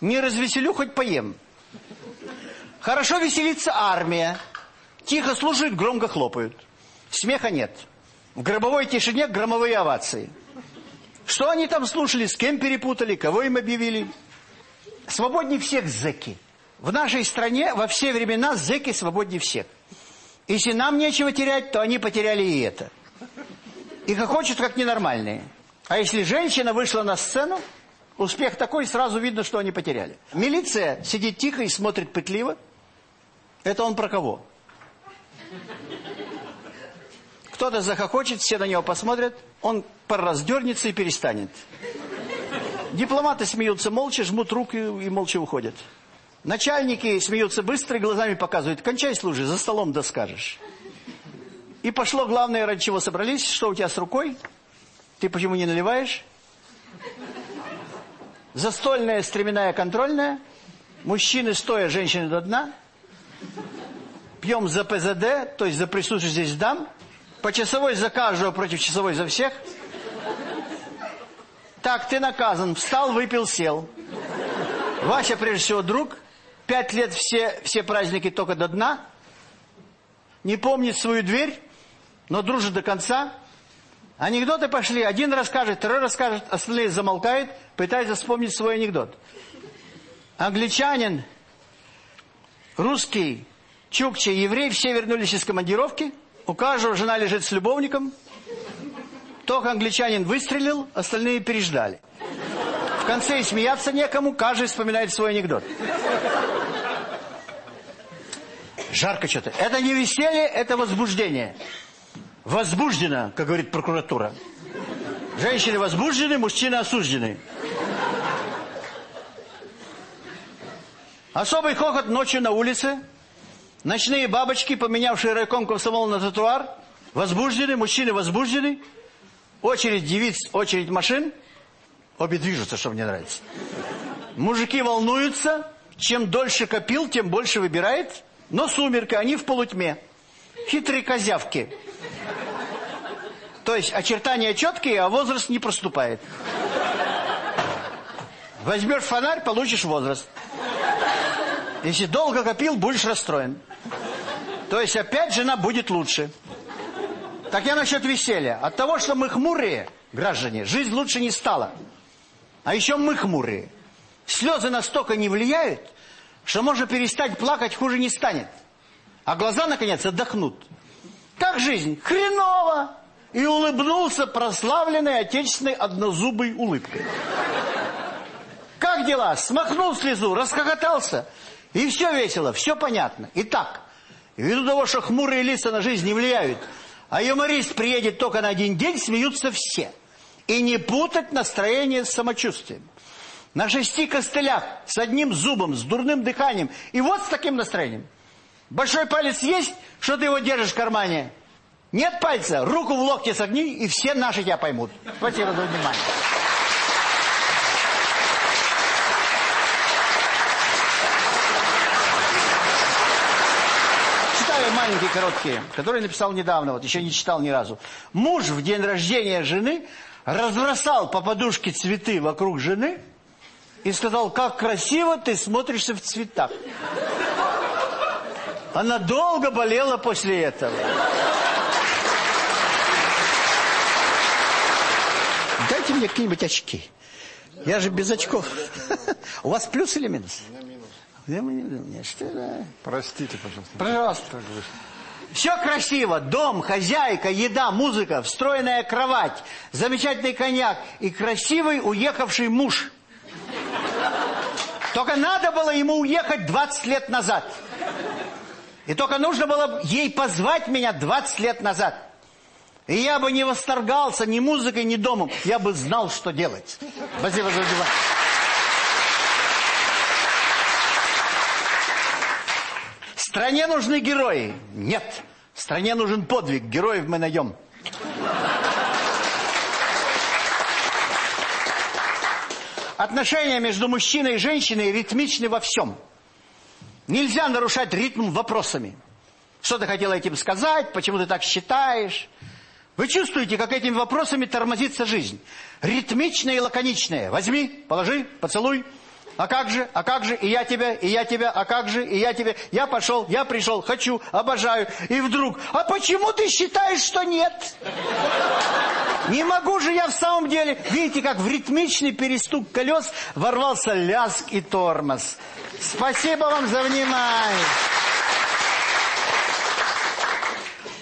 Не развеселю, хоть поем. Хорошо веселится армия. Тихо служит, громко хлопают. Смеха нет. В гробовой тишине громовые овации. Что они там слушали, с кем перепутали, кого им объявили? Свободнее всех зэки. В нашей стране во все времена зэки свободнее всех. Если нам нечего терять, то они потеряли и это. И хохочут как ненормальные. А если женщина вышла на сцену, успех такой, сразу видно, что они потеряли. Милиция сидит тихо и смотрит пытливо. Это он про кого? Кто-то захохочет, все на него посмотрят, он пораздернется и перестанет. Дипломаты смеются молча, жмут руки и молча уходят. Начальники смеются быстро и глазами показывают. Кончай служи, за столом да скажешь. И пошло главное, ради чего собрались. Что у тебя с рукой? Ты почему не наливаешь? Застольная, стременная, контрольная. Мужчины стоя, женщины до дна. Пьем за ПЗД, то есть за присутствие здесь дам. По часовой за каждого, против часовой за всех. Так, ты наказан. Встал, выпил, сел. Вася, прежде всего, друг. пять лет все, все праздники только до дна, не помнит свою дверь, но дружит до конца. Анекдоты пошли, один расскажет, второй расскажет, остальные замолкают, пытаются вспомнить свой анекдот. Англичанин, русский, чукча, еврей, все вернулись из командировки, у каждого жена лежит с любовником, только англичанин выстрелил, остальные переждали. В конце и смеяться некому, каждый вспоминает свой анекдот. Жарко что-то. Это не веселье, это возбуждение. Возбуждено, как говорит прокуратура. Женщины возбуждены, мужчины осуждены. Особый хохот ночью на улице. Ночные бабочки, поменявшие райком комсомол на тротуар. Возбуждены, мужчины возбуждены. Очередь девиц, очередь машин. Обе движутся, что мне нравится. Мужики волнуются. Чем дольше копил, тем больше выбирает. Но сумерка, они в полутьме. Хитрые козявки. То есть очертания четкие, а возраст не проступает. Возьмешь фонарь, получишь возраст. Если долго копил, будешь расстроен. То есть опять жена будет лучше. Так я насчет веселья. От того, что мы хмурые, граждане, жизнь лучше не стала. А еще мы хмурые. Слезы настолько не влияют, что можно перестать плакать, хуже не станет. А глаза, наконец, отдохнут. Как жизнь? Хреново! И улыбнулся прославленной отечественной однозубой улыбкой. Как дела? Смахнул слезу, расхохотался. И все весело, все понятно. Итак, ввиду того, что хмурые лица на жизнь не влияют, а юморист приедет только на один день, смеются все. И не путать настроение с самочувствием. На шести костылях, с одним зубом, с дурным дыханием. И вот с таким настроением. Большой палец есть, что ты его держишь в кармане? Нет пальца, руку в локте согни, и все наши тебя поймут. Спасибо за внимание. Читаю маленькие, короткие, которые написал недавно, вот еще не читал ни разу. Муж в день рождения жены разбросал по подушке цветы вокруг жены и сказал, как красиво ты смотришься в цветах. Она долго болела после этого. Дайте мне какие-нибудь очки. Я же без очков. У вас плюс или минус? минус. Что Простите, пожалуйста. Пожалуйста. Все красиво. Дом, хозяйка, еда, музыка, встроенная кровать, замечательный коньяк и красивый уехавший муж. Только надо было ему уехать 20 лет назад. И только нужно было ей позвать меня 20 лет назад. И я бы не восторгался ни музыкой, ни домом. Я бы знал, что делать. Спасибо за внимание. Стране нужны герои. Нет. Стране нужен подвиг. Героев мы найдем. Отношения между мужчиной и женщиной ритмичны во всем. Нельзя нарушать ритм вопросами. Что ты хотела этим сказать? Почему ты так считаешь? Вы чувствуете, как этими вопросами тормозится жизнь. Ритмичная и лаконичная. Возьми, положи, поцелуй. А как же, а как же, и я тебя, и я тебя, а как же, и я тебя. Я пошел, я пришел, хочу, обожаю. И вдруг, а почему ты считаешь, что нет? Не могу же я в самом деле. Видите, как в ритмичный перестук колес ворвался ляск и тормоз. Спасибо вам за внимание.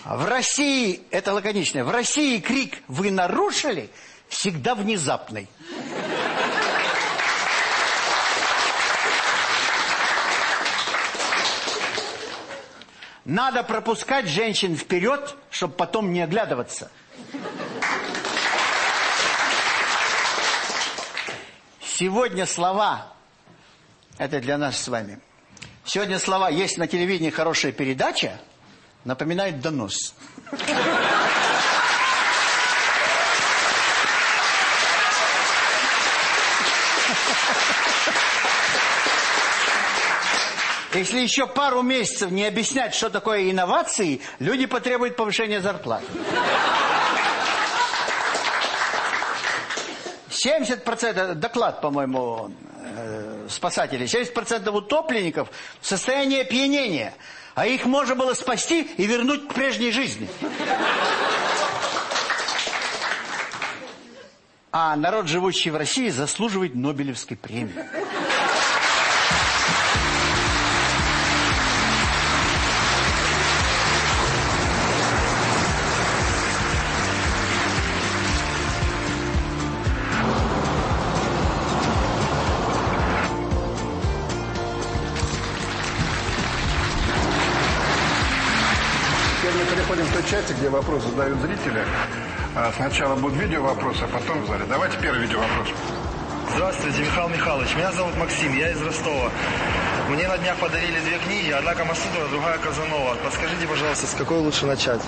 В России, это лаконично, в России крик «Вы нарушили?» всегда внезапный. Надо пропускать женщин вперед, чтобы потом не оглядываться. Сегодня слова, это для нас с вами, сегодня слова, есть на телевидении хорошая передача, напоминает донос. Если еще пару месяцев не объяснять, что такое инновации, люди потребуют повышения зарплат. 70% доклад, по-моему, э, спасателей, 70% утопленников в состоянии опьянения. А их можно было спасти и вернуть к прежней жизни. А народ, живущий в России, заслуживает Нобелевской премии. Где вопрос задают зрители. А, Сначала будут видео вопросы, а потом в зале. Давайте первый видео вопрос. Здравствуйте, Михаил Михайлович. Меня зовут Максим, я из Ростова. Мне на днях подарили две книги, одна Камасутра, другая Казанова. Подскажите, пожалуйста, с какой лучше начать?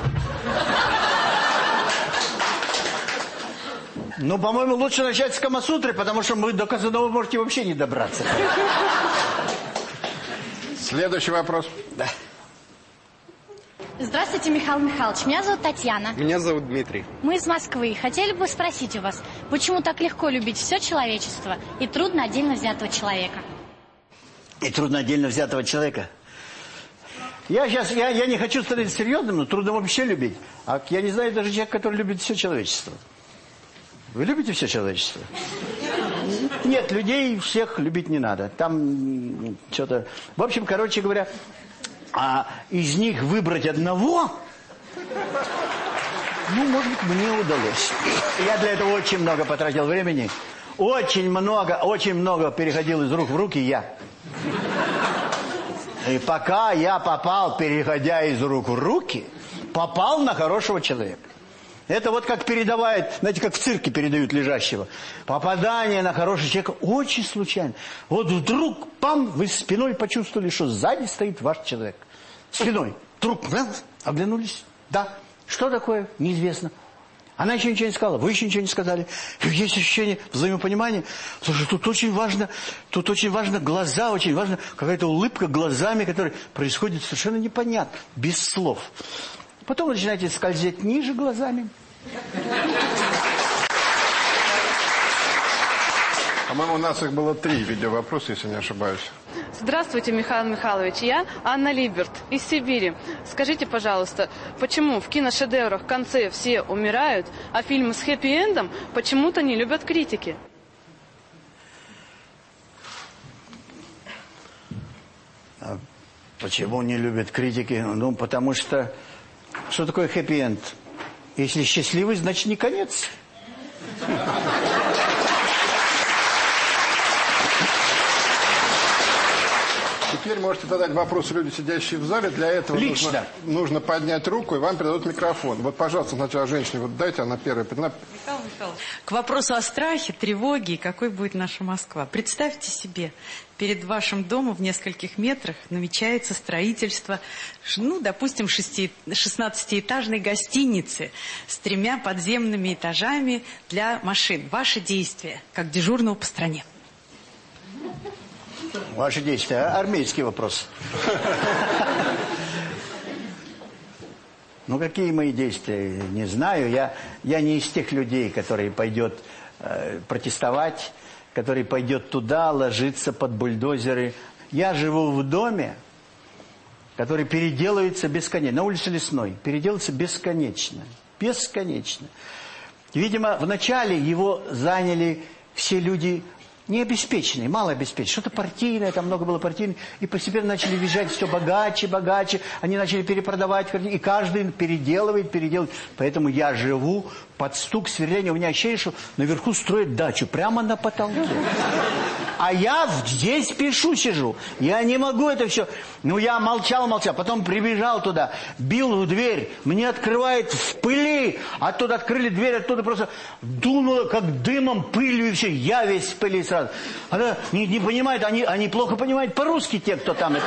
Ну, по-моему, лучше начать с Камасутры, потому что мы до Казанова можете вообще не добраться. Следующий вопрос. Да. Здравствуйте, Михаил Михайлович. Меня зовут Татьяна. Меня зовут Дмитрий. Мы из Москвы. Хотели бы спросить у вас, почему так легко любить все человечество и трудно отдельно взятого человека? И трудно отдельно взятого человека. Я сейчас, я, я не хочу становиться серьезным, но трудно вообще любить. А я не знаю даже человека, который любит все человечество. Вы любите все человечество? Нет, людей всех любить не надо. Там что-то... В общем, короче говоря, а из них выбрать одного, ну, может быть, мне удалось. Я для этого очень много потратил времени. Очень много, очень много переходил из рук в руки я. И пока я попал, переходя из рук в руки, попал на хорошего человека. Это вот как передавает, знаете, как в цирке передают лежащего. Попадание на хорошего человека очень случайно. Вот вдруг, пам, вы спиной почувствовали, что сзади стоит ваш человек. Спиной. Вдруг, оглянулись. Да. Что такое? Неизвестно. Она еще ничего не сказала, вы еще ничего не сказали. Есть ощущение взаимопонимания. Слушай, тут очень важно, тут очень важно глаза, очень важно какая-то улыбка глазами, которая происходит совершенно непонятно, без слов. Потом вы начинаете скользить ниже глазами. По-моему, у нас их было три видеовопроса, если не ошибаюсь. Здравствуйте, Михаил Михайлович. Я Анна Либерт из Сибири. Скажите, пожалуйста, почему в киношедеврах в конце все умирают, а фильмы с хэппи-эндом почему-то не любят критики? А почему не любят критики? Ну, потому что... Что такое хэппи-энд? Если счастливый, значит не конец. Теперь можете задать вопросы люди, сидящие в зале. Для этого Лично. Нужно, нужно поднять руку, и вам передадут микрофон. Вот, пожалуйста, сначала женщине вот дайте, она первая. Она- Михаил Михайлович, к вопросу о страхе, тревоге и какой будет наша Москва. Представьте себе, перед вашим домом в нескольких метрах намечается строительство, ну, допустим, шести- 16-этажной гостиницы с тремя подземными этажами для машин. Ваши действия, как дежурного по стране. Ваши действия. а? Армейский вопрос. Ну, какие мои действия? Не знаю. Я, я не из тех людей, которые пойдет э, протестовать, который пойдет туда, ложиться под бульдозеры. Я живу в доме, который переделывается бесконечно. На улице Лесной. Переделывается бесконечно. Бесконечно. Видимо, вначале его заняли все люди необеспеченные, малообеспеченные. Что-то партийное, там много было партийных. И постепенно начали въезжать все богаче, богаче. Они начали перепродавать. И каждый переделывает, переделывает. Поэтому я живу под стук сверления. У меня ощущение, что наверху строят дачу. Прямо на потолке. А я здесь пишу, сижу. Я не могу это все. Ну, я молчал, молчал. Потом прибежал туда, бил в дверь. Мне открывает в пыли. Оттуда открыли дверь, оттуда просто дунуло, как дымом, пылью и все. Я весь в пыли сразу. Она не, не понимает, они, они плохо понимают по-русски те, кто там это...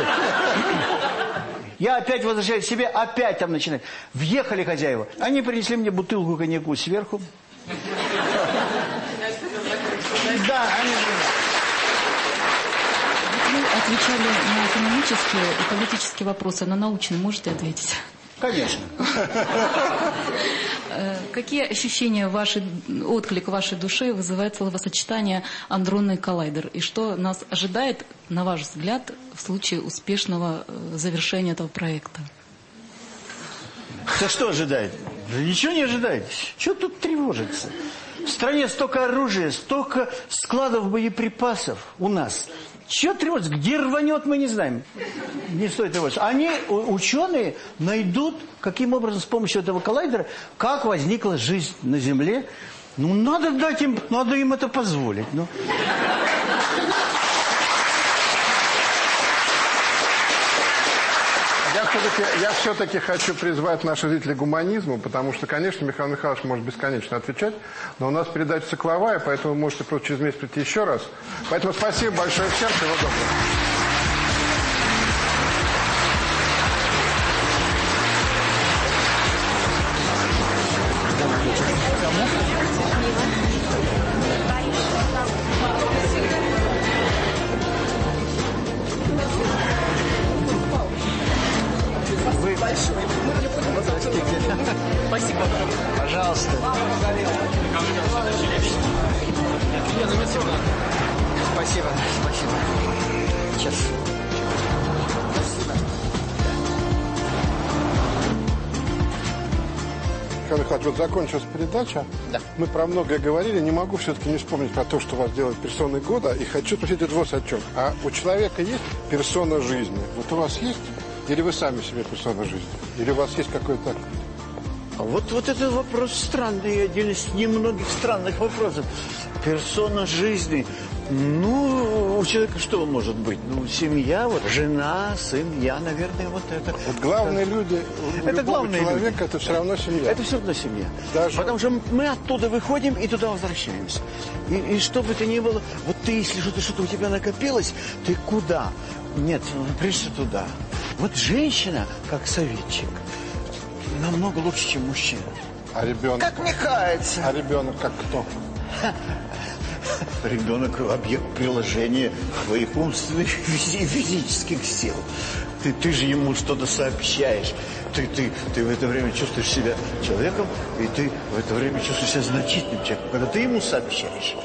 Я опять возвращаюсь к себе, опять там начинает. Въехали хозяева. Они принесли мне бутылку коньяку сверху. Да, они... Вы отвечали на экономические и политические вопросы, на научные можете ответить? Конечно. Э, Какие ощущения вашей, отклик вашей души вызывает словосочетание «андронный коллайдер»? И что нас ожидает, на ваш взгляд, в случае успешного э, завершения этого проекта? Да что ожидает? Да ничего не ожидает. Что тут тревожиться? В стране столько оружия, столько складов боеприпасов у нас. Чего тревожиться? Где рванет, мы не знаем. Не стоит тревожиться. Они, ученые, найдут, каким образом с помощью этого коллайдера, как возникла жизнь на Земле. Ну, надо дать им, надо им это позволить. Ну. Все-таки, я все-таки хочу призвать наших зрителей гуманизму, потому что, конечно, Михаил Михайлович может бесконечно отвечать, но у нас передача цикловая, поэтому можете просто через месяц прийти еще раз. Поэтому спасибо большое всем, всего доброго. Многое говорили. Не могу все-таки не вспомнить про то, что вас делает персоной года. И хочу спросить вот вот о чем. А у человека есть персона жизни? Вот у вас есть? Или вы сами себе персона жизни? Или у вас есть какой-то... А вот, вот этот вопрос странный, один из немногих странных вопросов. Персона жизни. Ну, у человека что может быть? Ну, семья, вот жена, сын, я, наверное, вот это. Вот главные люди у Это главные человека люди. это все равно семья. Это все равно семья. Даже- Потому что мы оттуда выходим и туда возвращаемся. И, и что бы это ни было, вот ты, если что-то что-то у тебя накопилось, ты куда? Нет, прежде туда. Вот женщина, как советчик, намного лучше, чем мужчина. А ребенок? Как мне кается. А ребенок как кто? Ребенок – объект приложения твоих умственных и физи- физических сил. Ты, ты же ему что-то сообщаешь. Ты, ты, ты в это время чувствуешь себя человеком, и ты в это время чувствуешь себя значительным человеком, когда ты ему сообщаешь.